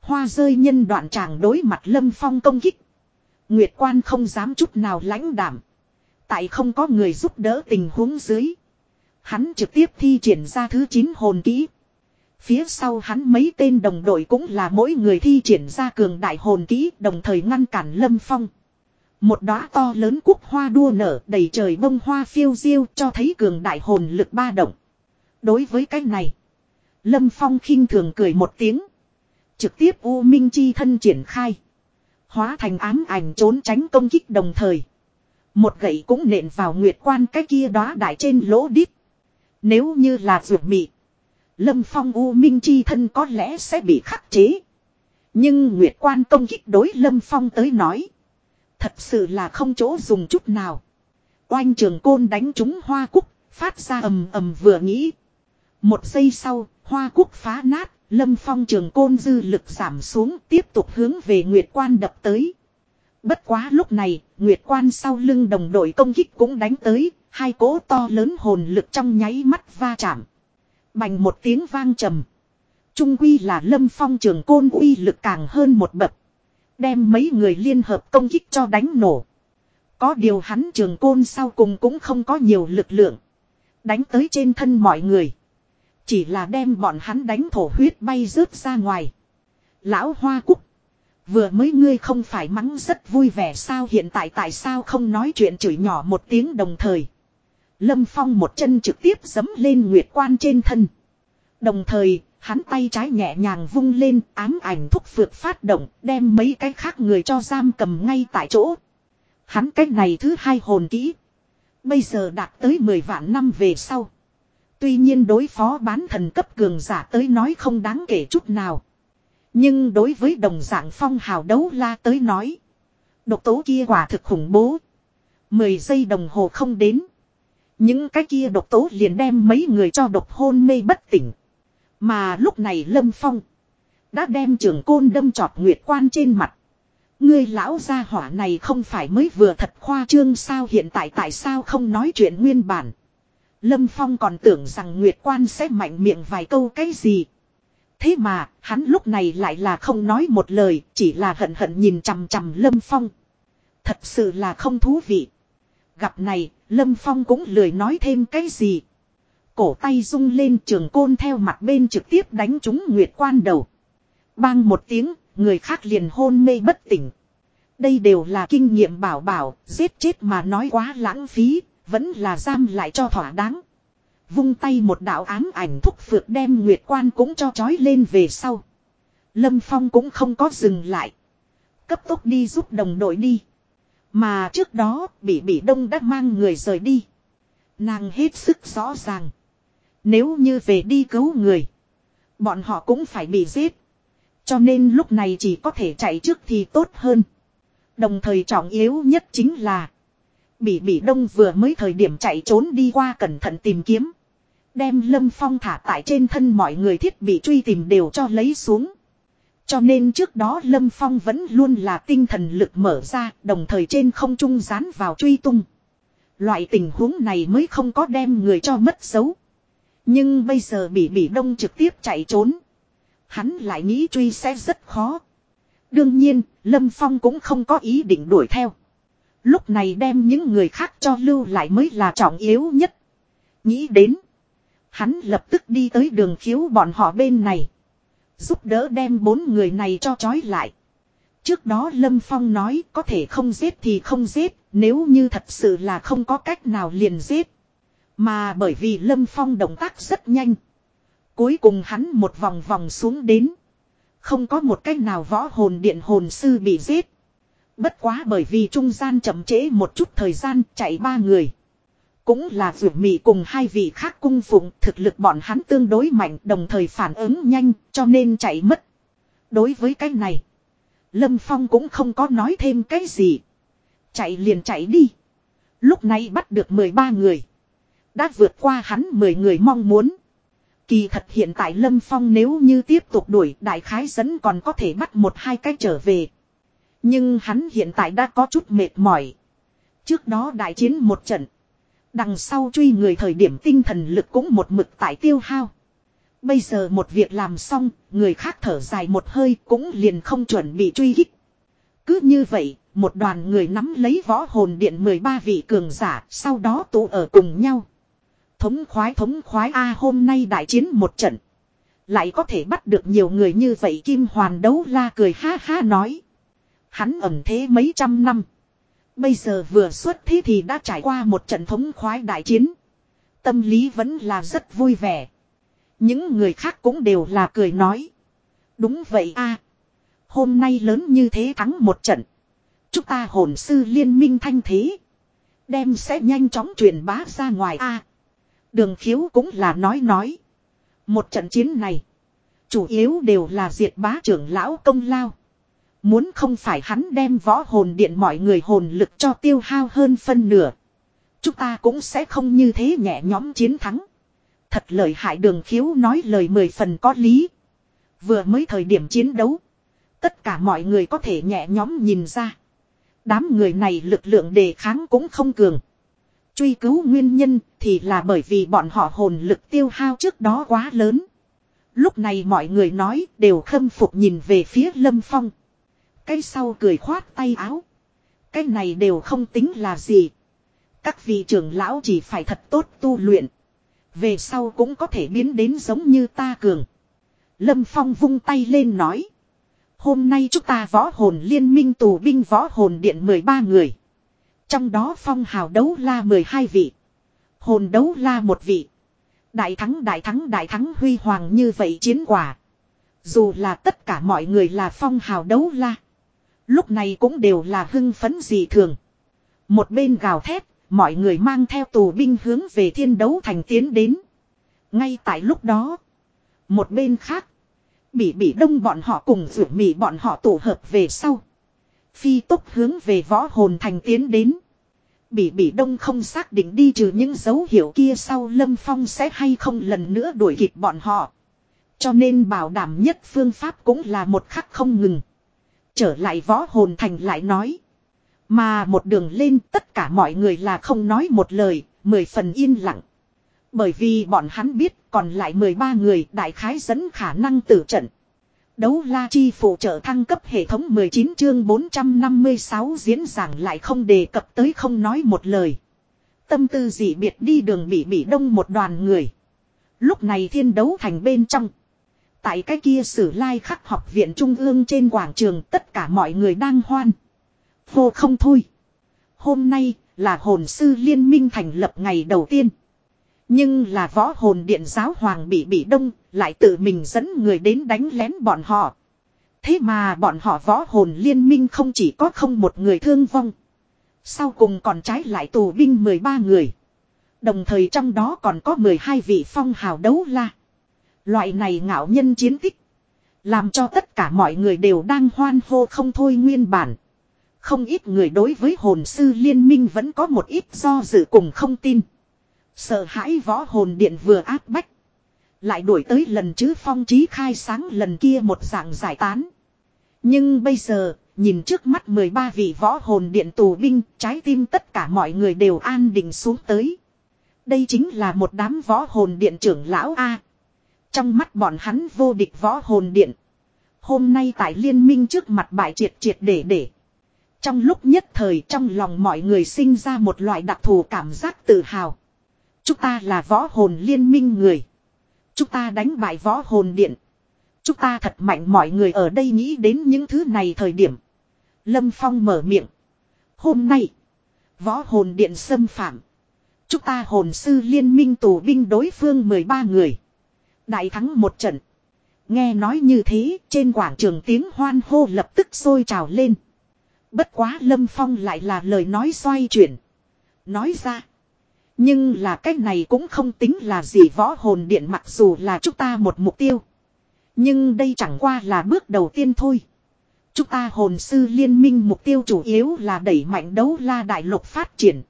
Hoa rơi nhân đoạn tràng đối mặt Lâm Phong công kích. Nguyệt Quan không dám chút nào lãnh đảm. Tại không có người giúp đỡ tình huống dưới. Hắn trực tiếp thi triển ra thứ 9 hồn kỹ. Phía sau hắn mấy tên đồng đội cũng là mỗi người thi triển ra cường đại hồn kỹ đồng thời ngăn cản Lâm Phong. Một đóa to lớn quốc hoa đua nở đầy trời bông hoa phiêu diêu cho thấy cường đại hồn lực ba động. Đối với cái này, Lâm Phong khinh thường cười một tiếng. Trực tiếp U Minh Chi thân triển khai. Hóa thành ám ảnh trốn tránh công kích đồng thời. Một gậy cũng nện vào nguyệt quan cái kia đó đại trên lỗ đít. Nếu như là ruột mị. Lâm Phong U Minh Chi thân có lẽ sẽ bị khắc chế. Nhưng Nguyệt Quan công kích đối Lâm Phong tới nói. Thật sự là không chỗ dùng chút nào. Oanh trường côn đánh trúng hoa cúc, phát ra ầm ầm vừa nghĩ. Một giây sau, hoa cúc phá nát, Lâm phong trường côn dư lực giảm xuống tiếp tục hướng về Nguyệt Quan đập tới. Bất quá lúc này, Nguyệt Quan sau lưng đồng đội công kích cũng đánh tới, hai cỗ to lớn hồn lực trong nháy mắt va chạm. Bành một tiếng vang trầm. Trung quy là lâm phong trường côn uy lực càng hơn một bậc. Đem mấy người liên hợp công kích cho đánh nổ. Có điều hắn trường côn sau cùng cũng không có nhiều lực lượng. Đánh tới trên thân mọi người. Chỉ là đem bọn hắn đánh thổ huyết bay rớt ra ngoài. Lão Hoa Cúc. Vừa mới ngươi không phải mắng rất vui vẻ sao hiện tại tại sao không nói chuyện chửi nhỏ một tiếng đồng thời. Lâm Phong một chân trực tiếp giấm lên Nguyệt Quan trên thân. Đồng thời, hắn tay trái nhẹ nhàng vung lên ám ảnh thúc phược phát động đem mấy cái khác người cho giam cầm ngay tại chỗ. Hắn cái này thứ hai hồn kỹ. Bây giờ đạt tới 10 vạn năm về sau. Tuy nhiên đối phó bán thần cấp cường giả tới nói không đáng kể chút nào. Nhưng đối với đồng dạng phong hào đấu la tới nói. Độc tố kia quả thực khủng bố. 10 giây đồng hồ không đến. Những cái kia độc tố liền đem mấy người cho độc hôn mê bất tỉnh. Mà lúc này Lâm Phong. Đã đem trường côn đâm trọt nguyệt quan trên mặt. Ngươi lão gia hỏa này không phải mới vừa thật khoa trương sao hiện tại tại sao không nói chuyện nguyên bản. Lâm Phong còn tưởng rằng Nguyệt Quan sẽ mạnh miệng vài câu cái gì. Thế mà, hắn lúc này lại là không nói một lời, chỉ là hận hận nhìn chằm chằm Lâm Phong. Thật sự là không thú vị. Gặp này, Lâm Phong cũng lười nói thêm cái gì. Cổ tay rung lên trường côn theo mặt bên trực tiếp đánh trúng Nguyệt Quan đầu. Bang một tiếng, người khác liền hôn mê bất tỉnh. Đây đều là kinh nghiệm bảo bảo, giết chết mà nói quá lãng phí, vẫn là giam lại cho thỏa đáng. Vung tay một đạo ám ảnh thúc phược đem Nguyệt Quan cũng cho trói lên về sau. Lâm Phong cũng không có dừng lại. Cấp tốc đi giúp đồng đội đi. Mà trước đó bị bị đông đã mang người rời đi. Nàng hết sức rõ ràng. Nếu như về đi cứu người. Bọn họ cũng phải bị giết. Cho nên lúc này chỉ có thể chạy trước thì tốt hơn. Đồng thời trọng yếu nhất chính là. bị bỉ đông vừa mới thời điểm chạy trốn đi qua cẩn thận tìm kiếm. Đem lâm phong thả tại trên thân mọi người thiết bị truy tìm đều cho lấy xuống. Cho nên trước đó lâm phong vẫn luôn là tinh thần lực mở ra đồng thời trên không trung dán vào truy tung. Loại tình huống này mới không có đem người cho mất dấu. Nhưng bây giờ bị bị đông trực tiếp chạy trốn. Hắn lại nghĩ truy sẽ rất khó. Đương nhiên, Lâm Phong cũng không có ý định đuổi theo. Lúc này đem những người khác cho lưu lại mới là trọng yếu nhất. Nghĩ đến. Hắn lập tức đi tới đường khiếu bọn họ bên này. Giúp đỡ đem bốn người này cho trói lại. Trước đó Lâm Phong nói có thể không giết thì không giết, nếu như thật sự là không có cách nào liền giết. Mà bởi vì Lâm Phong động tác rất nhanh. Cuối cùng hắn một vòng vòng xuống đến. Không có một cách nào võ hồn điện hồn sư bị giết. Bất quá bởi vì trung gian chậm trễ một chút thời gian chạy ba người. Cũng là vượt mị cùng hai vị khác cung phụng, thực lực bọn hắn tương đối mạnh, đồng thời phản ứng nhanh, cho nên chạy mất. Đối với cái này. Lâm Phong cũng không có nói thêm cái gì. Chạy liền chạy đi. Lúc này bắt được 13 người. Đã vượt qua hắn 10 người mong muốn. Kỳ thật hiện tại Lâm Phong nếu như tiếp tục đuổi, đại khái dẫn còn có thể bắt một hai cái trở về. Nhưng hắn hiện tại đã có chút mệt mỏi. Trước đó đại chiến một trận. Đằng sau truy người thời điểm tinh thần lực cũng một mực tại tiêu hao. Bây giờ một việc làm xong, người khác thở dài một hơi cũng liền không chuẩn bị truy kích. Cứ như vậy, một đoàn người nắm lấy võ hồn điện 13 vị cường giả, sau đó tụ ở cùng nhau. Thống khoái thống khoái A hôm nay đại chiến một trận. Lại có thể bắt được nhiều người như vậy Kim Hoàn đấu la cười ha ha nói. Hắn ẩn thế mấy trăm năm. Bây giờ vừa xuất thế thì đã trải qua một trận thống khoái đại chiến. Tâm lý vẫn là rất vui vẻ. Những người khác cũng đều là cười nói. Đúng vậy a Hôm nay lớn như thế thắng một trận. Chúng ta hồn sư liên minh thanh thế. Đem sẽ nhanh chóng truyền bá ra ngoài a Đường khiếu cũng là nói nói. Một trận chiến này. Chủ yếu đều là diệt bá trưởng lão công lao. Muốn không phải hắn đem võ hồn điện mọi người hồn lực cho tiêu hao hơn phân nửa. Chúng ta cũng sẽ không như thế nhẹ nhõm chiến thắng. Thật lời hại đường khiếu nói lời mười phần có lý. Vừa mới thời điểm chiến đấu. Tất cả mọi người có thể nhẹ nhóm nhìn ra. Đám người này lực lượng đề kháng cũng không cường. Truy cứu nguyên nhân thì là bởi vì bọn họ hồn lực tiêu hao trước đó quá lớn. Lúc này mọi người nói đều khâm phục nhìn về phía Lâm Phong. Cái sau cười khoát tay áo. Cái này đều không tính là gì. Các vị trưởng lão chỉ phải thật tốt tu luyện. Về sau cũng có thể biến đến giống như ta cường. Lâm Phong vung tay lên nói. Hôm nay chúng ta võ hồn liên minh tù binh võ hồn điện 13 người. Trong đó phong hào đấu la 12 vị. Hồn đấu la một vị. Đại thắng đại thắng đại thắng huy hoàng như vậy chiến quả. Dù là tất cả mọi người là phong hào đấu la. Lúc này cũng đều là hưng phấn dị thường. Một bên gào thét, mọi người mang theo tù binh hướng về thiên đấu thành tiến đến. Ngay tại lúc đó, một bên khác, bị bị đông bọn họ cùng rửa mỉ bọn họ tụ hợp về sau. Phi tốc hướng về võ hồn thành tiến đến. Bị bị đông không xác định đi trừ những dấu hiệu kia sau lâm phong sẽ hay không lần nữa đuổi kịp bọn họ. Cho nên bảo đảm nhất phương pháp cũng là một khắc không ngừng. Trở lại võ hồn thành lại nói. Mà một đường lên tất cả mọi người là không nói một lời, mười phần yên lặng. Bởi vì bọn hắn biết còn lại 13 người đại khái dẫn khả năng tử trận. Đấu la chi phụ trợ thăng cấp hệ thống 19 chương 456 diễn giảng lại không đề cập tới không nói một lời. Tâm tư dị biệt đi đường bị bị đông một đoàn người. Lúc này thiên đấu thành bên trong. Tại cái kia sử lai khắc học viện trung ương trên quảng trường tất cả mọi người đang hoan. Vô không thôi. Hôm nay là hồn sư liên minh thành lập ngày đầu tiên. Nhưng là võ hồn điện giáo hoàng bị bị đông, lại tự mình dẫn người đến đánh lén bọn họ. Thế mà bọn họ võ hồn liên minh không chỉ có không một người thương vong. Sau cùng còn trái lại tù binh 13 người. Đồng thời trong đó còn có 12 vị phong hào đấu la. Loại này ngạo nhân chiến tích. Làm cho tất cả mọi người đều đang hoan hô không thôi nguyên bản. Không ít người đối với hồn sư liên minh vẫn có một ít do dự cùng không tin. Sợ hãi võ hồn điện vừa áp bách. Lại đuổi tới lần chứ phong trí khai sáng lần kia một dạng giải tán. Nhưng bây giờ, nhìn trước mắt 13 vị võ hồn điện tù binh, trái tim tất cả mọi người đều an định xuống tới. Đây chính là một đám võ hồn điện trưởng lão A. Trong mắt bọn hắn vô địch võ hồn điện. Hôm nay tại liên minh trước mặt bại triệt triệt để để. Trong lúc nhất thời trong lòng mọi người sinh ra một loại đặc thù cảm giác tự hào. Chúng ta là võ hồn liên minh người. Chúng ta đánh bại võ hồn điện. Chúng ta thật mạnh mọi người ở đây nghĩ đến những thứ này thời điểm. Lâm Phong mở miệng. Hôm nay, võ hồn điện xâm phạm. Chúng ta hồn sư liên minh tù binh đối phương 13 người. Đại thắng một trận. Nghe nói như thế, trên quảng trường tiếng hoan hô lập tức sôi trào lên. Bất quá Lâm Phong lại là lời nói xoay chuyển. Nói ra. Nhưng là cách này cũng không tính là gì võ hồn điện mặc dù là chúng ta một mục tiêu. Nhưng đây chẳng qua là bước đầu tiên thôi. Chúng ta hồn sư liên minh mục tiêu chủ yếu là đẩy mạnh đấu la đại lục phát triển.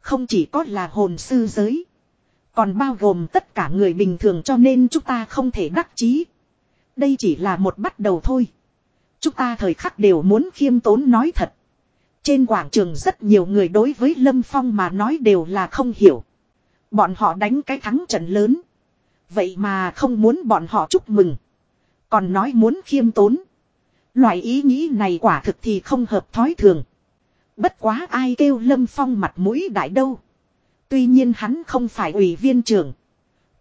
Không chỉ có là hồn sư giới. Còn bao gồm tất cả người bình thường cho nên chúng ta không thể đắc chí. Đây chỉ là một bắt đầu thôi. Chúng ta thời khắc đều muốn khiêm tốn nói thật. Trên quảng trường rất nhiều người đối với Lâm Phong mà nói đều là không hiểu. Bọn họ đánh cái thắng trận lớn. Vậy mà không muốn bọn họ chúc mừng. Còn nói muốn khiêm tốn. Loại ý nghĩ này quả thực thì không hợp thói thường. Bất quá ai kêu Lâm Phong mặt mũi đại đâu. Tuy nhiên hắn không phải ủy viên trưởng.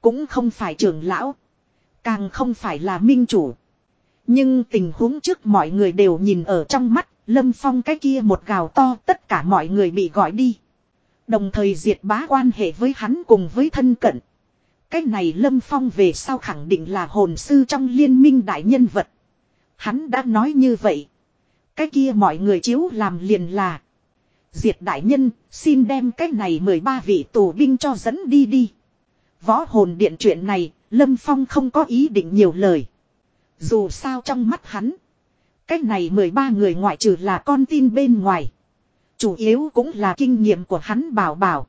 Cũng không phải trưởng lão. Càng không phải là minh chủ. Nhưng tình huống trước mọi người đều nhìn ở trong mắt. Lâm Phong cái kia một gào to tất cả mọi người bị gọi đi. Đồng thời diệt bá quan hệ với hắn cùng với thân cận. Cái này Lâm Phong về sau khẳng định là hồn sư trong liên minh đại nhân vật. Hắn đã nói như vậy. Cái kia mọi người chiếu làm liền là. Diệt đại nhân, xin đem cái này 13 vị tù binh cho dẫn đi đi. Võ hồn điện chuyện này, Lâm Phong không có ý định nhiều lời. Dù sao trong mắt hắn. Cái này 13 người ngoại trừ là con tin bên ngoài. Chủ yếu cũng là kinh nghiệm của hắn bảo bảo.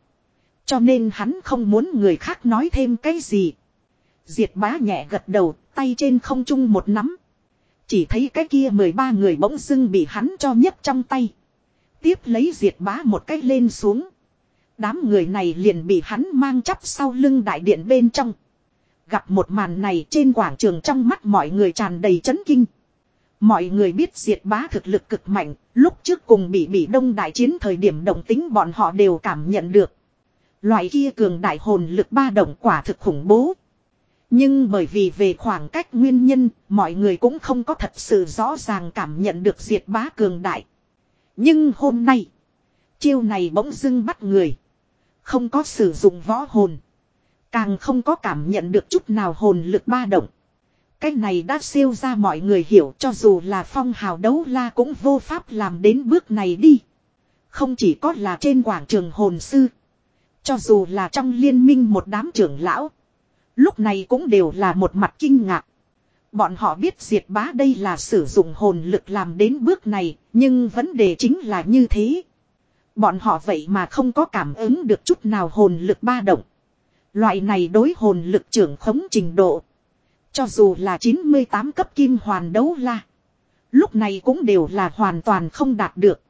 Cho nên hắn không muốn người khác nói thêm cái gì. Diệt bá nhẹ gật đầu, Tay trên không trung một nắm. Chỉ thấy cái kia 13 người bỗng dưng bị hắn cho nhấc trong tay. Tiếp lấy diệt bá một cách lên xuống. Đám người này liền bị hắn mang chắp sau lưng đại điện bên trong. Gặp một màn này trên quảng trường trong mắt mọi người tràn đầy chấn kinh. Mọi người biết diệt bá thực lực cực mạnh, lúc trước cùng bị bị đông đại chiến thời điểm động tính bọn họ đều cảm nhận được. Loại kia cường đại hồn lực ba động quả thực khủng bố. Nhưng bởi vì về khoảng cách nguyên nhân, mọi người cũng không có thật sự rõ ràng cảm nhận được diệt bá cường đại. Nhưng hôm nay, chiêu này bỗng dưng bắt người. Không có sử dụng võ hồn. Càng không có cảm nhận được chút nào hồn lực ba động. Cái này đã siêu ra mọi người hiểu cho dù là phong hào đấu la cũng vô pháp làm đến bước này đi. Không chỉ có là trên quảng trường hồn sư. Cho dù là trong liên minh một đám trưởng lão. Lúc này cũng đều là một mặt kinh ngạc. Bọn họ biết diệt bá đây là sử dụng hồn lực làm đến bước này, nhưng vấn đề chính là như thế. Bọn họ vậy mà không có cảm ứng được chút nào hồn lực ba động. Loại này đối hồn lực trưởng khống trình độ. Cho dù là 98 cấp kim hoàn đấu la. Lúc này cũng đều là hoàn toàn không đạt được.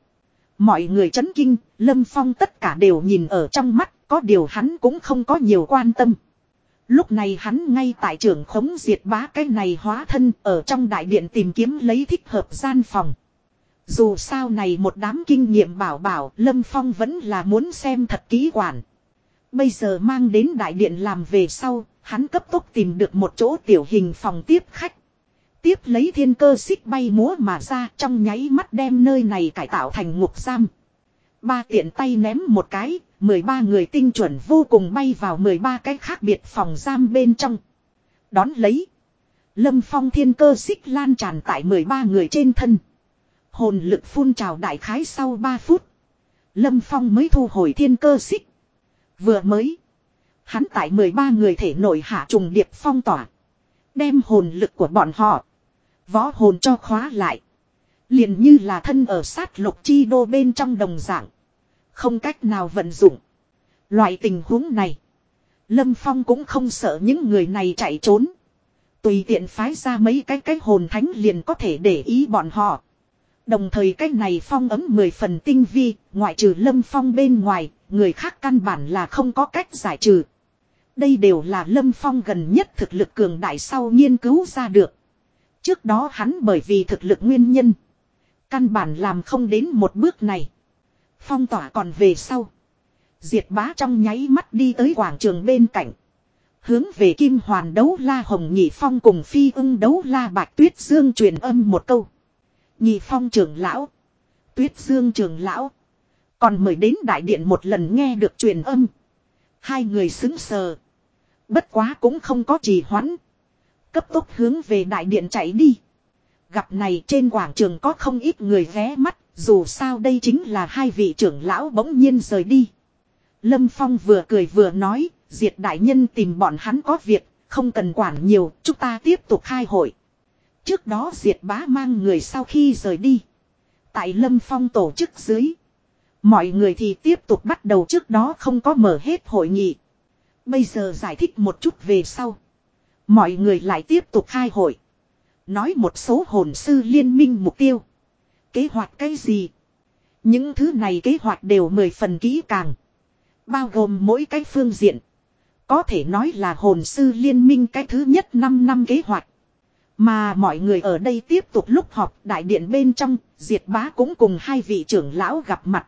Mọi người chấn kinh, Lâm Phong tất cả đều nhìn ở trong mắt, có điều hắn cũng không có nhiều quan tâm. Lúc này hắn ngay tại trưởng khống diệt bá cái này hóa thân ở trong đại điện tìm kiếm lấy thích hợp gian phòng. Dù sao này một đám kinh nghiệm bảo bảo Lâm Phong vẫn là muốn xem thật kỹ quản. Bây giờ mang đến đại điện làm về sau, hắn cấp tốc tìm được một chỗ tiểu hình phòng tiếp khách. Tiếp lấy thiên cơ xích bay múa mà ra trong nháy mắt đem nơi này cải tạo thành ngục giam. Ba tiện tay ném một cái, 13 người tinh chuẩn vô cùng bay vào 13 cái khác biệt phòng giam bên trong. Đón lấy. Lâm phong thiên cơ xích lan tràn tại 13 người trên thân. Hồn lực phun trào đại khái sau 3 phút. Lâm phong mới thu hồi thiên cơ xích. Vừa mới. Hắn tại 13 người thể nội hạ trùng điệp phong tỏa. Đem hồn lực của bọn họ. Võ hồn cho khóa lại. liền như là thân ở sát lục chi đô bên trong đồng dạng. Không cách nào vận dụng. Loại tình huống này. Lâm Phong cũng không sợ những người này chạy trốn. Tùy tiện phái ra mấy cái cái hồn thánh liền có thể để ý bọn họ. Đồng thời cái này phong ấm mười phần tinh vi, ngoại trừ lâm phong bên ngoài, người khác căn bản là không có cách giải trừ. Đây đều là lâm phong gần nhất thực lực cường đại sau nghiên cứu ra được. Trước đó hắn bởi vì thực lực nguyên nhân. Căn bản làm không đến một bước này. Phong tỏa còn về sau. Diệt bá trong nháy mắt đi tới quảng trường bên cạnh. Hướng về Kim Hoàn đấu la Hồng Nhị Phong cùng Phi ưng đấu la Bạch Tuyết Dương truyền âm một câu. Nhị Phong trưởng lão. Tuyết Dương trưởng lão. Còn mời đến đại điện một lần nghe được truyền âm. Hai người xứng sờ. Bất quá cũng không có trì hoãn. Cấp tốc hướng về đại điện chạy đi. Gặp này trên quảng trường có không ít người ghé mắt. Dù sao đây chính là hai vị trưởng lão bỗng nhiên rời đi. Lâm Phong vừa cười vừa nói. Diệt đại nhân tìm bọn hắn có việc. Không cần quản nhiều. Chúng ta tiếp tục khai hội. Trước đó diệt bá mang người sau khi rời đi. Tại Lâm Phong tổ chức dưới. Mọi người thì tiếp tục bắt đầu trước đó không có mở hết hội nghị. Bây giờ giải thích một chút về sau. Mọi người lại tiếp tục khai hội. Nói một số hồn sư liên minh mục tiêu. Kế hoạch cái gì? Những thứ này kế hoạch đều mười phần kỹ càng. Bao gồm mỗi cái phương diện. Có thể nói là hồn sư liên minh cái thứ nhất 5 năm kế hoạch. Mà mọi người ở đây tiếp tục lúc họp đại điện bên trong, Diệt Bá cũng cùng hai vị trưởng lão gặp mặt.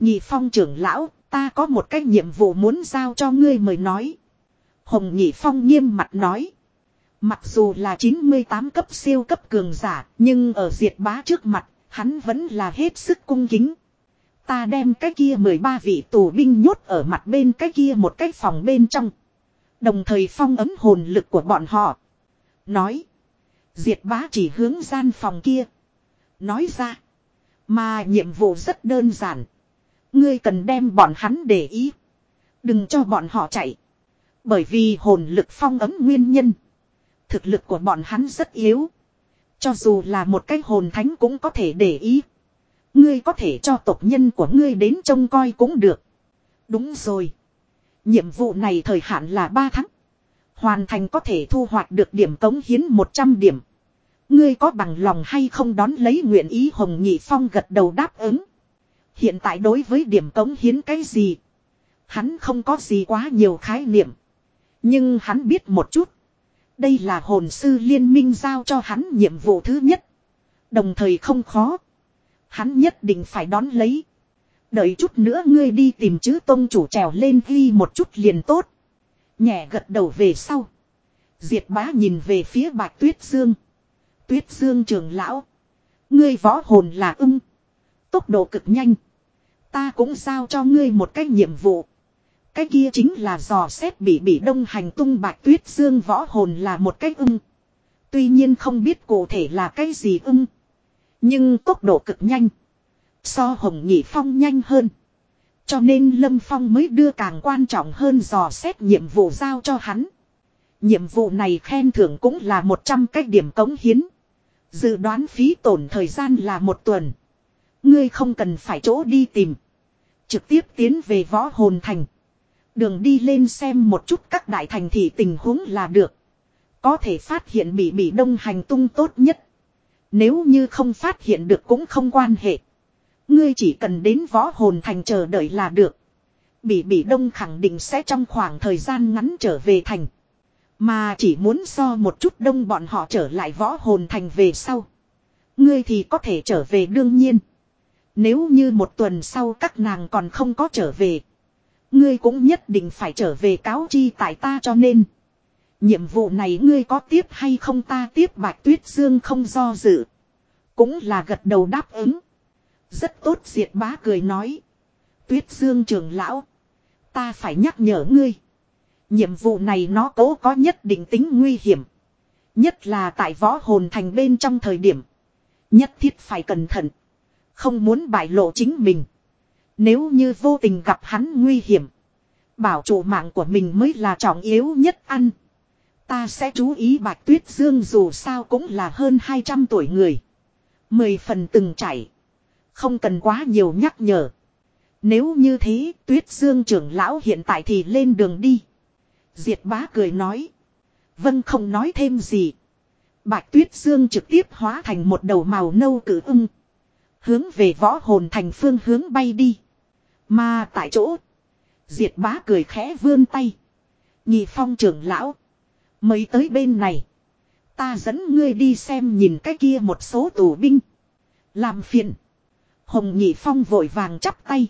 Nhị phong trưởng lão, ta có một cái nhiệm vụ muốn giao cho ngươi mời nói. Hồng Nhị Phong nghiêm mặt nói. Mặc dù là 98 cấp siêu cấp cường giả, nhưng ở diệt bá trước mặt, hắn vẫn là hết sức cung kính. Ta đem cái kia 13 vị tù binh nhốt ở mặt bên cái kia một cái phòng bên trong. Đồng thời phong ấm hồn lực của bọn họ. Nói. Diệt bá chỉ hướng gian phòng kia. Nói ra. Mà nhiệm vụ rất đơn giản. Ngươi cần đem bọn hắn để ý. Đừng cho bọn họ chạy. Bởi vì hồn lực phong ấm nguyên nhân. Thực lực của bọn hắn rất yếu. Cho dù là một cái hồn thánh cũng có thể để ý. Ngươi có thể cho tộc nhân của ngươi đến trông coi cũng được. Đúng rồi. Nhiệm vụ này thời hạn là 3 tháng. Hoàn thành có thể thu hoạch được điểm cống hiến 100 điểm. Ngươi có bằng lòng hay không đón lấy nguyện ý Hồng Nhị Phong gật đầu đáp ứng. Hiện tại đối với điểm cống hiến cái gì? Hắn không có gì quá nhiều khái niệm. Nhưng hắn biết một chút. Đây là hồn sư liên minh giao cho hắn nhiệm vụ thứ nhất. Đồng thời không khó. Hắn nhất định phải đón lấy. Đợi chút nữa ngươi đi tìm chữ tông chủ trèo lên ghi một chút liền tốt. Nhẹ gật đầu về sau. Diệt bá nhìn về phía bạch tuyết dương. Tuyết dương trường lão. Ngươi võ hồn là ưng. Tốc độ cực nhanh. Ta cũng giao cho ngươi một cái nhiệm vụ. Cái kia chính là dò xét bị bị đông hành tung bạch tuyết dương võ hồn là một cái ưng. Tuy nhiên không biết cụ thể là cái gì ưng. Nhưng tốc độ cực nhanh. So hồng nhị phong nhanh hơn. Cho nên Lâm Phong mới đưa càng quan trọng hơn dò xét nhiệm vụ giao cho hắn. Nhiệm vụ này khen thưởng cũng là 100 cái điểm cống hiến. Dự đoán phí tổn thời gian là một tuần. Ngươi không cần phải chỗ đi tìm. Trực tiếp tiến về võ hồn thành. Đường đi lên xem một chút các đại thành thị tình huống là được. Có thể phát hiện bị bị đông hành tung tốt nhất. Nếu như không phát hiện được cũng không quan hệ. Ngươi chỉ cần đến võ hồn thành chờ đợi là được. Bị bị đông khẳng định sẽ trong khoảng thời gian ngắn trở về thành. Mà chỉ muốn so một chút đông bọn họ trở lại võ hồn thành về sau. Ngươi thì có thể trở về đương nhiên. Nếu như một tuần sau các nàng còn không có trở về. Ngươi cũng nhất định phải trở về cáo chi tại ta cho nên. Nhiệm vụ này ngươi có tiếp hay không ta tiếp bạch tuyết dương không do dự. Cũng là gật đầu đáp ứng. Rất tốt diệt bá cười nói. Tuyết dương trường lão. Ta phải nhắc nhở ngươi. Nhiệm vụ này nó cố có nhất định tính nguy hiểm. Nhất là tại võ hồn thành bên trong thời điểm. Nhất thiết phải cẩn thận. Không muốn bại lộ chính mình. Nếu như vô tình gặp hắn nguy hiểm. Bảo chủ mạng của mình mới là trọng yếu nhất ăn. Ta sẽ chú ý Bạch Tuyết Dương dù sao cũng là hơn 200 tuổi người. Mười phần từng chảy. Không cần quá nhiều nhắc nhở. Nếu như thế, Tuyết Dương trưởng lão hiện tại thì lên đường đi. Diệt bá cười nói. Vân không nói thêm gì. Bạch Tuyết Dương trực tiếp hóa thành một đầu màu nâu cử ưng. Hướng về võ hồn thành phương hướng bay đi. Mà tại chỗ. Diệt bá cười khẽ vươn tay. Nhị phong trưởng lão. mấy tới bên này. Ta dẫn ngươi đi xem nhìn cái kia một số tù binh. Làm phiền. Hồng nhị phong vội vàng chắp tay.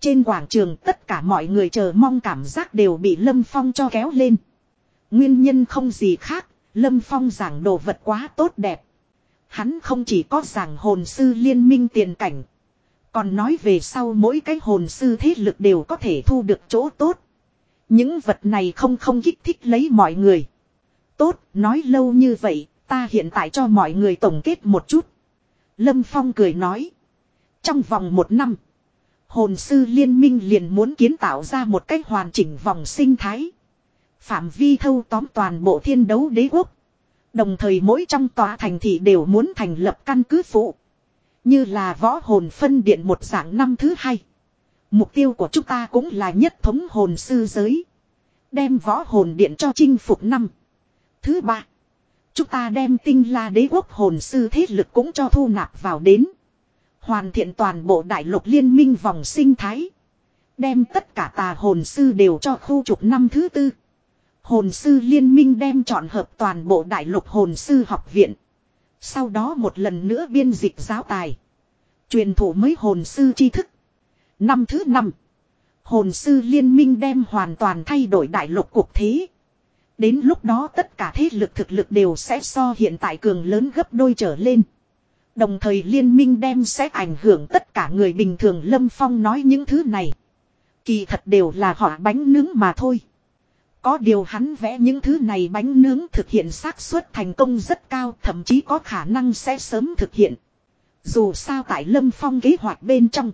Trên quảng trường tất cả mọi người chờ mong cảm giác đều bị Lâm Phong cho kéo lên. Nguyên nhân không gì khác, Lâm Phong giảng đồ vật quá tốt đẹp. Hắn không chỉ có giảng hồn sư liên minh tiền cảnh. Còn nói về sau mỗi cái hồn sư thế lực đều có thể thu được chỗ tốt. Những vật này không không kích thích lấy mọi người. Tốt, nói lâu như vậy, ta hiện tại cho mọi người tổng kết một chút. Lâm Phong cười nói. Trong vòng một năm, hồn sư liên minh liền muốn kiến tạo ra một cách hoàn chỉnh vòng sinh thái. Phạm vi thâu tóm toàn bộ thiên đấu đế quốc. Đồng thời mỗi trong tòa thành thị đều muốn thành lập căn cứ phụ. Như là võ hồn phân điện một dạng năm thứ hai. Mục tiêu của chúng ta cũng là nhất thống hồn sư giới. Đem võ hồn điện cho chinh phục năm. Thứ ba. Chúng ta đem tinh la đế quốc hồn sư thế lực cũng cho thu nạp vào đến. Hoàn thiện toàn bộ đại lục liên minh vòng sinh thái. Đem tất cả tà hồn sư đều cho khu trục năm thứ tư. Hồn sư liên minh đem chọn hợp toàn bộ đại lục hồn sư học viện. Sau đó một lần nữa biên dịch giáo tài. Truyền thủ mới hồn sư tri thức. Năm thứ năm. Hồn sư liên minh đem hoàn toàn thay đổi đại lục cuộc thế. Đến lúc đó tất cả thế lực thực lực đều sẽ so hiện tại cường lớn gấp đôi trở lên. Đồng thời liên minh đem sẽ ảnh hưởng tất cả người bình thường Lâm Phong nói những thứ này. Kỳ thật đều là họ bánh nướng mà thôi. Có điều hắn vẽ những thứ này bánh nướng thực hiện xác suất thành công rất cao thậm chí có khả năng sẽ sớm thực hiện. Dù sao tại Lâm Phong kế hoạch bên trong.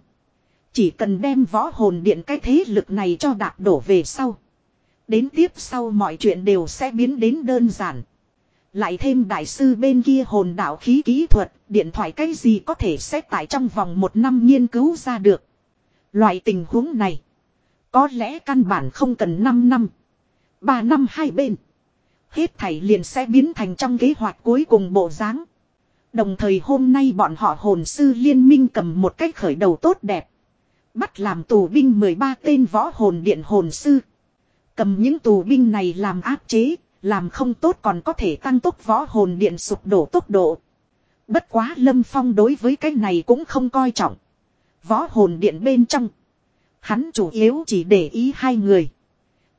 Chỉ cần đem võ hồn điện cái thế lực này cho đạp đổ về sau. Đến tiếp sau mọi chuyện đều sẽ biến đến đơn giản. Lại thêm đại sư bên kia hồn đạo khí kỹ thuật, điện thoại cái gì có thể xét tại trong vòng một năm nghiên cứu ra được. Loại tình huống này, có lẽ căn bản không cần 5 năm ba năm hai bên. Hết thảy liền sẽ biến thành trong kế hoạch cuối cùng bộ dáng. Đồng thời hôm nay bọn họ hồn sư liên minh cầm một cách khởi đầu tốt đẹp. Bắt làm tù binh 13 tên võ hồn điện hồn sư. Cầm những tù binh này làm áp chế, làm không tốt còn có thể tăng tốc võ hồn điện sụp đổ tốc độ. Bất quá Lâm Phong đối với cái này cũng không coi trọng. Võ hồn điện bên trong. Hắn chủ yếu chỉ để ý hai người.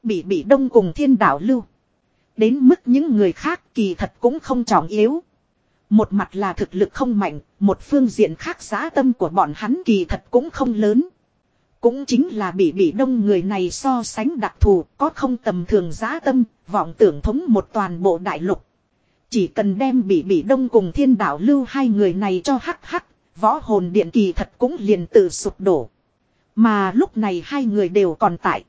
Bị bị đông cùng thiên đạo lưu. Đến mức những người khác kỳ thật cũng không trọng yếu. Một mặt là thực lực không mạnh, một phương diện khác giá tâm của bọn hắn kỳ thật cũng không lớn. Cũng chính là bị bị đông người này so sánh đặc thù, có không tầm thường giá tâm, vọng tưởng thống một toàn bộ đại lục. Chỉ cần đem bị bị đông cùng thiên đạo lưu hai người này cho hắc hắc, võ hồn điện kỳ thật cũng liền tự sụp đổ. Mà lúc này hai người đều còn tại.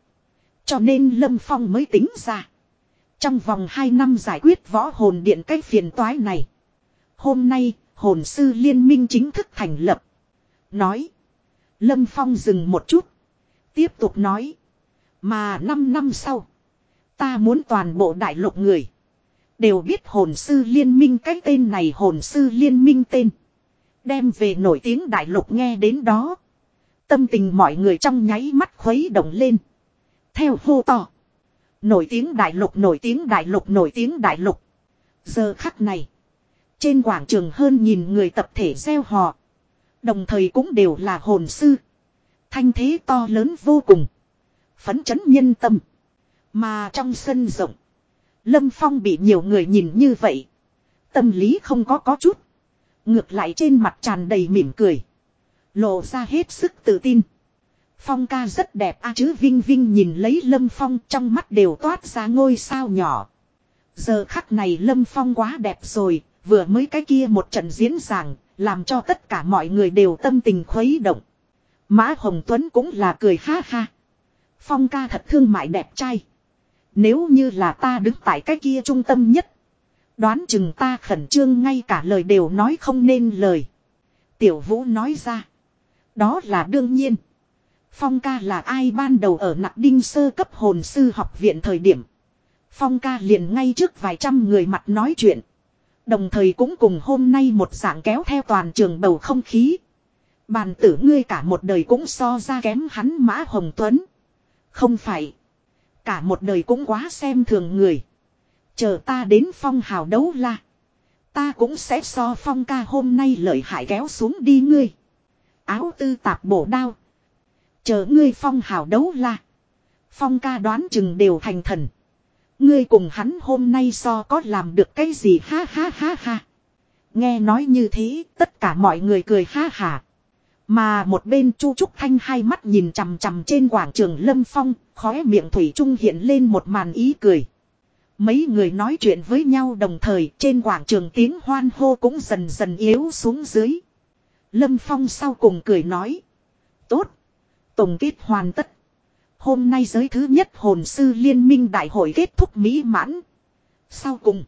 Cho nên Lâm Phong mới tính ra. Trong vòng 2 năm giải quyết võ hồn điện cái phiền toái này. Hôm nay, hồn sư liên minh chính thức thành lập. Nói. Lâm Phong dừng một chút. Tiếp tục nói. Mà 5 năm sau. Ta muốn toàn bộ đại lục người. Đều biết hồn sư liên minh cái tên này hồn sư liên minh tên. Đem về nổi tiếng đại lục nghe đến đó. Tâm tình mọi người trong nháy mắt khuấy động lên. Theo hô to. Nổi tiếng đại lục, nổi tiếng đại lục, nổi tiếng đại lục. Giờ khắc này. Trên quảng trường hơn nhìn người tập thể gieo họ. Đồng thời cũng đều là hồn sư. Thanh thế to lớn vô cùng. Phấn chấn nhân tâm. Mà trong sân rộng. Lâm Phong bị nhiều người nhìn như vậy. Tâm lý không có có chút. Ngược lại trên mặt tràn đầy mỉm cười. Lộ ra hết sức tự tin. Phong ca rất đẹp a chứ Vinh Vinh nhìn lấy Lâm Phong trong mắt đều toát ra ngôi sao nhỏ. Giờ khắc này Lâm Phong quá đẹp rồi, vừa mới cái kia một trận diễn giảng, làm cho tất cả mọi người đều tâm tình khuấy động. Mã Hồng Tuấn cũng là cười ha ha. Phong ca thật thương mại đẹp trai. Nếu như là ta đứng tại cái kia trung tâm nhất. Đoán chừng ta khẩn trương ngay cả lời đều nói không nên lời. Tiểu Vũ nói ra. Đó là đương nhiên. Phong ca là ai ban đầu ở nặc đinh sơ cấp hồn sư học viện thời điểm. Phong ca liền ngay trước vài trăm người mặt nói chuyện. Đồng thời cũng cùng hôm nay một dạng kéo theo toàn trường bầu không khí. Bàn tử ngươi cả một đời cũng so ra kém hắn Mã Hồng Tuấn. Không phải. Cả một đời cũng quá xem thường người. Chờ ta đến phong hào đấu la. Ta cũng sẽ so phong ca hôm nay lợi hại kéo xuống đi ngươi. Áo tư tạp bổ đao. Chờ ngươi phong hào đấu la. Phong ca đoán chừng đều thành thần. Ngươi cùng hắn hôm nay so có làm được cái gì ha ha ha ha. Nghe nói như thế, tất cả mọi người cười ha hả. Mà một bên Chu Trúc Thanh hai mắt nhìn chằm chằm trên quảng trường Lâm Phong, khóe miệng Thủy Trung hiện lên một màn ý cười. Mấy người nói chuyện với nhau đồng thời trên quảng trường tiếng hoan hô cũng dần dần yếu xuống dưới. Lâm Phong sau cùng cười nói. Tốt. Tổng kết hoàn tất. Hôm nay giới thứ nhất hồn sư liên minh đại hội kết thúc mỹ mãn. Sau cùng.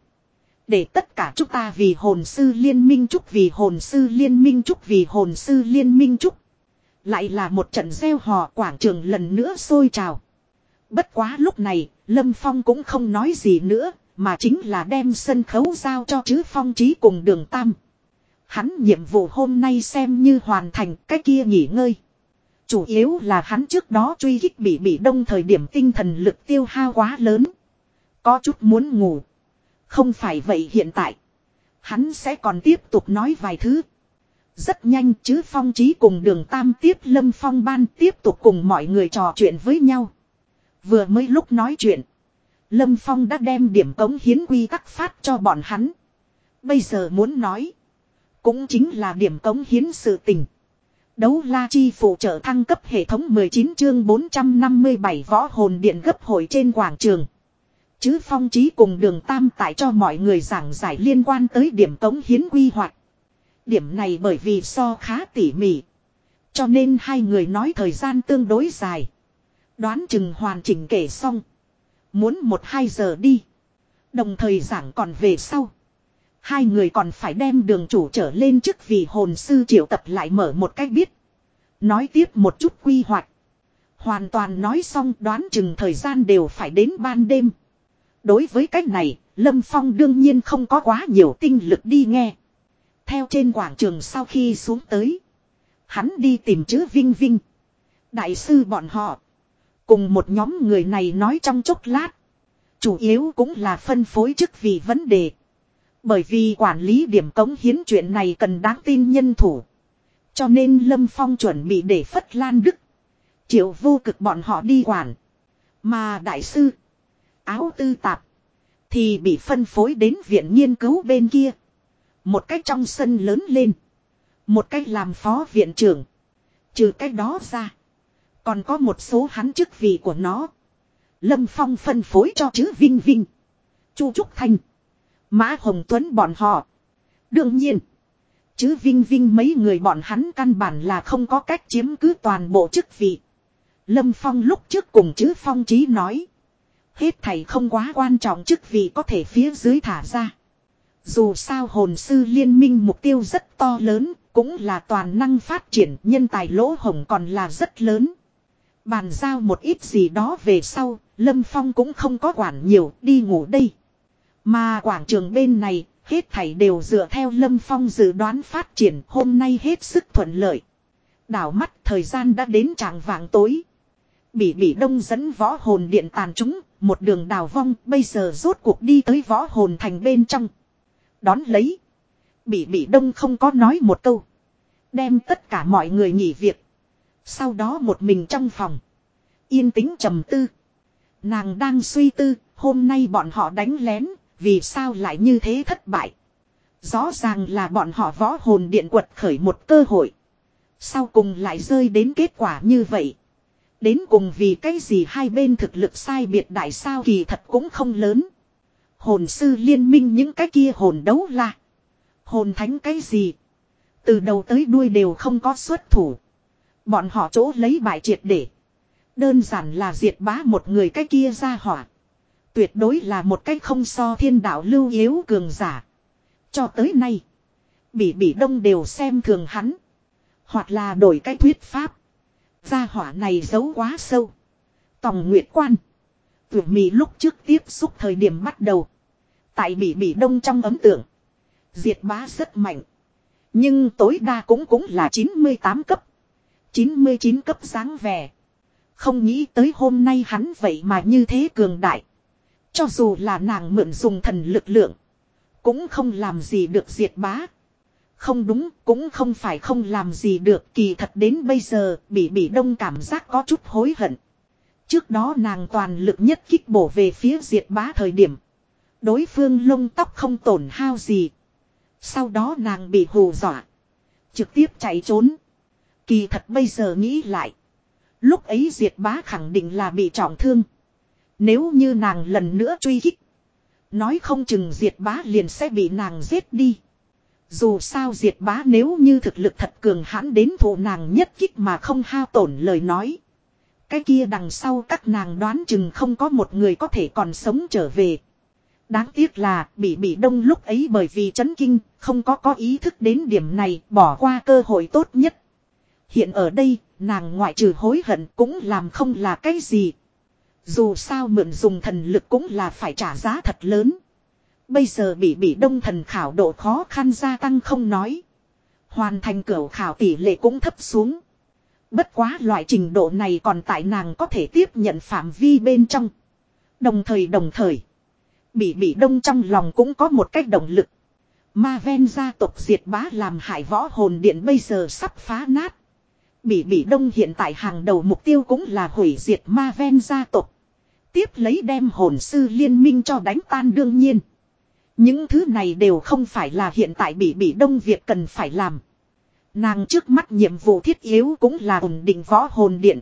Để tất cả chúng ta vì hồn sư liên minh chúc vì hồn sư liên minh chúc vì hồn sư liên minh chúc. Lại là một trận gieo hò quảng trường lần nữa sôi trào. Bất quá lúc này, Lâm Phong cũng không nói gì nữa, mà chính là đem sân khấu giao cho chứ Phong trí cùng đường Tam. Hắn nhiệm vụ hôm nay xem như hoàn thành cái kia nghỉ ngơi. Chủ yếu là hắn trước đó truy kích bị bị đông thời điểm tinh thần lực tiêu hao quá lớn. Có chút muốn ngủ. Không phải vậy hiện tại. Hắn sẽ còn tiếp tục nói vài thứ. Rất nhanh chứ phong trí cùng đường tam tiếp, lâm phong ban tiếp tục cùng mọi người trò chuyện với nhau. Vừa mới lúc nói chuyện. Lâm phong đã đem điểm cống hiến quy tắc phát cho bọn hắn. Bây giờ muốn nói. Cũng chính là điểm cống hiến sự tình. Đấu la chi phụ trợ thăng cấp hệ thống 19 chương 457 võ hồn điện gấp hội trên quảng trường. Chứ phong trí cùng đường tam tại cho mọi người giảng giải liên quan tới điểm cống hiến quy hoạch. Điểm này bởi vì so khá tỉ mỉ. Cho nên hai người nói thời gian tương đối dài. Đoán chừng hoàn chỉnh kể xong. Muốn một hai giờ đi. Đồng thời giảng còn về sau. Hai người còn phải đem đường chủ trở lên trước vì hồn sư triệu tập lại mở một cách biết. Nói tiếp một chút quy hoạch. Hoàn toàn nói xong đoán chừng thời gian đều phải đến ban đêm. Đối với cách này, Lâm Phong đương nhiên không có quá nhiều tinh lực đi nghe. Theo trên quảng trường sau khi xuống tới. Hắn đi tìm chữ Vinh Vinh. Đại sư bọn họ. Cùng một nhóm người này nói trong chốc lát. Chủ yếu cũng là phân phối chức vì vấn đề. Bởi vì quản lý điểm cống hiến chuyện này cần đáng tin nhân thủ. Cho nên Lâm Phong chuẩn bị để Phất Lan Đức. Triệu vô cực bọn họ đi quản. Mà đại sư. Áo tư tạp. Thì bị phân phối đến viện nghiên cứu bên kia. Một cách trong sân lớn lên. Một cách làm phó viện trưởng. Trừ cách đó ra. Còn có một số hắn chức vị của nó. Lâm Phong phân phối cho chữ Vinh Vinh. Chu Trúc Thanh. Mã Hồng Tuấn bọn họ. Đương nhiên. Chứ Vinh Vinh mấy người bọn hắn căn bản là không có cách chiếm cứ toàn bộ chức vị. Lâm Phong lúc trước cùng chữ Phong Chí nói. Hết thầy không quá quan trọng chức vị có thể phía dưới thả ra. Dù sao hồn sư liên minh mục tiêu rất to lớn, cũng là toàn năng phát triển nhân tài lỗ hồng còn là rất lớn. Bàn giao một ít gì đó về sau, Lâm Phong cũng không có quản nhiều, đi ngủ đây. Mà quảng trường bên này, hết thảy đều dựa theo Lâm Phong dự đoán phát triển hôm nay hết sức thuận lợi. Đảo mắt thời gian đã đến trạng vàng tối. Bỉ bỉ đông dẫn võ hồn điện tàn chúng, một đường đào vong bây giờ rốt cuộc đi tới võ hồn thành bên trong. Đón lấy. Bỉ bỉ đông không có nói một câu. Đem tất cả mọi người nghỉ việc. Sau đó một mình trong phòng. Yên tĩnh trầm tư. Nàng đang suy tư, hôm nay bọn họ đánh lén, vì sao lại như thế thất bại. Rõ ràng là bọn họ võ hồn điện quật khởi một cơ hội. Sau cùng lại rơi đến kết quả như vậy. Đến cùng vì cái gì hai bên thực lực sai biệt đại sao kỳ thật cũng không lớn. Hồn sư liên minh những cái kia hồn đấu la. Hồn thánh cái gì. Từ đầu tới đuôi đều không có xuất thủ. Bọn họ chỗ lấy bài triệt để. Đơn giản là diệt bá một người cái kia ra hỏa. Tuyệt đối là một cách không so thiên đạo lưu yếu cường giả. Cho tới nay. Bỉ bỉ đông đều xem thường hắn. Hoặc là đổi cái thuyết pháp. Gia hỏa này giấu quá sâu. Tòng Nguyệt Quan. tuyệt mì lúc trước tiếp xúc thời điểm bắt đầu. Tại bỉ bỉ đông trong ấm tượng. Diệt bá rất mạnh. Nhưng tối đa cũng cũng là 98 cấp. 99 cấp sáng vẻ. Không nghĩ tới hôm nay hắn vậy mà như thế cường đại. Cho dù là nàng mượn dùng thần lực lượng. Cũng không làm gì được diệt bá. Không đúng, cũng không phải không làm gì được kỳ thật đến bây giờ, bị bị đông cảm giác có chút hối hận. Trước đó nàng toàn lực nhất kích bổ về phía diệt bá thời điểm. Đối phương lông tóc không tổn hao gì. Sau đó nàng bị hù dọa. Trực tiếp chạy trốn. Kỳ thật bây giờ nghĩ lại. Lúc ấy diệt bá khẳng định là bị trọng thương. Nếu như nàng lần nữa truy kích. Nói không chừng diệt bá liền sẽ bị nàng giết đi. Dù sao diệt bá nếu như thực lực thật cường hãn đến thủ nàng nhất kích mà không hao tổn lời nói. Cái kia đằng sau các nàng đoán chừng không có một người có thể còn sống trở về. Đáng tiếc là bị bị đông lúc ấy bởi vì chấn kinh, không có có ý thức đến điểm này, bỏ qua cơ hội tốt nhất. Hiện ở đây, nàng ngoại trừ hối hận cũng làm không là cái gì. Dù sao mượn dùng thần lực cũng là phải trả giá thật lớn. Bây giờ bị bị đông thần khảo độ khó khăn gia tăng không nói. Hoàn thành cửa khảo tỷ lệ cũng thấp xuống. Bất quá loại trình độ này còn tại nàng có thể tiếp nhận phạm vi bên trong. Đồng thời đồng thời. Bị bị đông trong lòng cũng có một cách động lực. Ma ven gia tộc diệt bá làm hại võ hồn điện bây giờ sắp phá nát. Bị bị đông hiện tại hàng đầu mục tiêu cũng là hủy diệt ma ven gia tộc. Tiếp lấy đem hồn sư liên minh cho đánh tan đương nhiên. Những thứ này đều không phải là hiện tại bị bị đông Việt cần phải làm. Nàng trước mắt nhiệm vụ thiết yếu cũng là ổn định võ hồn điện.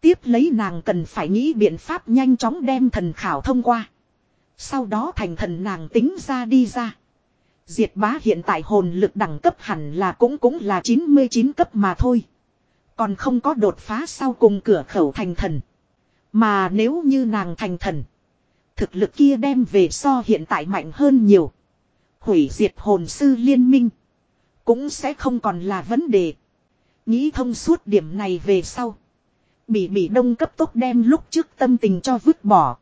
Tiếp lấy nàng cần phải nghĩ biện pháp nhanh chóng đem thần khảo thông qua. Sau đó thành thần nàng tính ra đi ra. Diệt bá hiện tại hồn lực đẳng cấp hẳn là cũng cũng là 99 cấp mà thôi. Còn không có đột phá sau cùng cửa khẩu thành thần. Mà nếu như nàng thành thần. Thực lực kia đem về so hiện tại mạnh hơn nhiều. Hủy diệt hồn sư liên minh. Cũng sẽ không còn là vấn đề. Nghĩ thông suốt điểm này về sau. bị bị đông cấp tốc đem lúc trước tâm tình cho vứt bỏ.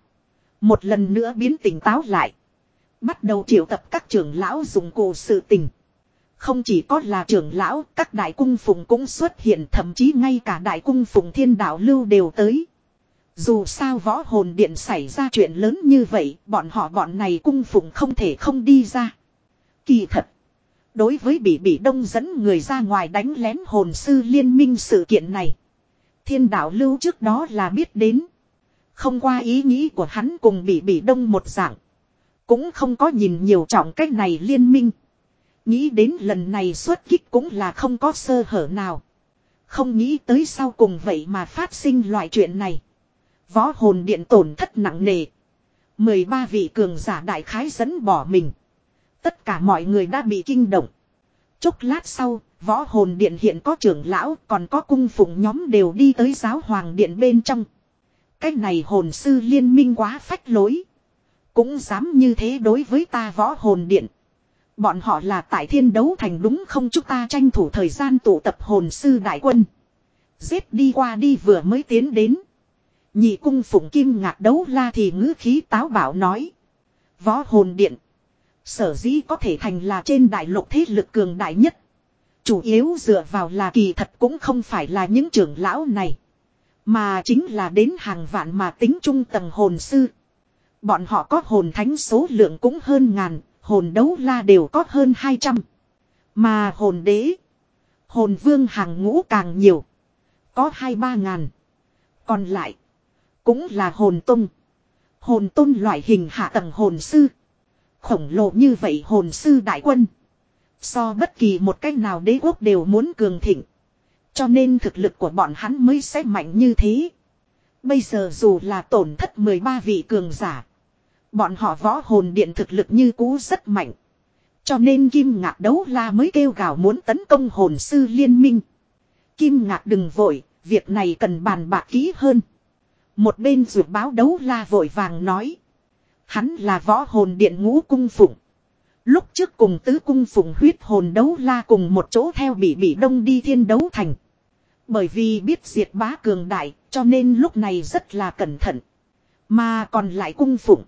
Một lần nữa biến tỉnh táo lại. Bắt đầu triệu tập các trưởng lão dùng cổ sự tình. Không chỉ có là trưởng lão, các đại cung phụng cũng xuất hiện thậm chí ngay cả đại cung phụng thiên đạo lưu đều tới. Dù sao võ hồn điện xảy ra chuyện lớn như vậy, bọn họ bọn này cung phụng không thể không đi ra. Kỳ thật. Đối với bị bị đông dẫn người ra ngoài đánh lén hồn sư liên minh sự kiện này. Thiên đạo lưu trước đó là biết đến. Không qua ý nghĩ của hắn cùng bị bị đông một dạng. Cũng không có nhìn nhiều trọng cách này liên minh. Nghĩ đến lần này xuất kích cũng là không có sơ hở nào. Không nghĩ tới sau cùng vậy mà phát sinh loại chuyện này. Võ hồn điện tổn thất nặng nề. 13 vị cường giả đại khái dẫn bỏ mình. Tất cả mọi người đã bị kinh động. Chốc lát sau, võ hồn điện hiện có trưởng lão còn có cung phụng nhóm đều đi tới giáo hoàng điện bên trong. Cái này hồn sư liên minh quá phách lối. Cũng dám như thế đối với ta võ hồn điện. Bọn họ là tại thiên đấu thành đúng không chúng ta tranh thủ thời gian tụ tập hồn sư đại quân. Giết đi qua đi vừa mới tiến đến. Nhị cung phụng kim ngạc đấu la thì ngữ khí táo bảo nói. Võ hồn điện. Sở dĩ có thể thành là trên đại lục thế lực cường đại nhất. Chủ yếu dựa vào là kỳ thật cũng không phải là những trưởng lão này. Mà chính là đến hàng vạn mà tính trung tầng hồn sư. Bọn họ có hồn thánh số lượng cũng hơn ngàn, hồn đấu la đều có hơn 200. Mà hồn đế, hồn vương hàng ngũ càng nhiều. Có hai ba ngàn. Còn lại, cũng là hồn tung. Hồn tôn loại hình hạ tầng hồn sư. Khổng lồ như vậy hồn sư đại quân. So bất kỳ một cách nào đế quốc đều muốn cường thịnh. Cho nên thực lực của bọn hắn mới sẽ mạnh như thế. Bây giờ dù là tổn thất 13 vị cường giả. Bọn họ võ hồn điện thực lực như cũ rất mạnh. Cho nên Kim Ngạc đấu la mới kêu gào muốn tấn công hồn sư liên minh. Kim Ngạc đừng vội, việc này cần bàn bạc kỹ hơn. Một bên ruột báo đấu la vội vàng nói. Hắn là võ hồn điện ngũ cung phụng. Lúc trước cùng tứ cung phụng huyết hồn đấu la cùng một chỗ theo bị bị đông đi thiên đấu thành. Bởi vì biết diệt bá cường đại, cho nên lúc này rất là cẩn thận. Mà còn lại cung phụng.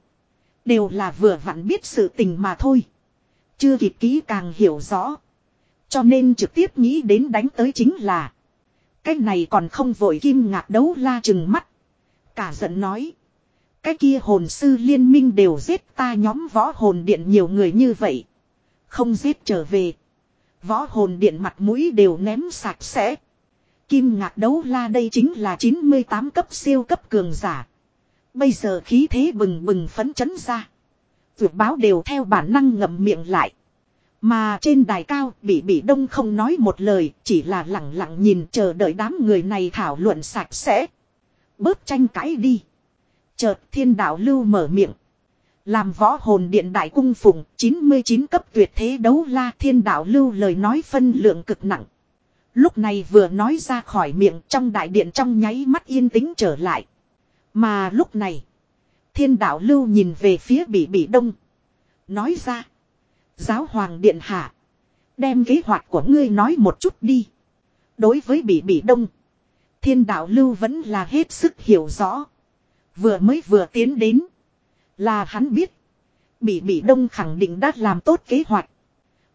Đều là vừa vặn biết sự tình mà thôi. Chưa kịp kỹ càng hiểu rõ. Cho nên trực tiếp nghĩ đến đánh tới chính là. Cái này còn không vội kim ngạc đấu la chừng mắt. Cả giận nói. Cái kia hồn sư liên minh đều giết ta nhóm võ hồn điện nhiều người như vậy. Không giết trở về. Võ hồn điện mặt mũi đều ném sạch sẽ. Kim ngạc đấu la đây chính là 98 cấp siêu cấp cường giả. Bây giờ khí thế bừng bừng phấn chấn ra. Vượt báo đều theo bản năng ngậm miệng lại. Mà trên đài cao, bị bị đông không nói một lời, chỉ là lặng lặng nhìn chờ đợi đám người này thảo luận sạch sẽ. Bớt tranh cãi đi. Chợt thiên đạo lưu mở miệng. Làm võ hồn điện đại cung phụng 99 cấp tuyệt thế đấu la thiên đạo lưu lời nói phân lượng cực nặng. Lúc này vừa nói ra khỏi miệng trong đại điện trong nháy mắt yên tĩnh trở lại. Mà lúc này, thiên đạo lưu nhìn về phía bỉ bỉ đông. Nói ra, giáo hoàng điện hạ, đem kế hoạch của ngươi nói một chút đi. Đối với bỉ bỉ đông, thiên đạo lưu vẫn là hết sức hiểu rõ. Vừa mới vừa tiến đến, là hắn biết. Bị Bị đông khẳng định đã làm tốt kế hoạch.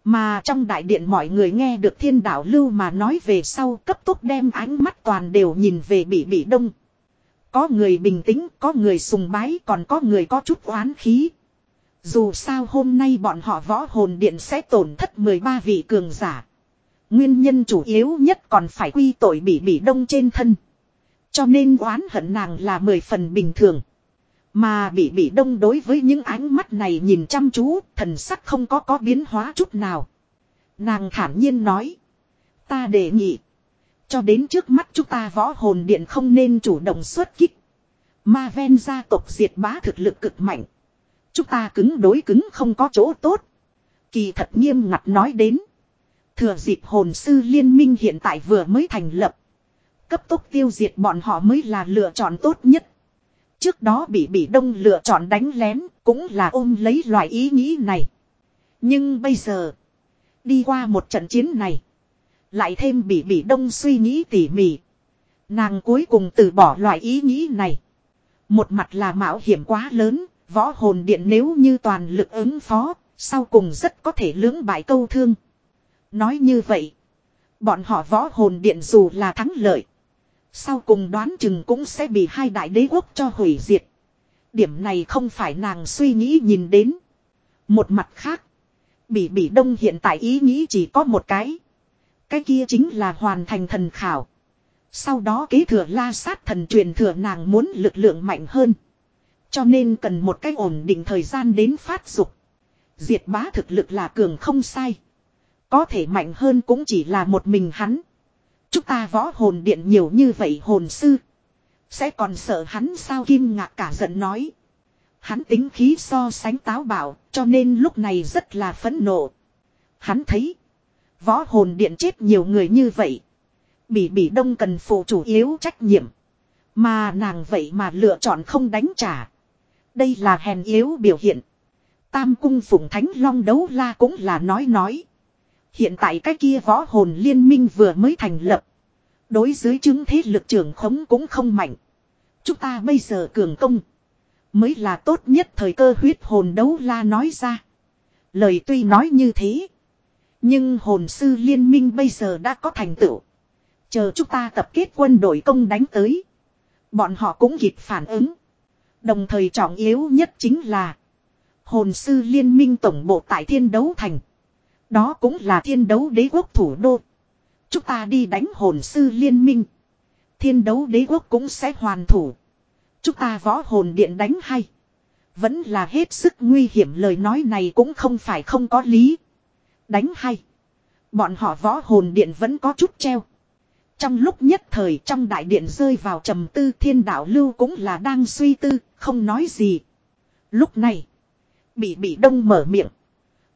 Mà trong đại điện mọi người nghe được thiên đạo lưu mà nói về sau cấp tốc đem ánh mắt toàn đều nhìn về bị bị đông. Có người bình tĩnh, có người sùng bái, còn có người có chút oán khí. Dù sao hôm nay bọn họ võ hồn điện sẽ tổn thất 13 vị cường giả. Nguyên nhân chủ yếu nhất còn phải quy tội bị bị đông trên thân. Cho nên oán hận nàng là mười phần bình thường. Mà bị bị đông đối với những ánh mắt này nhìn chăm chú, thần sắc không có có biến hóa chút nào. Nàng thản nhiên nói. Ta đề nghị. Cho đến trước mắt chúng ta võ hồn điện không nên chủ động xuất kích. Ma ven gia tộc diệt bá thực lực cực mạnh. Chúng ta cứng đối cứng không có chỗ tốt. Kỳ thật nghiêm ngặt nói đến. Thừa dịp hồn sư liên minh hiện tại vừa mới thành lập. Cấp tốc tiêu diệt bọn họ mới là lựa chọn tốt nhất. Trước đó bị bị đông lựa chọn đánh lén cũng là ôm lấy loại ý nghĩ này. Nhưng bây giờ. Đi qua một trận chiến này. Lại thêm bị bị đông suy nghĩ tỉ mỉ. Nàng cuối cùng từ bỏ loại ý nghĩ này. Một mặt là mạo hiểm quá lớn, Võ hồn điện nếu như toàn lực ứng phó, sau cùng rất có thể lưỡng bại câu thương. Nói như vậy, bọn họ võ hồn điện dù là thắng lợi. Sau cùng đoán chừng cũng sẽ bị hai đại đế quốc cho hủy diệt. Điểm này không phải nàng suy nghĩ nhìn đến. Một mặt khác, Bỉ Bỉ Đông hiện tại ý nghĩ chỉ có một cái. Cái kia chính là hoàn thành thần khảo. Sau đó kế thừa la sát thần truyền thừa nàng muốn lực lượng mạnh hơn. Cho nên cần một cái ổn định thời gian đến phát dục. Diệt bá thực lực là cường không sai. Có thể mạnh hơn cũng chỉ là một mình hắn. Chúng ta võ hồn điện nhiều như vậy hồn sư. Sẽ còn sợ hắn sao kim ngạc cả giận nói. Hắn tính khí so sánh táo bạo, cho nên lúc này rất là phẫn nộ. Hắn thấy. Võ hồn điện chết nhiều người như vậy. Bỉ bỉ đông cần phụ chủ yếu trách nhiệm. Mà nàng vậy mà lựa chọn không đánh trả. Đây là hèn yếu biểu hiện. Tam cung phụng thánh long đấu la cũng là nói nói. Hiện tại cái kia võ hồn liên minh vừa mới thành lập. Đối dưới chứng thế lực trưởng khống cũng không mạnh. Chúng ta bây giờ cường công. Mới là tốt nhất thời cơ huyết hồn đấu la nói ra. Lời tuy nói như thế. Nhưng hồn sư liên minh bây giờ đã có thành tựu. Chờ chúng ta tập kết quân đội công đánh tới. Bọn họ cũng kịp phản ứng. Đồng thời trọng yếu nhất chính là. Hồn sư liên minh tổng bộ tại thiên đấu thành. Đó cũng là thiên đấu đế quốc thủ đô. Chúng ta đi đánh hồn sư liên minh. Thiên đấu đế quốc cũng sẽ hoàn thủ. Chúng ta võ hồn điện đánh hay. Vẫn là hết sức nguy hiểm lời nói này cũng không phải không có lý. Đánh hay. Bọn họ võ hồn điện vẫn có chút treo. Trong lúc nhất thời trong đại điện rơi vào trầm tư thiên đạo lưu cũng là đang suy tư, không nói gì. Lúc này, bị bị đông mở miệng.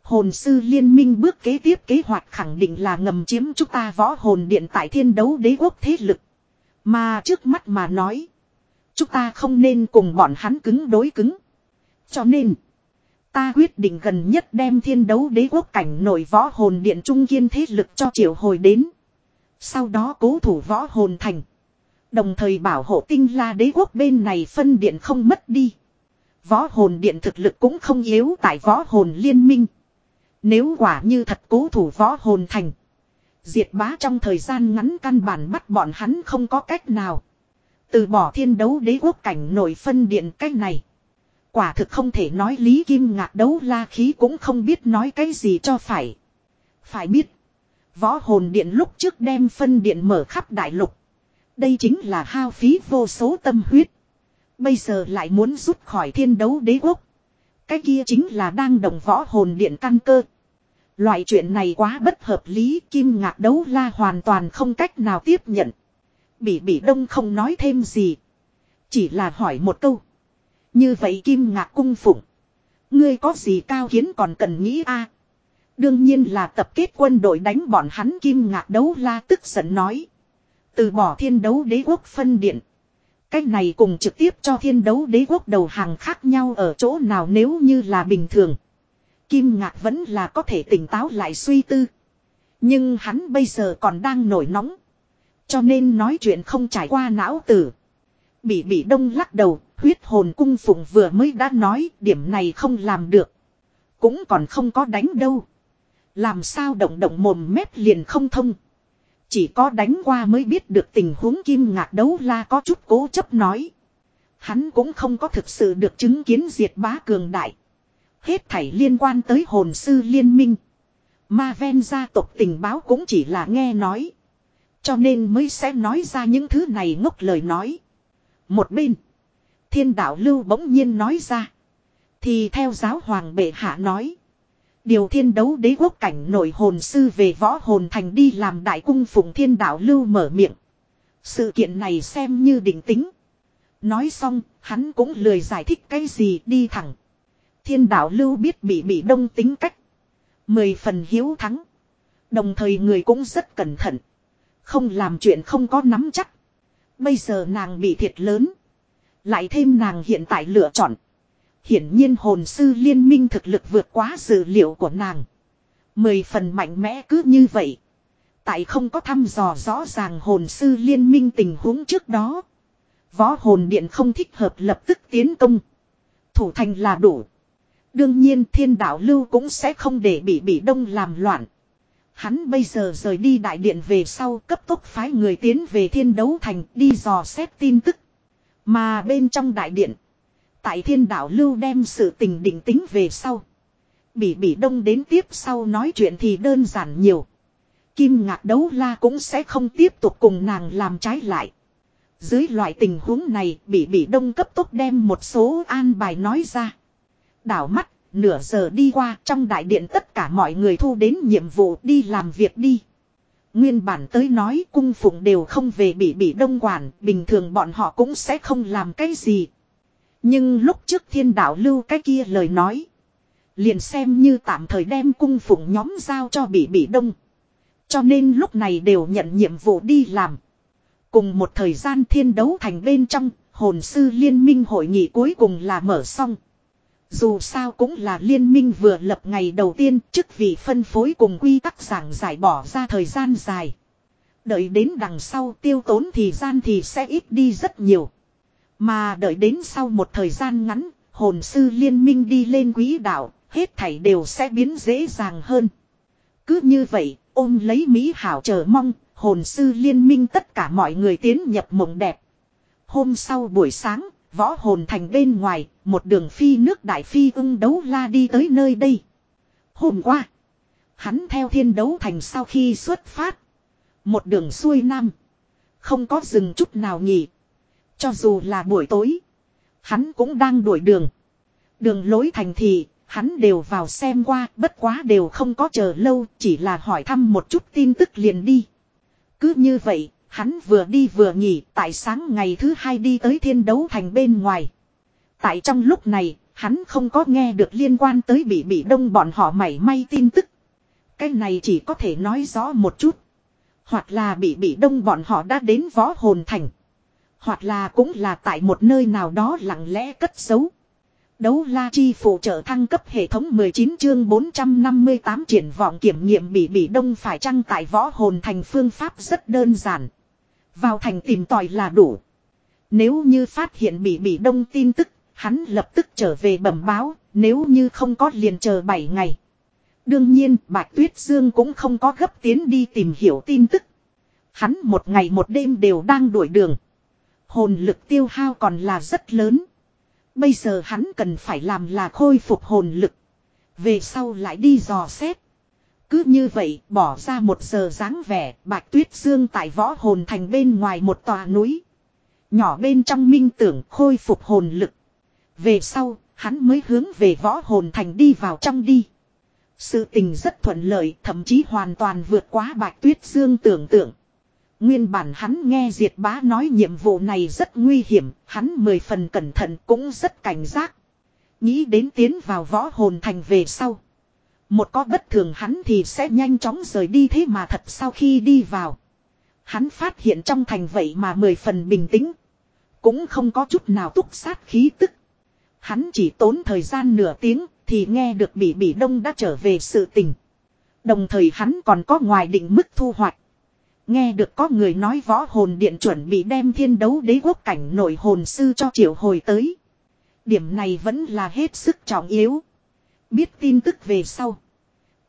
Hồn sư liên minh bước kế tiếp kế hoạch khẳng định là ngầm chiếm chúng ta võ hồn điện tại thiên đấu đế quốc thế lực. Mà trước mắt mà nói, chúng ta không nên cùng bọn hắn cứng đối cứng. Cho nên, ta quyết định gần nhất đem thiên đấu đế quốc cảnh nội võ hồn điện trung kiên thế lực cho triệu hồi đến. Sau đó cố thủ võ hồn thành. Đồng thời bảo hộ tinh la đế quốc bên này phân điện không mất đi. Võ hồn điện thực lực cũng không yếu tại võ hồn liên minh. Nếu quả như thật cố thủ võ hồn thành. Diệt bá trong thời gian ngắn căn bản bắt bọn hắn không có cách nào. Từ bỏ thiên đấu đế quốc cảnh nổi phân điện cách này. Quả thực không thể nói lý kim ngạc đấu la khí cũng không biết nói cái gì cho phải. Phải biết. Võ hồn điện lúc trước đem phân điện mở khắp đại lục. Đây chính là hao phí vô số tâm huyết. Bây giờ lại muốn rút khỏi thiên đấu đế quốc. Cái kia chính là đang đồng võ hồn điện căn cơ. Loại chuyện này quá bất hợp lý, kim ngạc đấu la hoàn toàn không cách nào tiếp nhận. Bỉ bỉ đông không nói thêm gì. Chỉ là hỏi một câu. Như vậy kim ngạc cung phụng. Ngươi có gì cao kiến còn cần nghĩ a à, Đương nhiên là tập kết quân đội đánh bọn hắn, kim ngạc đấu la tức giận nói. Từ bỏ thiên đấu đế quốc phân điện. Cách này cùng trực tiếp cho thiên đấu đế quốc đầu hàng khác nhau ở chỗ nào nếu như là bình thường. Kim ngạc vẫn là có thể tỉnh táo lại suy tư. Nhưng hắn bây giờ còn đang nổi nóng. Cho nên nói chuyện không trải qua não tử. Bị bị đông lắc đầu, huyết hồn cung phụng vừa mới đã nói điểm này không làm được. Cũng còn không có đánh đâu. Làm sao động động mồm mép liền không thông. Chỉ có đánh qua mới biết được tình huống kim ngạc đấu la có chút cố chấp nói. Hắn cũng không có thực sự được chứng kiến diệt bá cường đại. Hết thảy liên quan tới hồn sư liên minh. Ma ven gia tộc tình báo cũng chỉ là nghe nói. Cho nên mới sẽ nói ra những thứ này ngốc lời nói. Một bên. Thiên đạo lưu bỗng nhiên nói ra. Thì theo giáo hoàng bệ hạ nói. Điều thiên đấu đế quốc cảnh nổi hồn sư về võ hồn thành đi làm đại cung phụng thiên đạo lưu mở miệng. Sự kiện này xem như định tính. Nói xong, hắn cũng lười giải thích cái gì đi thẳng. Thiên đạo lưu biết bị bị đông tính cách. Mười phần hiếu thắng. Đồng thời người cũng rất cẩn thận. Không làm chuyện không có nắm chắc. Bây giờ nàng bị thiệt lớn. Lại thêm nàng hiện tại lựa chọn. Hiển nhiên hồn sư liên minh thực lực vượt quá dự liệu của nàng. Mười phần mạnh mẽ cứ như vậy. Tại không có thăm dò rõ ràng hồn sư liên minh tình huống trước đó. Võ hồn điện không thích hợp lập tức tiến công. Thủ thành là đủ. Đương nhiên thiên đạo lưu cũng sẽ không để bị bị đông làm loạn. Hắn bây giờ rời đi đại điện về sau cấp tốc phái người tiến về thiên đấu thành đi dò xét tin tức. Mà bên trong đại điện. Tại thiên đạo lưu đem sự tình định tính về sau. Bỉ bỉ đông đến tiếp sau nói chuyện thì đơn giản nhiều. Kim ngạc đấu la cũng sẽ không tiếp tục cùng nàng làm trái lại. Dưới loại tình huống này bỉ bỉ đông cấp tốc đem một số an bài nói ra. Đảo mắt, nửa giờ đi qua trong đại điện tất cả mọi người thu đến nhiệm vụ đi làm việc đi. Nguyên bản tới nói cung phụng đều không về bị bị đông quản, bình thường bọn họ cũng sẽ không làm cái gì. Nhưng lúc trước thiên đạo lưu cái kia lời nói. Liền xem như tạm thời đem cung phụng nhóm giao cho bị bị đông. Cho nên lúc này đều nhận nhiệm vụ đi làm. Cùng một thời gian thiên đấu thành bên trong, hồn sư liên minh hội nghị cuối cùng là mở xong. Dù sao cũng là liên minh vừa lập ngày đầu tiên chức vị phân phối cùng quy tắc giảng giải bỏ ra thời gian dài. Đợi đến đằng sau tiêu tốn thì gian thì sẽ ít đi rất nhiều. Mà đợi đến sau một thời gian ngắn, hồn sư liên minh đi lên quỹ đạo, hết thảy đều sẽ biến dễ dàng hơn. Cứ như vậy, ôm lấy Mỹ Hảo chờ mong, hồn sư liên minh tất cả mọi người tiến nhập mộng đẹp. Hôm sau buổi sáng, võ hồn thành bên ngoài, một đường phi nước đại phi ưng đấu la đi tới nơi đây. Hôm qua, hắn theo thiên đấu thành sau khi xuất phát. Một đường xuôi nam. Không có dừng chút nào nhỉ. Cho dù là buổi tối, hắn cũng đang đuổi đường. Đường lối thành thị, hắn đều vào xem qua, bất quá đều không có chờ lâu, chỉ là hỏi thăm một chút tin tức liền đi. Cứ như vậy, hắn vừa đi vừa nghỉ, tại sáng ngày thứ hai đi tới thiên đấu thành bên ngoài. Tại trong lúc này, hắn không có nghe được liên quan tới bị bị đông bọn họ mảy may tin tức. Cái này chỉ có thể nói rõ một chút. Hoặc là bị bị đông bọn họ đã đến võ hồn thành. Hoặc là cũng là tại một nơi nào đó lặng lẽ cất giấu. Đấu la chi phụ trợ thăng cấp hệ thống 19 chương 458 triển vọng kiểm nghiệm bị bị đông phải trăng tại võ hồn thành phương pháp rất đơn giản. Vào thành tìm tòi là đủ. Nếu như phát hiện bị bị đông tin tức, hắn lập tức trở về bẩm báo, nếu như không có liền chờ 7 ngày. Đương nhiên, Bạch Tuyết Dương cũng không có gấp tiến đi tìm hiểu tin tức. Hắn một ngày một đêm đều đang đuổi đường. Hồn lực tiêu hao còn là rất lớn. Bây giờ hắn cần phải làm là khôi phục hồn lực. Về sau lại đi dò xét. Cứ như vậy bỏ ra một giờ dáng vẻ Bạch Tuyết Dương tại võ hồn thành bên ngoài một tòa núi. Nhỏ bên trong minh tưởng khôi phục hồn lực. Về sau hắn mới hướng về võ hồn thành đi vào trong đi. Sự tình rất thuận lợi thậm chí hoàn toàn vượt quá Bạch Tuyết Dương tưởng tượng. Nguyên bản hắn nghe Diệt Bá nói nhiệm vụ này rất nguy hiểm, hắn mười phần cẩn thận cũng rất cảnh giác. Nghĩ đến tiến vào võ hồn thành về sau. Một có bất thường hắn thì sẽ nhanh chóng rời đi thế mà thật sau khi đi vào. Hắn phát hiện trong thành vậy mà mười phần bình tĩnh. Cũng không có chút nào túc sát khí tức. Hắn chỉ tốn thời gian nửa tiếng thì nghe được bị bỉ đông đã trở về sự tình. Đồng thời hắn còn có ngoài định mức thu hoạch. Nghe được có người nói võ hồn điện chuẩn bị đem thiên đấu đế quốc cảnh nội hồn sư cho triệu hồi tới. Điểm này vẫn là hết sức trọng yếu. Biết tin tức về sau.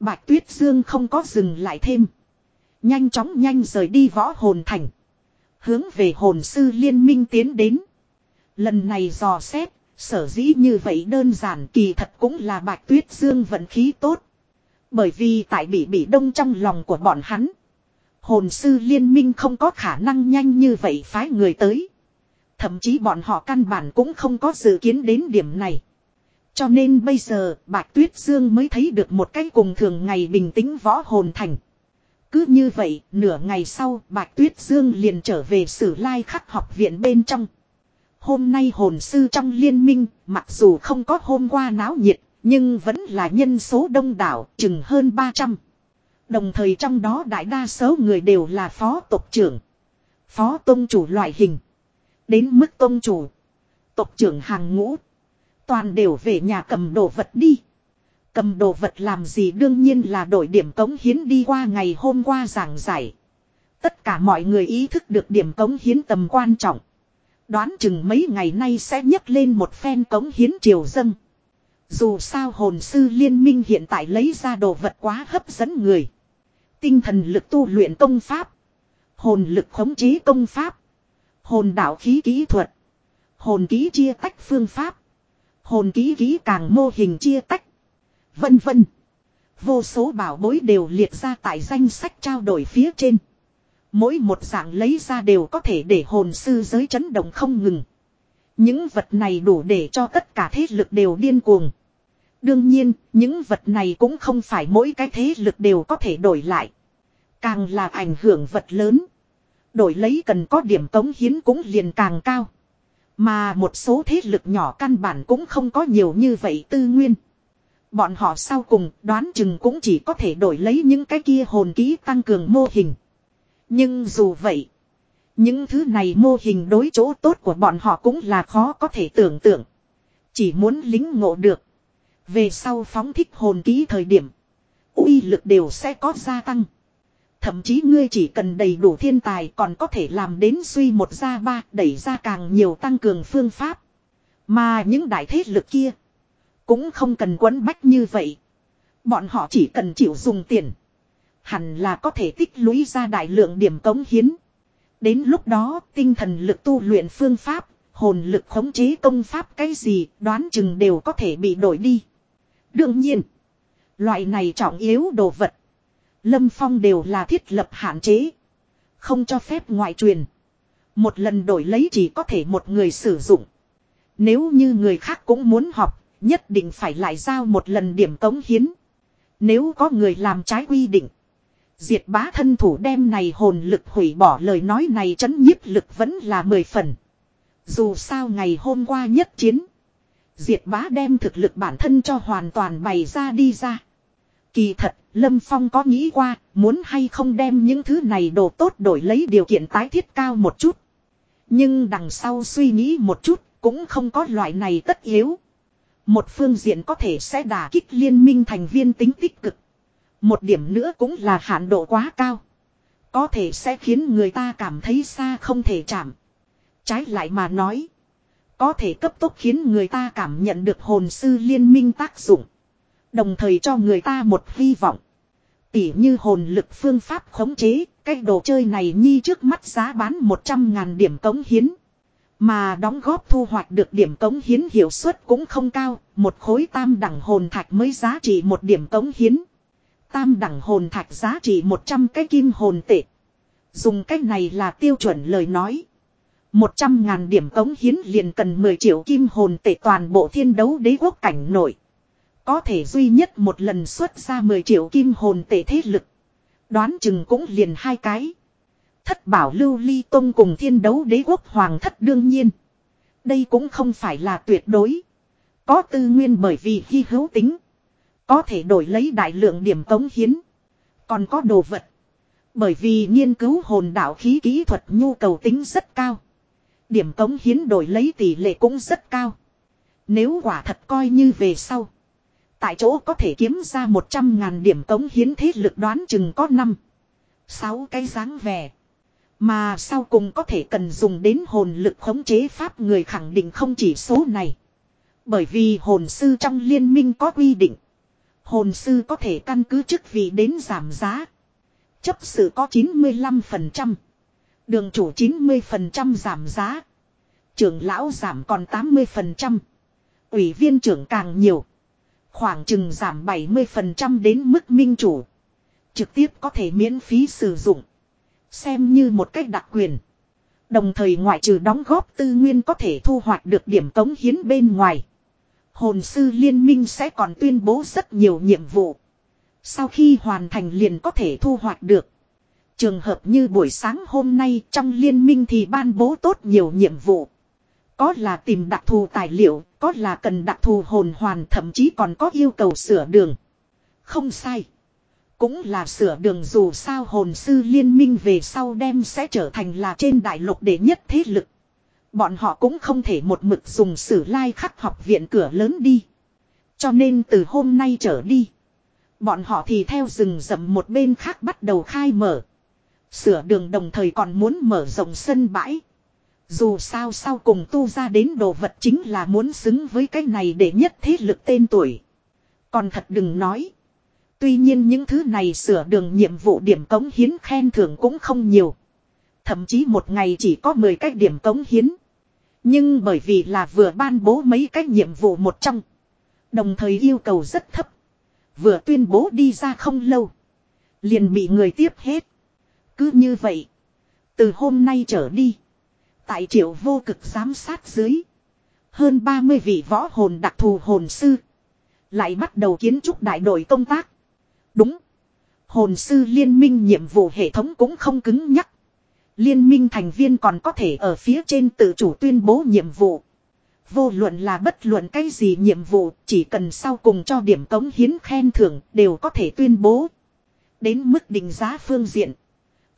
Bạch Tuyết Dương không có dừng lại thêm. Nhanh chóng nhanh rời đi võ hồn thành. Hướng về hồn sư liên minh tiến đến. Lần này dò xét, sở dĩ như vậy đơn giản kỳ thật cũng là Bạch Tuyết Dương vận khí tốt. Bởi vì tại bị bị đông trong lòng của bọn hắn. Hồn sư liên minh không có khả năng nhanh như vậy phái người tới. Thậm chí bọn họ căn bản cũng không có dự kiến đến điểm này. Cho nên bây giờ Bạch Tuyết Dương mới thấy được một cái cùng thường ngày bình tĩnh võ hồn thành. Cứ như vậy, nửa ngày sau Bạch Tuyết Dương liền trở về sử lai khắc học viện bên trong. Hôm nay hồn sư trong liên minh, mặc dù không có hôm qua náo nhiệt, nhưng vẫn là nhân số đông đảo, chừng hơn 300. Đồng thời trong đó đại đa số người đều là phó tộc trưởng. Phó tôn chủ loại hình. Đến mức tôn chủ. Tộc trưởng hàng ngũ. Toàn đều về nhà cầm đồ vật đi. Cầm đồ vật làm gì đương nhiên là đổi điểm cống hiến đi qua ngày hôm qua giảng giải. Tất cả mọi người ý thức được điểm cống hiến tầm quan trọng. Đoán chừng mấy ngày nay sẽ nhấc lên một phen cống hiến triều dân. Dù sao hồn sư liên minh hiện tại lấy ra đồ vật quá hấp dẫn người. Tinh thần lực tu luyện công pháp. Hồn lực khống chế công pháp. Hồn đạo khí kỹ thuật. Hồn ký chia tách phương pháp. Hồn ký ký càng mô hình chia tách. Vân vân. Vô số bảo bối đều liệt ra tại danh sách trao đổi phía trên. Mỗi một dạng lấy ra đều có thể để hồn sư giới chấn động không ngừng. Những vật này đủ để cho tất cả thế lực đều điên cuồng. Đương nhiên, những vật này cũng không phải mỗi cái thế lực đều có thể đổi lại. Càng là ảnh hưởng vật lớn. Đổi lấy cần có điểm cống hiến cũng liền càng cao. Mà một số thế lực nhỏ căn bản cũng không có nhiều như vậy tư nguyên. Bọn họ sau cùng đoán chừng cũng chỉ có thể đổi lấy những cái kia hồn ký tăng cường mô hình. Nhưng dù vậy, những thứ này mô hình đối chỗ tốt của bọn họ cũng là khó có thể tưởng tượng. Chỉ muốn lính ngộ được. Về sau phóng thích hồn ký thời điểm, uy lực đều sẽ có gia tăng. Thậm chí ngươi chỉ cần đầy đủ thiên tài còn có thể làm đến suy một ra ba đẩy ra càng nhiều tăng cường phương pháp. Mà những đại thế lực kia cũng không cần quấn bách như vậy. Bọn họ chỉ cần chịu dùng tiền. Hẳn là có thể tích lũy ra đại lượng điểm cống hiến. Đến lúc đó tinh thần lực tu luyện phương pháp, hồn lực khống chế công pháp cái gì đoán chừng đều có thể bị đổi đi. Đương nhiên, loại này trọng yếu đồ vật. Lâm Phong đều là thiết lập hạn chế. Không cho phép ngoại truyền. Một lần đổi lấy chỉ có thể một người sử dụng. Nếu như người khác cũng muốn học, nhất định phải lại giao một lần điểm cống hiến. Nếu có người làm trái quy định. Diệt bá thân thủ đem này hồn lực hủy bỏ lời nói này chấn nhiếp lực vẫn là mười phần. Dù sao ngày hôm qua nhất chiến. Diệt bá đem thực lực bản thân cho hoàn toàn bày ra đi ra. Kỳ thật, Lâm Phong có nghĩ qua, muốn hay không đem những thứ này đồ tốt đổi lấy điều kiện tái thiết cao một chút. Nhưng đằng sau suy nghĩ một chút, cũng không có loại này tất yếu. Một phương diện có thể sẽ đả kích liên minh thành viên tính tích cực. Một điểm nữa cũng là hạn độ quá cao. Có thể sẽ khiến người ta cảm thấy xa không thể chạm. Trái lại mà nói. Có thể cấp tốc khiến người ta cảm nhận được hồn sư liên minh tác dụng. Đồng thời cho người ta một hy vọng. Tỉ như hồn lực phương pháp khống chế, cái đồ chơi này nhi trước mắt giá bán 100 ngàn điểm cống hiến. Mà đóng góp thu hoạch được điểm cống hiến hiệu suất cũng không cao, một khối tam đẳng hồn thạch mới giá trị một điểm cống hiến. Tam đẳng hồn thạch giá trị 100 cái kim hồn tệ. Dùng cách này là tiêu chuẩn lời nói. 100 ngàn điểm cống hiến liền cần 10 triệu kim hồn tệ toàn bộ thiên đấu đế quốc cảnh nổi. Có thể duy nhất một lần xuất ra 10 triệu kim hồn tệ thế lực. Đoán chừng cũng liền hai cái. Thất bảo lưu ly tông cùng thiên đấu đế quốc hoàng thất đương nhiên. Đây cũng không phải là tuyệt đối. Có tư nguyên bởi vì hy hữu tính. Có thể đổi lấy đại lượng điểm tống hiến. Còn có đồ vật. Bởi vì nghiên cứu hồn đạo khí kỹ thuật nhu cầu tính rất cao. Điểm tống hiến đổi lấy tỷ lệ cũng rất cao. Nếu quả thật coi như về sau. Tại chỗ có thể kiếm ra 100 ngàn điểm tống hiến thế lực đoán chừng có 5. 6 cái dáng vẻ. Mà sau cùng có thể cần dùng đến hồn lực khống chế pháp người khẳng định không chỉ số này. Bởi vì hồn sư trong liên minh có quy định. Hồn sư có thể căn cứ chức vị đến giảm giá. Chấp sự có 95%. Đường chủ 90% giảm giá. Trưởng lão giảm còn 80%. Ủy viên trưởng càng nhiều. Khoảng chừng giảm 70% đến mức minh chủ. Trực tiếp có thể miễn phí sử dụng. Xem như một cách đặc quyền. Đồng thời ngoại trừ đóng góp tư nguyên có thể thu hoạch được điểm cống hiến bên ngoài. Hồn sư liên minh sẽ còn tuyên bố rất nhiều nhiệm vụ. Sau khi hoàn thành liền có thể thu hoạch được. Trường hợp như buổi sáng hôm nay trong liên minh thì ban bố tốt nhiều nhiệm vụ. Có là tìm đặc thù tài liệu, có là cần đặc thù hồn hoàn thậm chí còn có yêu cầu sửa đường. Không sai. Cũng là sửa đường dù sao hồn sư liên minh về sau đem sẽ trở thành là trên đại lục đệ nhất thế lực. Bọn họ cũng không thể một mực dùng sử lai khắc học viện cửa lớn đi. Cho nên từ hôm nay trở đi. Bọn họ thì theo rừng rậm một bên khác bắt đầu khai mở. Sửa đường đồng thời còn muốn mở rộng sân bãi. Dù sao sau cùng tu ra đến đồ vật chính là muốn xứng với cái này để nhất thế lực tên tuổi. Còn thật đừng nói. Tuy nhiên những thứ này sửa đường nhiệm vụ điểm cống hiến khen thưởng cũng không nhiều. Thậm chí một ngày chỉ có 10 cái điểm cống hiến. Nhưng bởi vì là vừa ban bố mấy cái nhiệm vụ một trong. Đồng thời yêu cầu rất thấp. Vừa tuyên bố đi ra không lâu. Liền bị người tiếp hết. Cứ như vậy. Từ hôm nay trở đi. Tại triệu vô cực giám sát dưới. Hơn 30 vị võ hồn đặc thù hồn sư. Lại bắt đầu kiến trúc đại đội công tác. Đúng. Hồn sư liên minh nhiệm vụ hệ thống cũng không cứng nhắc. Liên minh thành viên còn có thể ở phía trên tự chủ tuyên bố nhiệm vụ. Vô luận là bất luận cái gì nhiệm vụ, chỉ cần sau cùng cho điểm cống hiến khen thưởng đều có thể tuyên bố. Đến mức định giá phương diện.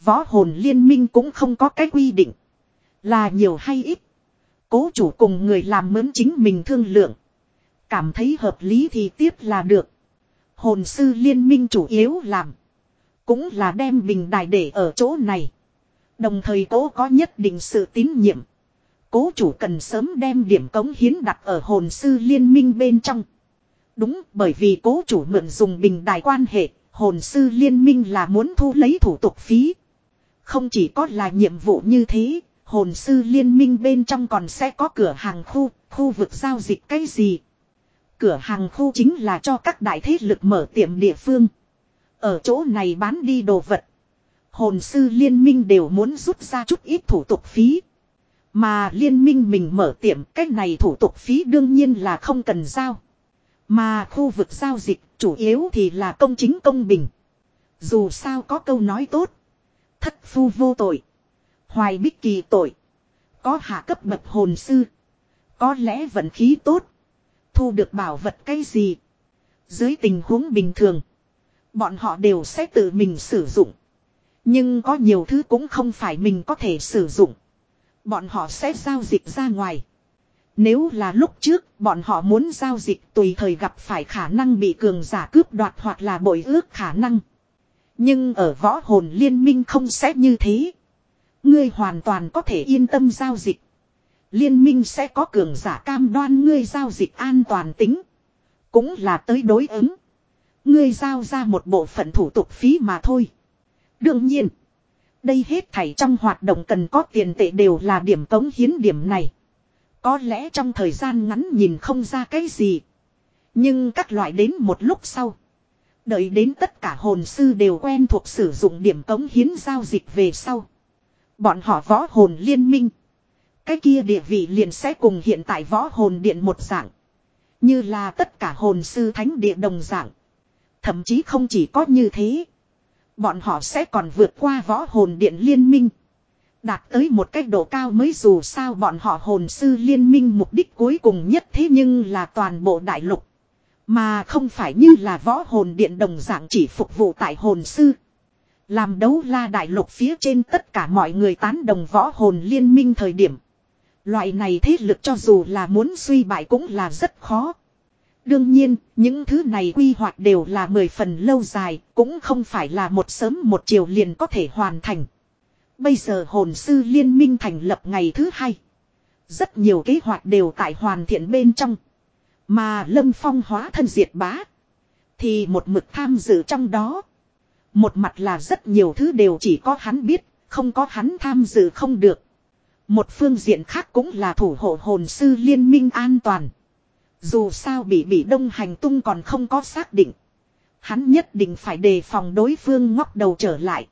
Võ hồn liên minh cũng không có cái quy định. Là nhiều hay ít. Cố chủ cùng người làm mướn chính mình thương lượng. Cảm thấy hợp lý thì tiếp là được. Hồn sư liên minh chủ yếu làm. Cũng là đem bình đài để ở chỗ này. Đồng thời cố có nhất định sự tín nhiệm. Cố chủ cần sớm đem điểm cống hiến đặt ở hồn sư liên minh bên trong. Đúng bởi vì cố chủ mượn dùng bình đài quan hệ, hồn sư liên minh là muốn thu lấy thủ tục phí. Không chỉ có là nhiệm vụ như thế, hồn sư liên minh bên trong còn sẽ có cửa hàng khu, khu vực giao dịch cái gì. Cửa hàng khu chính là cho các đại thế lực mở tiệm địa phương. Ở chỗ này bán đi đồ vật. Hồn sư liên minh đều muốn rút ra chút ít thủ tục phí. Mà liên minh mình mở tiệm cách này thủ tục phí đương nhiên là không cần giao. Mà khu vực giao dịch chủ yếu thì là công chính công bình. Dù sao có câu nói tốt. Thất phu vô tội. Hoài bích kỳ tội. Có hạ cấp bậc hồn sư. Có lẽ vận khí tốt. Thu được bảo vật cái gì. Dưới tình huống bình thường. Bọn họ đều sẽ tự mình sử dụng. Nhưng có nhiều thứ cũng không phải mình có thể sử dụng. Bọn họ sẽ giao dịch ra ngoài. Nếu là lúc trước, bọn họ muốn giao dịch tùy thời gặp phải khả năng bị cường giả cướp đoạt hoặc là bội ước khả năng. Nhưng ở võ hồn liên minh không sẽ như thế. Ngươi hoàn toàn có thể yên tâm giao dịch. Liên minh sẽ có cường giả cam đoan ngươi giao dịch an toàn tính. Cũng là tới đối ứng. Ngươi giao ra một bộ phận thủ tục phí mà thôi. Đương nhiên. Đây hết thảy trong hoạt động cần có tiền tệ đều là điểm cống hiến điểm này. Có lẽ trong thời gian ngắn nhìn không ra cái gì. Nhưng các loại đến một lúc sau. Đợi đến tất cả hồn sư đều quen thuộc sử dụng điểm cống hiến giao dịch về sau. Bọn họ võ hồn liên minh. Cái kia địa vị liền sẽ cùng hiện tại võ hồn điện một dạng. Như là tất cả hồn sư thánh địa đồng dạng. Thậm chí không chỉ có như thế. Bọn họ sẽ còn vượt qua võ hồn điện liên minh. Đạt tới một cách độ cao mới dù sao bọn họ hồn sư liên minh mục đích cuối cùng nhất thế nhưng là toàn bộ đại lục. Mà không phải như là võ hồn điện đồng dạng chỉ phục vụ tại hồn sư. Làm đấu la đại lục phía trên tất cả mọi người tán đồng võ hồn liên minh thời điểm. Loại này thế lực cho dù là muốn suy bại cũng là rất khó. Đương nhiên, những thứ này quy hoạch đều là mười phần lâu dài, cũng không phải là một sớm một chiều liền có thể hoàn thành. Bây giờ hồn sư liên minh thành lập ngày thứ hai. Rất nhiều kế hoạch đều tại hoàn thiện bên trong. Mà Lâm Phong hóa thân diệt bá. Thì một mực tham dự trong đó. Một mặt là rất nhiều thứ đều chỉ có hắn biết, không có hắn tham dự không được. Một phương diện khác cũng là thủ hộ hồn sư liên minh an toàn. Dù sao bị bị đông hành tung còn không có xác định. Hắn nhất định phải đề phòng đối phương ngóc đầu trở lại.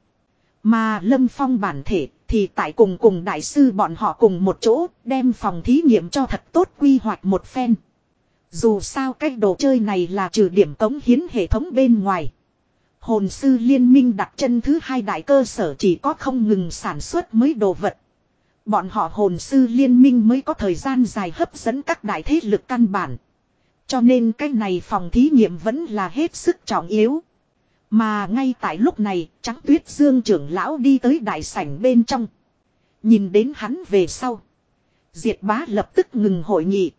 Mà Lâm Phong bản thể thì tại cùng cùng đại sư bọn họ cùng một chỗ đem phòng thí nghiệm cho thật tốt quy hoạch một phen. Dù sao cái đồ chơi này là trừ điểm cống hiến hệ thống bên ngoài. Hồn sư liên minh đặt chân thứ hai đại cơ sở chỉ có không ngừng sản xuất mới đồ vật. Bọn họ hồn sư liên minh mới có thời gian dài hấp dẫn các đại thế lực căn bản. Cho nên cái này phòng thí nghiệm vẫn là hết sức trọng yếu. Mà ngay tại lúc này, trắng tuyết dương trưởng lão đi tới đại sảnh bên trong. Nhìn đến hắn về sau. Diệt bá lập tức ngừng hội nghị.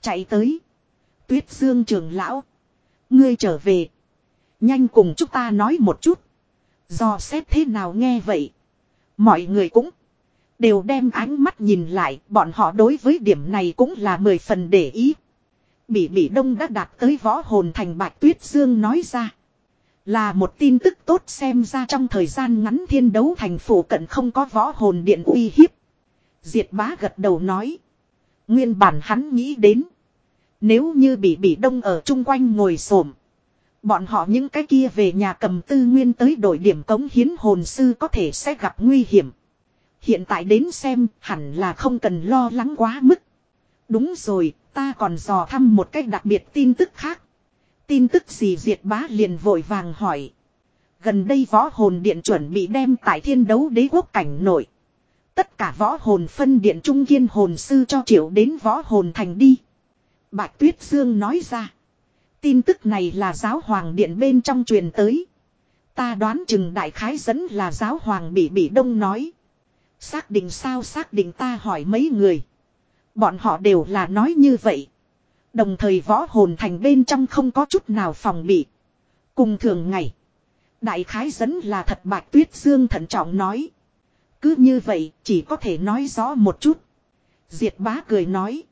Chạy tới. Tuyết dương trưởng lão. Ngươi trở về. Nhanh cùng chúng ta nói một chút. Do xét thế nào nghe vậy. Mọi người cũng Đều đem ánh mắt nhìn lại, bọn họ đối với điểm này cũng là mười phần để ý. Bỉ Bỉ Đông đã đạt tới võ hồn thành Bạch Tuyết Dương nói ra. Là một tin tức tốt xem ra trong thời gian ngắn thiên đấu thành phủ cận không có võ hồn điện uy hiếp. Diệt bá gật đầu nói. Nguyên bản hắn nghĩ đến. Nếu như bị bị đông ở chung quanh ngồi xổm Bọn họ những cái kia về nhà cầm tư nguyên tới đổi điểm cống hiến hồn sư có thể sẽ gặp nguy hiểm. Hiện tại đến xem hẳn là không cần lo lắng quá mức. Đúng rồi, ta còn dò thăm một cách đặc biệt tin tức khác. Tin tức gì diệt bá liền vội vàng hỏi. Gần đây võ hồn điện chuẩn bị đem tại thiên đấu đế quốc cảnh nổi. Tất cả võ hồn phân điện trung kiên hồn sư cho triệu đến võ hồn thành đi. Bạch Tuyết Dương nói ra. Tin tức này là giáo hoàng điện bên trong truyền tới. Ta đoán chừng đại khái dẫn là giáo hoàng bị bị đông nói. Xác định sao xác định ta hỏi mấy người. Bọn họ đều là nói như vậy. Đồng thời võ hồn thành bên trong không có chút nào phòng bị. Cùng thường ngày. Đại khái dẫn là thật bạch tuyết dương thận trọng nói. Cứ như vậy, chỉ có thể nói rõ một chút. Diệt bá cười nói.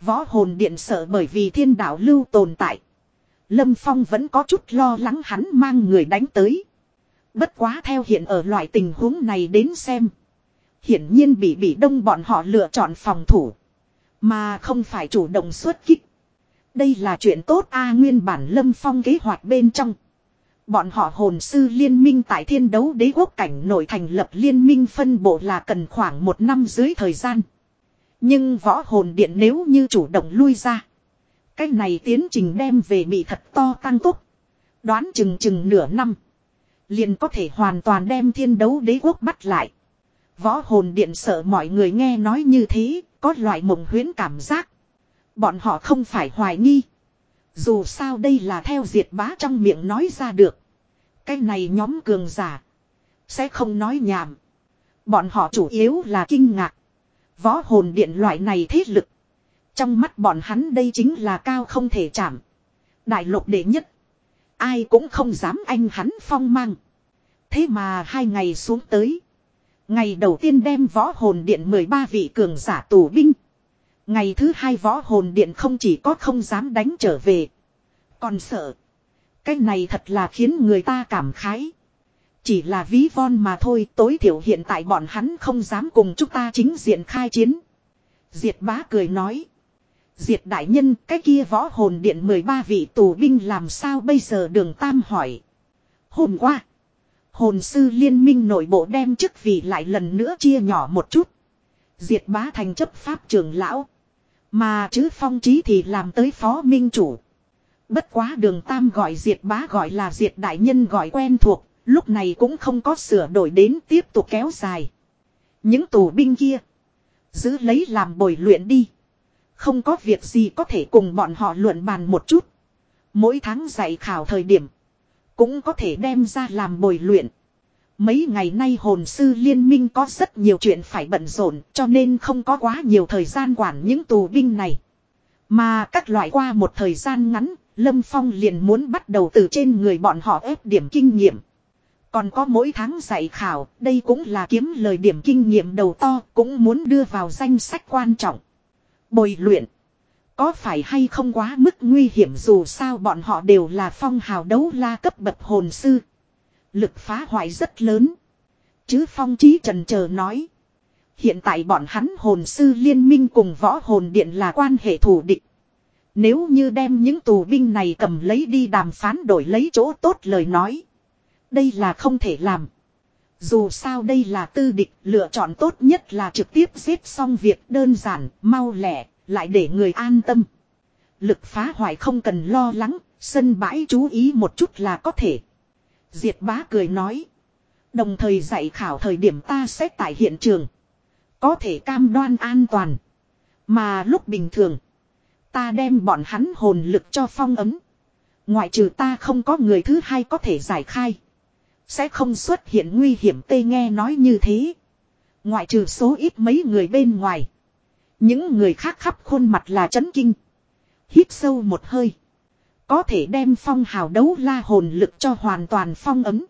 Võ hồn điện sợ bởi vì thiên đạo lưu tồn tại. Lâm Phong vẫn có chút lo lắng hắn mang người đánh tới. Bất quá theo hiện ở loại tình huống này đến xem. Hiển nhiên bị bị đông bọn họ lựa chọn phòng thủ. Mà không phải chủ động xuất kích. Đây là chuyện tốt a nguyên bản Lâm Phong kế hoạch bên trong. Bọn họ hồn sư liên minh tại thiên đấu đế quốc cảnh nội thành lập liên minh phân bộ là cần khoảng một năm dưới thời gian. Nhưng võ hồn điện nếu như chủ động lui ra. Cái này tiến trình đem về bị thật to tăng tốc. Đoán chừng chừng nửa năm. Liền có thể hoàn toàn đem thiên đấu đế quốc bắt lại. Võ hồn điện sợ mọi người nghe nói như thế, có loại mộng huyễn cảm giác. Bọn họ không phải hoài nghi. Dù sao đây là theo diệt bá trong miệng nói ra được. Cái này nhóm cường giả. Sẽ không nói nhảm. Bọn họ chủ yếu là kinh ngạc. Võ hồn điện loại này thế lực. Trong mắt bọn hắn đây chính là cao không thể chạm. Đại lục đệ nhất. Ai cũng không dám anh hắn phong mang. Thế mà hai ngày xuống tới. Ngày đầu tiên đem võ hồn điện 13 vị cường giả tù binh. Ngày thứ hai võ hồn điện không chỉ có không dám đánh trở về. Còn sợ. Cái này thật là khiến người ta cảm khái. Chỉ là ví von mà thôi, tối thiểu hiện tại bọn hắn không dám cùng chúng ta chính diện khai chiến. Diệt bá cười nói. Diệt đại nhân, cái kia võ hồn điện 13 vị tù binh làm sao bây giờ, đường tam hỏi. Hôm qua. Hồn sư liên minh nội bộ đem chức vị lại lần nữa chia nhỏ một chút. Diệt bá thành chấp pháp trưởng lão. Mà chứ phong trí thì làm tới phó minh chủ. Bất quá đường tam gọi diệt bá gọi là diệt đại nhân gọi quen thuộc. Lúc này cũng không có sửa đổi đến tiếp tục kéo dài. Những tù binh kia. Giữ lấy làm bồi luyện đi. Không có việc gì có thể cùng bọn họ luận bàn một chút. Mỗi tháng dạy khảo thời điểm. Cũng có thể đem ra làm bồi luyện. Mấy ngày nay hồn sư liên minh có rất nhiều chuyện phải bận rộn cho nên không có quá nhiều thời gian quản những tù binh này. Mà các loại qua một thời gian ngắn, Lâm Phong liền muốn bắt đầu từ trên người bọn họ ép điểm kinh nghiệm. Còn có mỗi tháng dạy khảo, đây cũng là kiếm lời điểm kinh nghiệm đầu to, cũng muốn đưa vào danh sách quan trọng. Bồi luyện. Có phải hay không quá mức nguy hiểm dù sao bọn họ đều là phong hào đấu la cấp bậc hồn sư. Lực phá hoại rất lớn. Chứ phong trí trần chờ nói. Hiện tại bọn hắn hồn sư liên minh cùng võ hồn điện là quan hệ thủ địch. Nếu như đem những tù binh này cầm lấy đi đàm phán đổi lấy chỗ tốt lời nói. Đây là không thể làm. Dù sao đây là tư địch, lựa chọn tốt nhất là trực tiếp giết xong việc đơn giản, mau lẻ, lại để người an tâm. Lực phá hoại không cần lo lắng, sân bãi chú ý một chút là có thể. Diệt bá cười nói. Đồng thời dạy khảo thời điểm ta sẽ tại hiện trường. Có thể cam đoan an toàn. Mà lúc bình thường. Ta đem bọn hắn hồn lực cho phong ấm. Ngoại trừ ta không có người thứ hai có thể giải khai. Sẽ không xuất hiện nguy hiểm tê nghe nói như thế. Ngoại trừ số ít mấy người bên ngoài. Những người khác khắp khuôn mặt là chấn kinh. Hít sâu một hơi. Có thể đem phong hào đấu la hồn lực cho hoàn toàn phong ấm.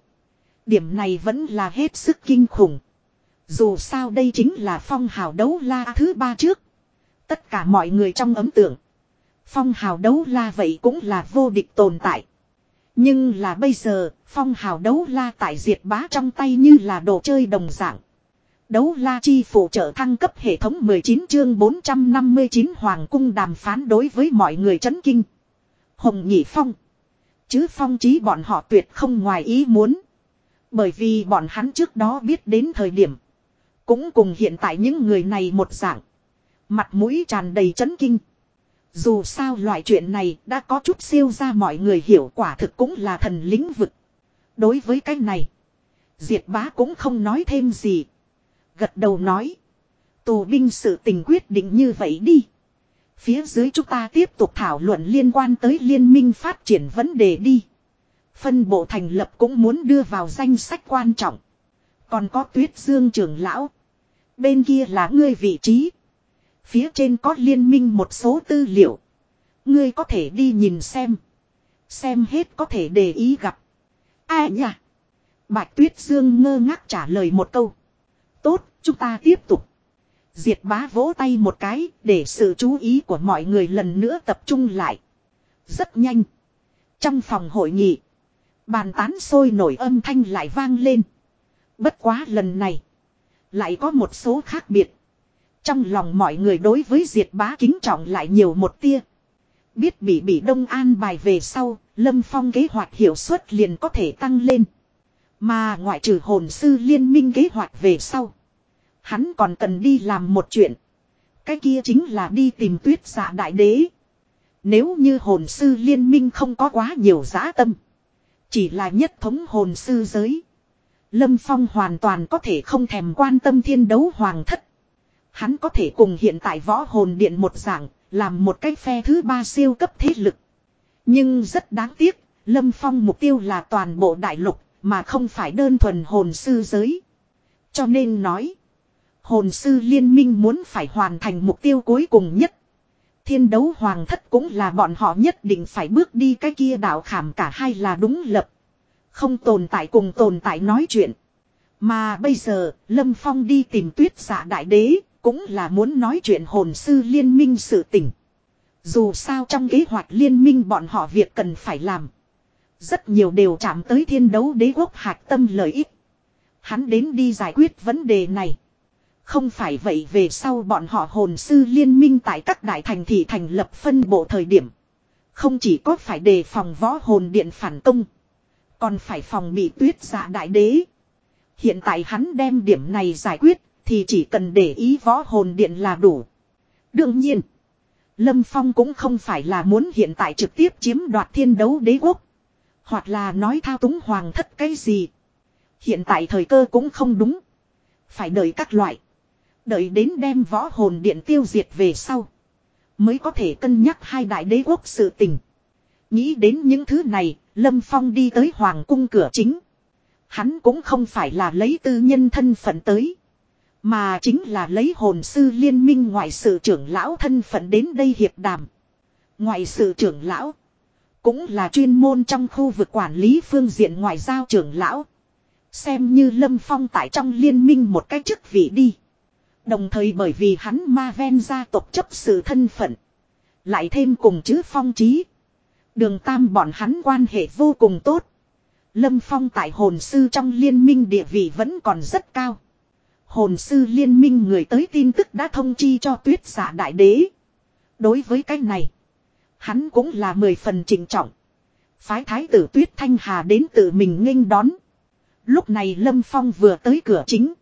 Điểm này vẫn là hết sức kinh khủng. Dù sao đây chính là phong hào đấu la thứ ba trước. Tất cả mọi người trong ấm tượng. Phong hào đấu la vậy cũng là vô địch tồn tại. Nhưng là bây giờ, phong hào đấu la tại diệt bá trong tay như là đồ chơi đồng dạng. Đấu la chi phụ trợ thăng cấp hệ thống 19 chương 459 Hoàng cung đàm phán đối với mọi người chấn kinh. Hồng Nhị Phong. Chứ phong trí bọn họ tuyệt không ngoài ý muốn. Bởi vì bọn hắn trước đó biết đến thời điểm. Cũng cùng hiện tại những người này một dạng. Mặt mũi tràn đầy chấn kinh. Dù sao loại chuyện này đã có chút siêu ra mọi người hiểu quả thực cũng là thần lĩnh vực. Đối với cái này. Diệt bá cũng không nói thêm gì. Gật đầu nói. Tù binh sự tình quyết định như vậy đi. Phía dưới chúng ta tiếp tục thảo luận liên quan tới liên minh phát triển vấn đề đi. Phân bộ thành lập cũng muốn đưa vào danh sách quan trọng. Còn có tuyết dương trưởng lão. Bên kia là ngươi vị trí. Phía trên có liên minh một số tư liệu. Ngươi có thể đi nhìn xem. Xem hết có thể để ý gặp. Ai à nhỉ? Bạch Tuyết Dương ngơ ngác trả lời một câu. Tốt, chúng ta tiếp tục. Diệt bá vỗ tay một cái để sự chú ý của mọi người lần nữa tập trung lại. Rất nhanh. Trong phòng hội nghị. Bàn tán sôi nổi âm thanh lại vang lên. Bất quá lần này. Lại có một số khác biệt. Trong lòng mọi người đối với diệt bá kính trọng lại nhiều một tia. Biết bị bị đông an bài về sau, lâm phong kế hoạch hiệu suất liền có thể tăng lên. Mà ngoại trừ hồn sư liên minh kế hoạch về sau. Hắn còn cần đi làm một chuyện. Cái kia chính là đi tìm tuyết giả đại đế. Nếu như hồn sư liên minh không có quá nhiều giá tâm. Chỉ là nhất thống hồn sư giới. Lâm Phong hoàn toàn có thể không thèm quan tâm thiên đấu hoàng thất. Hắn có thể cùng hiện tại võ hồn điện một dạng, làm một cái phe thứ ba siêu cấp thế lực. Nhưng rất đáng tiếc, Lâm Phong mục tiêu là toàn bộ đại lục, mà không phải đơn thuần hồn sư giới. Cho nên nói, hồn sư liên minh muốn phải hoàn thành mục tiêu cuối cùng nhất. Thiên đấu hoàng thất cũng là bọn họ nhất định phải bước đi cái kia đạo khảm cả hai là đúng lập. Không tồn tại cùng tồn tại nói chuyện. Mà bây giờ, Lâm Phong đi tìm tuyết giả đại đế, cũng là muốn nói chuyện hồn sư liên minh sự tình. Dù sao trong kế hoạch liên minh bọn họ việc cần phải làm. Rất nhiều đều chạm tới thiên đấu đế quốc hạt tâm lợi ích. Hắn đến đi giải quyết vấn đề này. Không phải vậy về sau bọn họ hồn sư liên minh tại các đại thành thị thành lập phân bộ thời điểm. Không chỉ có phải đề phòng võ hồn điện phản công. Còn phải phòng bị tuyết giả đại đế. Hiện tại hắn đem điểm này giải quyết thì chỉ cần để ý võ hồn điện là đủ. Đương nhiên. Lâm Phong cũng không phải là muốn hiện tại trực tiếp chiếm đoạt thiên đấu đế quốc. Hoặc là nói thao túng hoàng thất cái gì. Hiện tại thời cơ cũng không đúng. Phải đợi các loại. Đợi đến đem võ hồn điện tiêu diệt về sau. Mới có thể cân nhắc hai đại đế quốc sự tình. Nghĩ đến những thứ này, Lâm Phong đi tới hoàng cung cửa chính. Hắn cũng không phải là lấy tư nhân thân phận tới. Mà chính là lấy hồn sư liên minh ngoại sự trưởng lão thân phận đến đây hiệp đàm. Ngoại sự trưởng lão. Cũng là chuyên môn trong khu vực quản lý phương diện ngoại giao trưởng lão. Xem như Lâm Phong tại trong liên minh một cách chức vị đi. Đồng thời bởi vì hắn ma ven gia tộc chấp sự thân phận. Lại thêm cùng chữ phong trí. Đường tam bọn hắn quan hệ vô cùng tốt. Lâm Phong tại hồn sư trong liên minh địa vị vẫn còn rất cao. Hồn sư liên minh người tới tin tức đã thông chi cho tuyết giả đại đế. Đối với cái này. Hắn cũng là mười phần trình trọng. Phái thái tử tuyết thanh hà đến tự mình nghênh đón. Lúc này Lâm Phong vừa tới cửa chính.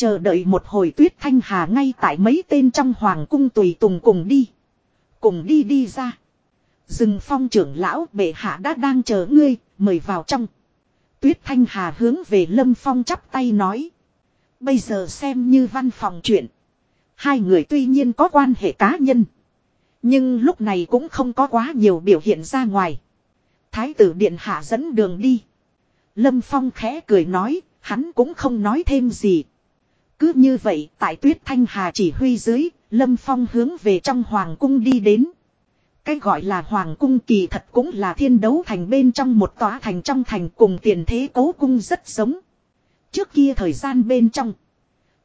Chờ đợi một hồi tuyết thanh hà ngay tại mấy tên trong hoàng cung tùy tùng cùng đi. Cùng đi đi ra. Dừng phong trưởng lão bệ hạ đã đang chờ ngươi, mời vào trong. Tuyết thanh hà hướng về lâm phong chắp tay nói. Bây giờ xem như văn phòng chuyện. Hai người tuy nhiên có quan hệ cá nhân. Nhưng lúc này cũng không có quá nhiều biểu hiện ra ngoài. Thái tử điện hạ dẫn đường đi. Lâm Phong khẽ cười nói, hắn cũng không nói thêm gì. Cứ như vậy, tại tuyết thanh hà chỉ huy dưới, Lâm Phong hướng về trong hoàng cung đi đến. Cái gọi là hoàng cung kỳ thật cũng là thiên đấu thành bên trong một tòa thành trong thành cùng tiền thế cố cung rất giống. Trước kia thời gian bên trong.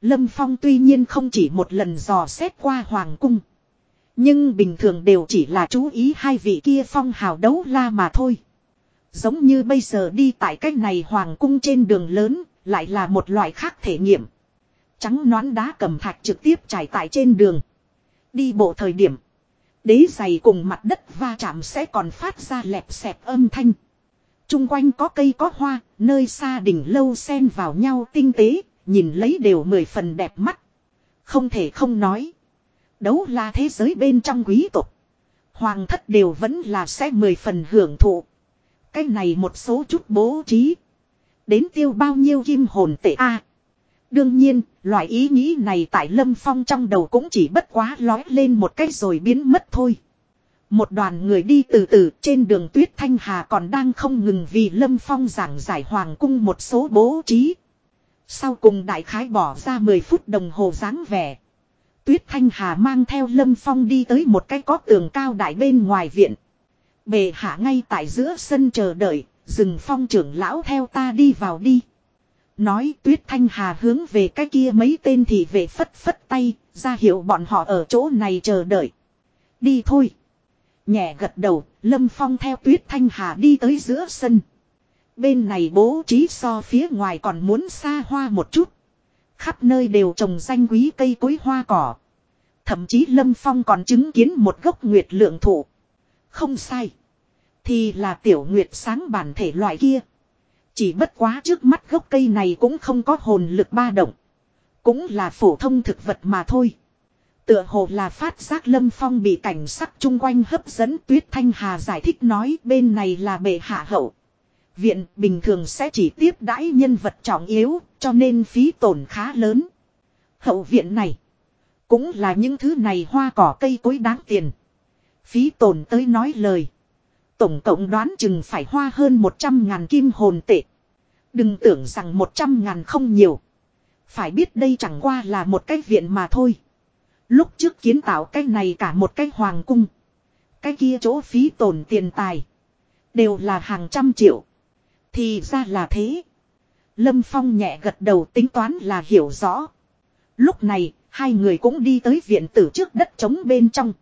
Lâm Phong tuy nhiên không chỉ một lần dò xét qua Hoàng cung. Nhưng bình thường đều chỉ là chú ý hai vị kia phong hào đấu la mà thôi. Giống như bây giờ đi tại cách này Hoàng cung trên đường lớn, lại là một loại khác thể nghiệm. Trắng nón đá cầm thạch trực tiếp trải tại trên đường. Đi bộ thời điểm. Đế giày cùng mặt đất va chạm sẽ còn phát ra lẹp xẹp âm thanh. Trung quanh có cây có hoa, nơi xa đỉnh lâu xen vào nhau tinh tế, nhìn lấy đều mười phần đẹp mắt. Không thể không nói. Đấu là thế giới bên trong quý tộc. Hoàng thất đều vẫn là sẽ mười phần hưởng thụ. Cái này một số chút bố trí. Đến tiêu bao nhiêu kim hồn tệ a Đương nhiên, loại ý nghĩ này tại Lâm Phong trong đầu cũng chỉ bất quá lói lên một cách rồi biến mất thôi. Một đoàn người đi từ từ trên đường Tuyết Thanh Hà còn đang không ngừng vì Lâm Phong giảng giải hoàng cung một số bố trí. Sau cùng đại khái bỏ ra 10 phút đồng hồ dáng vẻ. Tuyết Thanh Hà mang theo Lâm Phong đi tới một cái có tường cao đại bên ngoài viện. Bề hạ ngay tại giữa sân chờ đợi, dừng phong trưởng lão theo ta đi vào đi. Nói Tuyết Thanh Hà hướng về cái kia mấy tên thị vệ phất phất tay, ra hiệu bọn họ ở chỗ này chờ đợi. Đi thôi. Nhẹ gật đầu, Lâm Phong theo Tuyết Thanh Hà đi tới giữa sân. Bên này bố trí so phía ngoài còn muốn xa hoa một chút. Khắp nơi đều trồng danh quý cây cối hoa cỏ. Thậm chí Lâm Phong còn chứng kiến một gốc nguyệt lượng thụ. Không sai. Thì là tiểu nguyệt sáng bản thể loại kia. Chỉ bất quá trước mắt gốc cây này cũng không có hồn lực ba động. Cũng là phổ thông thực vật mà thôi. Tựa hồ là phát giác Lâm Phong bị cảnh sắc chung quanh hấp dẫn Tuyết Thanh Hà giải thích nói bên này là bệ hạ hậu. Viện bình thường sẽ chỉ tiếp đãi nhân vật trọng yếu, cho nên phí tổn khá lớn. Hậu viện này, cũng là những thứ này hoa cỏ cây cối đáng tiền. Phí tổn tới nói lời. Tổng cộng đoán chừng phải hoa hơn 100 ngàn kim hồn tệ. Đừng tưởng rằng 100 ngàn không nhiều. Phải biết đây chẳng qua là một cái viện mà thôi. Lúc trước kiến tạo cái này cả một cái hoàng cung. Cái kia chỗ phí tổn tiền tài. Đều là hàng trăm triệu. Thì ra là thế. Lâm Phong nhẹ gật đầu tính toán là hiểu rõ. Lúc này, hai người cũng đi tới viện tử trước đất trống bên trong.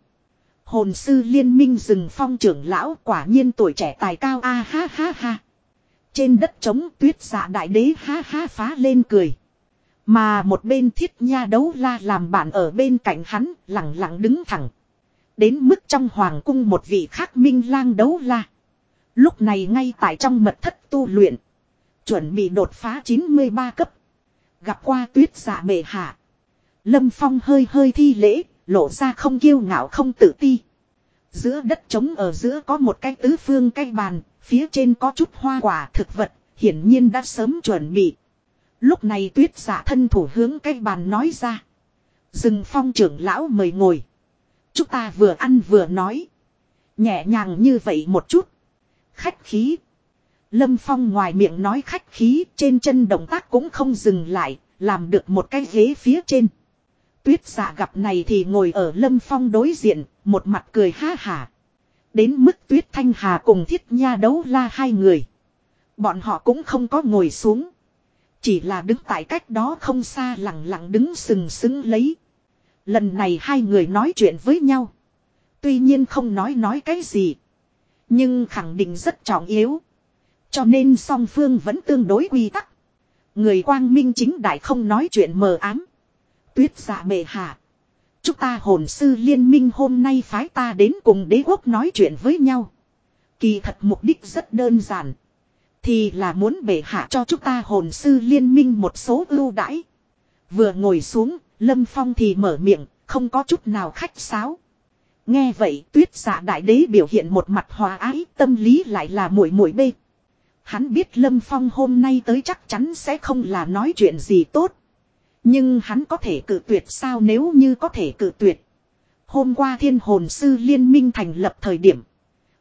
Hồn sư liên minh rừng phong trưởng lão quả nhiên tuổi trẻ tài cao a ha ha ha. Trên đất trống tuyết dạ đại đế ha ha phá lên cười. Mà một bên thiết nha đấu la làm bạn ở bên cạnh hắn lặng lặng đứng thẳng. Đến mức trong hoàng cung một vị khác minh lang đấu la. Lúc này ngay tại trong mật thất tu luyện. Chuẩn bị đột phá 93 cấp. Gặp qua tuyết dạ bệ hạ. Lâm Phong hơi hơi thi lễ, lộ ra không kiêu ngạo không tự ti. Giữa đất trống ở giữa có một cái tứ phương cây bàn, phía trên có chút hoa quả thực vật, hiển nhiên đã sớm chuẩn bị. Lúc này tuyết giả thân thủ hướng cây bàn nói ra. Dừng phong trưởng lão mời ngồi. Chúng ta vừa ăn vừa nói. Nhẹ nhàng như vậy một chút. Khách khí. Lâm Phong ngoài miệng nói khách khí trên chân động tác cũng không dừng lại, làm được một cái ghế phía trên. Tuyết giả gặp này thì ngồi ở Lâm Phong đối diện, một mặt cười ha hả. Đến mức Tuyết Thanh Hà cùng Thiết Nha đấu la hai người. Bọn họ cũng không có ngồi xuống. Chỉ là đứng tại cách đó không xa lặng lặng đứng sừng sững lấy. Lần này hai người nói chuyện với nhau. Tuy nhiên không nói nói cái gì. Nhưng khẳng định rất trọng yếu. Cho nên song phương vẫn tương đối quy tắc. Người quang minh chính đại không nói chuyện mờ ám. Tuyết dạ bệ hạ. Chúng ta hồn sư liên minh hôm nay phái ta đến cùng đế quốc nói chuyện với nhau. Kỳ thật mục đích rất đơn giản. Thì là muốn bệ hạ cho chúng ta hồn sư liên minh một số ưu đãi. Vừa ngồi xuống, Lâm Phong thì mở miệng, không có chút nào khách sáo. Nghe vậy tuyết giả đại đế biểu hiện một mặt hòa ái, tâm lý lại là mũi mũi bê. Hắn biết Lâm Phong hôm nay tới chắc chắn sẽ không là nói chuyện gì tốt. Nhưng hắn có thể cự tuyệt sao nếu như có thể cự tuyệt. Hôm qua thiên hồn sư liên minh thành lập thời điểm.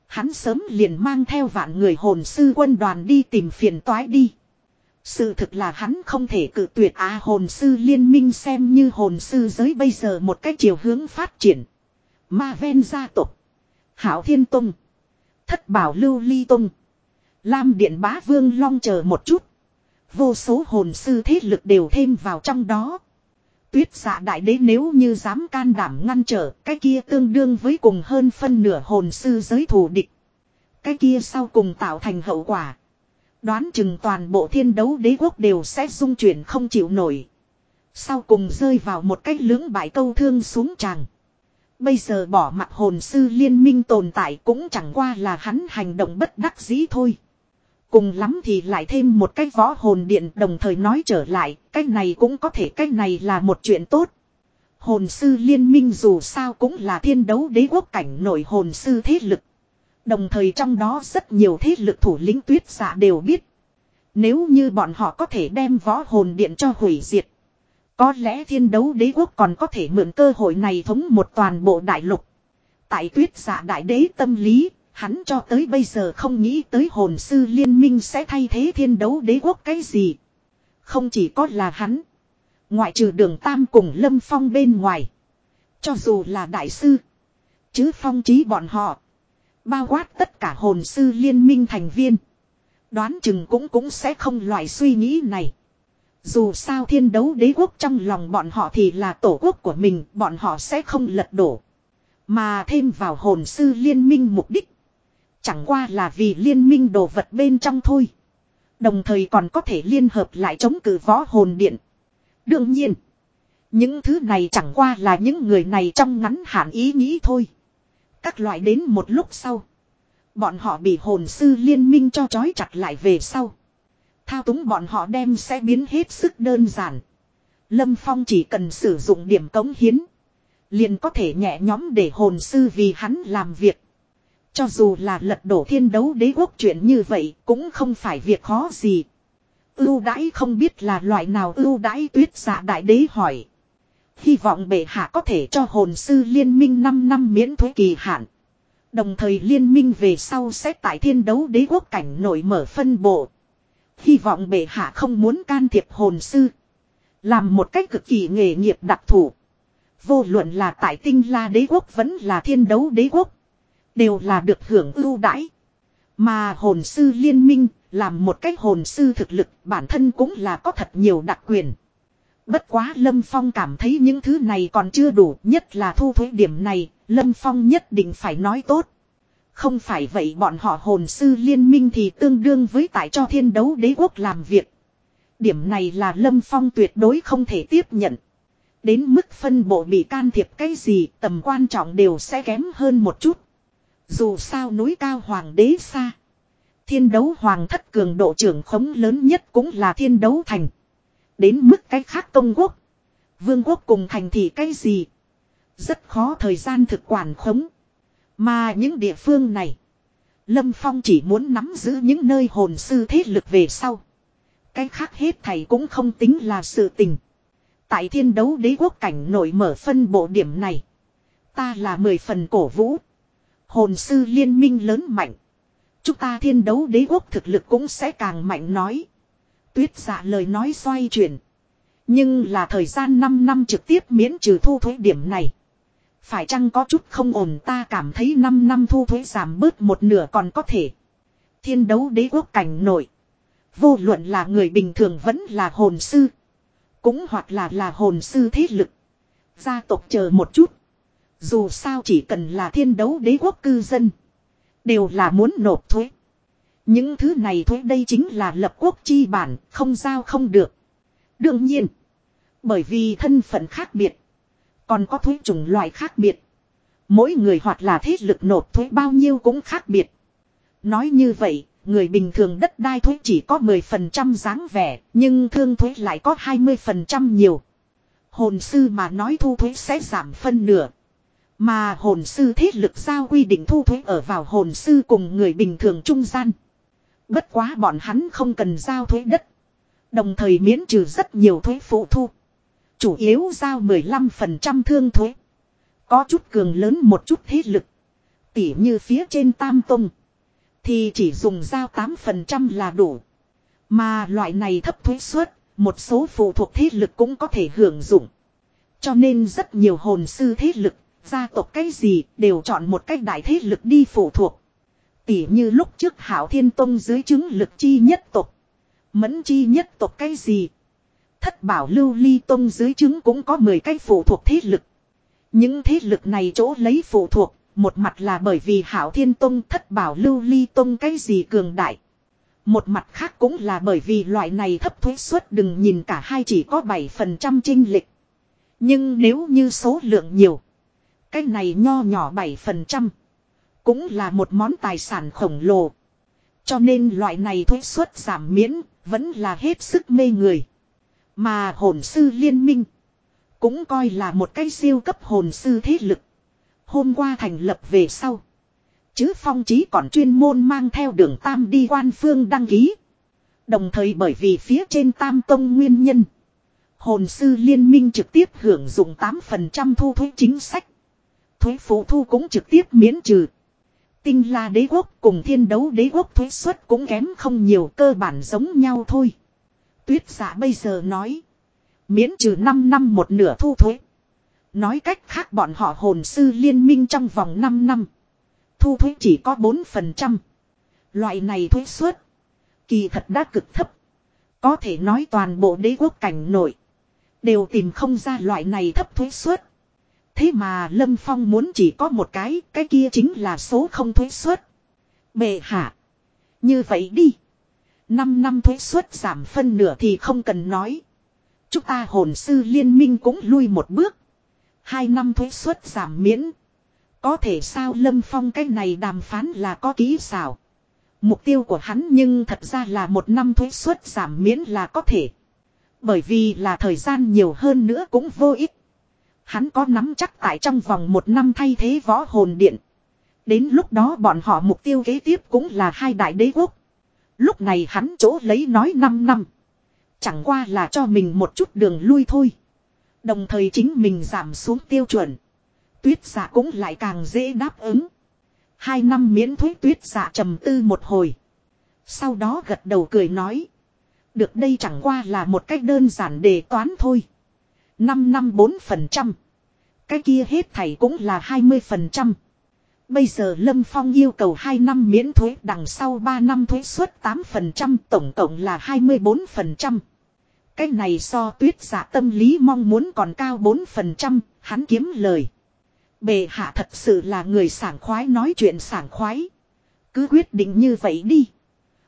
Hắn sớm liền mang theo vạn người hồn sư quân đoàn đi tìm phiền toái đi. Sự thực là hắn không thể cự tuyệt à hồn sư liên minh xem như hồn sư giới bây giờ một cách chiều hướng phát triển. Ma ven gia tộc, Hảo Thiên Tông. Thất bảo Lưu Ly Tông. Lam Điện Bá Vương Long chờ một chút. Vô số hồn sư thế lực đều thêm vào trong đó. Tuyết giả đại đế nếu như dám can đảm ngăn trở, cái kia tương đương với cùng hơn phân nửa hồn sư giới thù địch. Cái kia sau cùng tạo thành hậu quả. Đoán chừng toàn bộ thiên đấu đế quốc đều sẽ dung chuyển không chịu nổi. Sau cùng rơi vào một cách lưỡng bại câu thương xuống tràng. Bây giờ bỏ mặt hồn sư liên minh tồn tại cũng chẳng qua là hắn hành động bất đắc dĩ thôi. Cùng lắm thì lại thêm một cái võ hồn điện đồng thời nói trở lại, cái này cũng có thể cái này là một chuyện tốt. Hồn sư liên minh dù sao cũng là thiên đấu đế quốc cảnh nổi hồn sư thế lực. Đồng thời trong đó rất nhiều thế lực thủ lĩnh tuyết giả đều biết. Nếu như bọn họ có thể đem võ hồn điện cho hủy diệt. Có lẽ thiên đấu đế quốc còn có thể mượn cơ hội này thống một toàn bộ đại lục. Tại tuyết giả đại đế tâm lý, hắn cho tới bây giờ không nghĩ tới hồn sư liên minh sẽ thay thế thiên đấu đế quốc cái gì. Không chỉ có là hắn. Ngoại trừ đường Tam cùng Lâm Phong bên ngoài. Cho dù là đại sư. Chứ phong trí bọn họ. Bao quát tất cả hồn sư liên minh thành viên. Đoán chừng cũng cũng sẽ không loại suy nghĩ này. Dù sao thiên đấu đế quốc trong lòng bọn họ thì là tổ quốc của mình, bọn họ sẽ không lật đổ. Mà thêm vào hồn sư liên minh mục đích. Chẳng qua là vì liên minh đồ vật bên trong thôi. Đồng thời còn có thể liên hợp lại chống cử võ hồn điện. Đương nhiên. Những thứ này chẳng qua là những người này trong ngắn hạn ý nghĩ thôi. Các loại đến một lúc sau. Bọn họ bị hồn sư liên minh cho trói chặt lại về sau. Thao túng bọn họ đem sẽ biến hết sức đơn giản. Lâm Phong chỉ cần sử dụng điểm cống hiến. Liền có thể nhẹ nhóm để hồn sư vì hắn làm việc. Cho dù là lật đổ thiên đấu đế quốc chuyện như vậy cũng không phải việc khó gì. Ưu đãi không biết là loại nào ưu đãi tuyết giả đại đế hỏi. Hy vọng bệ hạ có thể cho hồn sư liên minh 5 năm miễn thuế kỳ hạn. Đồng thời liên minh về sau sẽ tại thiên đấu đế quốc cảnh nổi mở phân bộ. Hy vọng bệ hạ không muốn can thiệp hồn sư. Làm một cách cực kỳ nghề nghiệp đặc thù. Vô luận là tại tinh la đế quốc vẫn là thiên đấu đế quốc. Đều là được hưởng ưu đãi. Mà hồn sư liên minh, làm một cách hồn sư thực lực bản thân cũng là có thật nhiều đặc quyền. Bất quá Lâm Phong cảm thấy những thứ này còn chưa đủ, nhất là thu thuế điểm này, Lâm Phong nhất định phải nói tốt. Không phải vậy bọn họ hồn sư liên minh thì tương đương với tại cho thiên đấu đế quốc làm việc. Điểm này là Lâm Phong tuyệt đối không thể tiếp nhận. Đến mức phân bộ bị can thiệp cái gì tầm quan trọng đều sẽ kém hơn một chút. Dù sao núi cao hoàng đế xa. Thiên đấu hoàng thất cường độ trưởng khống lớn nhất cũng là thiên đấu thành. Đến mức cái khác công quốc. Vương quốc cùng thành thì cái gì. Rất khó thời gian thực quản khống. Mà những địa phương này. Lâm Phong chỉ muốn nắm giữ những nơi hồn sư thế lực về sau. Cái khác hết thầy cũng không tính là sự tình. Tại thiên đấu đế quốc cảnh nổi mở phân bộ điểm này. Ta là mười phần cổ vũ. Hồn sư liên minh lớn mạnh. Chúng ta thiên đấu đế quốc thực lực cũng sẽ càng mạnh nói. Tuyết dạ lời nói xoay chuyển. Nhưng là thời gian 5 năm trực tiếp miễn trừ thu thuế điểm này. Phải chăng có chút không ổn ta cảm thấy 5 năm thu thuế giảm bớt một nửa còn có thể. Thiên đấu đế quốc cảnh nổi. Vô luận là người bình thường vẫn là hồn sư. Cũng hoặc là là hồn sư thế lực. Gia tộc chờ một chút. Dù sao chỉ cần là thiên đấu đế quốc cư dân. Đều là muốn nộp thuế. Những thứ này thuế đây chính là lập quốc chi bản, không giao không được. Đương nhiên. Bởi vì thân phận khác biệt. Còn có thuế chủng loại khác biệt. Mỗi người hoặc là thế lực nộp thuế bao nhiêu cũng khác biệt. Nói như vậy, người bình thường đất đai thuế chỉ có 10% dáng vẻ, nhưng thương thuế lại có 20% nhiều. Hồn sư mà nói thu thuế sẽ giảm phân nửa. Mà hồn sư thế lực giao quy định thu thuế ở vào hồn sư cùng người bình thường trung gian. Bất quá bọn hắn không cần giao thuế đất. Đồng thời miễn trừ rất nhiều thuế phụ thu. Chủ yếu giao 15% thương thuế. Có chút cường lớn một chút thế lực. Tỉ như phía trên Tam Tông. Thì chỉ dùng giao 8% là đủ. Mà loại này thấp thuế suất, một số phụ thuộc thế lực cũng có thể hưởng dụng. Cho nên rất nhiều hồn sư thế lực, gia tộc cái gì đều chọn một cách đại thế lực đi phụ thuộc. Tỉ như lúc trước Hảo Thiên Tông dưới chứng lực chi nhất tộc. Mẫn chi nhất tộc cái gì. Thất bảo lưu ly tông dưới chứng cũng có 10 cái phụ thuộc thế lực. Những thế lực này chỗ lấy phụ thuộc, một mặt là bởi vì hảo thiên tông thất bảo lưu ly tông cái gì cường đại. Một mặt khác cũng là bởi vì loại này thấp thuế suất đừng nhìn cả hai chỉ có 7% trinh lịch. Nhưng nếu như số lượng nhiều, cái này nho nhỏ 7%, cũng là một món tài sản khổng lồ. Cho nên loại này thuế suất giảm miễn, vẫn là hết sức mê người. Mà hồn sư liên minh, cũng coi là một cái siêu cấp hồn sư thế lực. Hôm qua thành lập về sau. Chứ phong trí còn chuyên môn mang theo đường tam đi quan phương đăng ký. Đồng thời bởi vì phía trên tam tông nguyên nhân. Hồn sư liên minh trực tiếp hưởng dụng 8% thu thuế chính sách. Thuế phụ thu cũng trực tiếp miễn trừ. Tinh la đế quốc cùng thiên đấu đế quốc thuế suất cũng kém không nhiều, cơ bản giống nhau thôi. Tuyết giả bây giờ nói. Miễn trừ 5 năm một nửa thu thuế. Nói cách khác bọn họ hồn sư liên minh trong vòng 5 năm. Thu thuế chỉ có 4%. Loại này thuế suất. Kỳ thật đã cực thấp. Có thể nói toàn bộ đế quốc cảnh nội. Đều tìm không ra loại này thấp thuế suất. Thế mà Lâm Phong muốn chỉ có một cái, cái kia chính là số không thuế suất. Bệ hạ. Như vậy đi. 5 năm thuế suất giảm phân nửa thì không cần nói. Chúng ta hồn sư liên minh cũng lui một bước. Hai năm thuế suất giảm miễn. Có thể sao Lâm Phong cái này đàm phán là có kỹ xảo. Mục tiêu của hắn nhưng thật ra là một năm thuế suất giảm miễn là có thể. Bởi vì là thời gian nhiều hơn nữa cũng vô ích. Hắn có nắm chắc tại trong vòng một năm thay thế võ hồn điện. Đến lúc đó bọn họ mục tiêu kế tiếp cũng là hai đại đế quốc. Lúc này hắn chỗ lấy nói 5 năm. Chẳng qua là cho mình một chút đường lui thôi. Đồng thời chính mình giảm xuống tiêu chuẩn. Tuyết giả cũng lại càng dễ đáp ứng. Hai năm miễn thuế tuyết giả trầm tư một hồi. Sau đó gật đầu cười nói. Được đây chẳng qua là một cách đơn giản đề toán thôi. 5 năm 4%. Cái kia hết thảy cũng là 20%. Bây giờ Lâm Phong yêu cầu 2 năm miễn thuế đằng sau 3 năm thuế suất 8% tổng cộng là 24%. Cái này so tuyết giả tâm lý mong muốn còn cao 4%, hắn kiếm lời. Bề hạ thật sự là người sảng khoái nói chuyện sảng khoái. Cứ quyết định như vậy đi.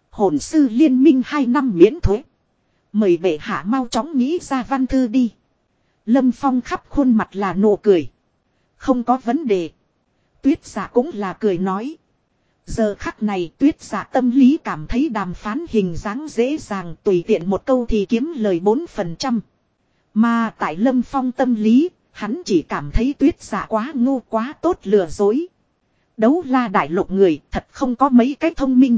Hồn sư liên minh 2 năm miễn thuế. Mời bệ hạ mau chóng nghĩ ra văn thư đi. Lâm Phong khắp khuôn mặt là nụ cười. Không có vấn đề. Tuyết giả cũng là cười nói. Giờ khắc này tuyết giả tâm lý cảm thấy đàm phán hình dáng dễ dàng tùy tiện một câu thì kiếm lời 4%. Mà tại Lâm Phong tâm lý, hắn chỉ cảm thấy tuyết giả quá ngu quá tốt lừa dối. Đấu la đại lục người thật không có mấy cái thông minh.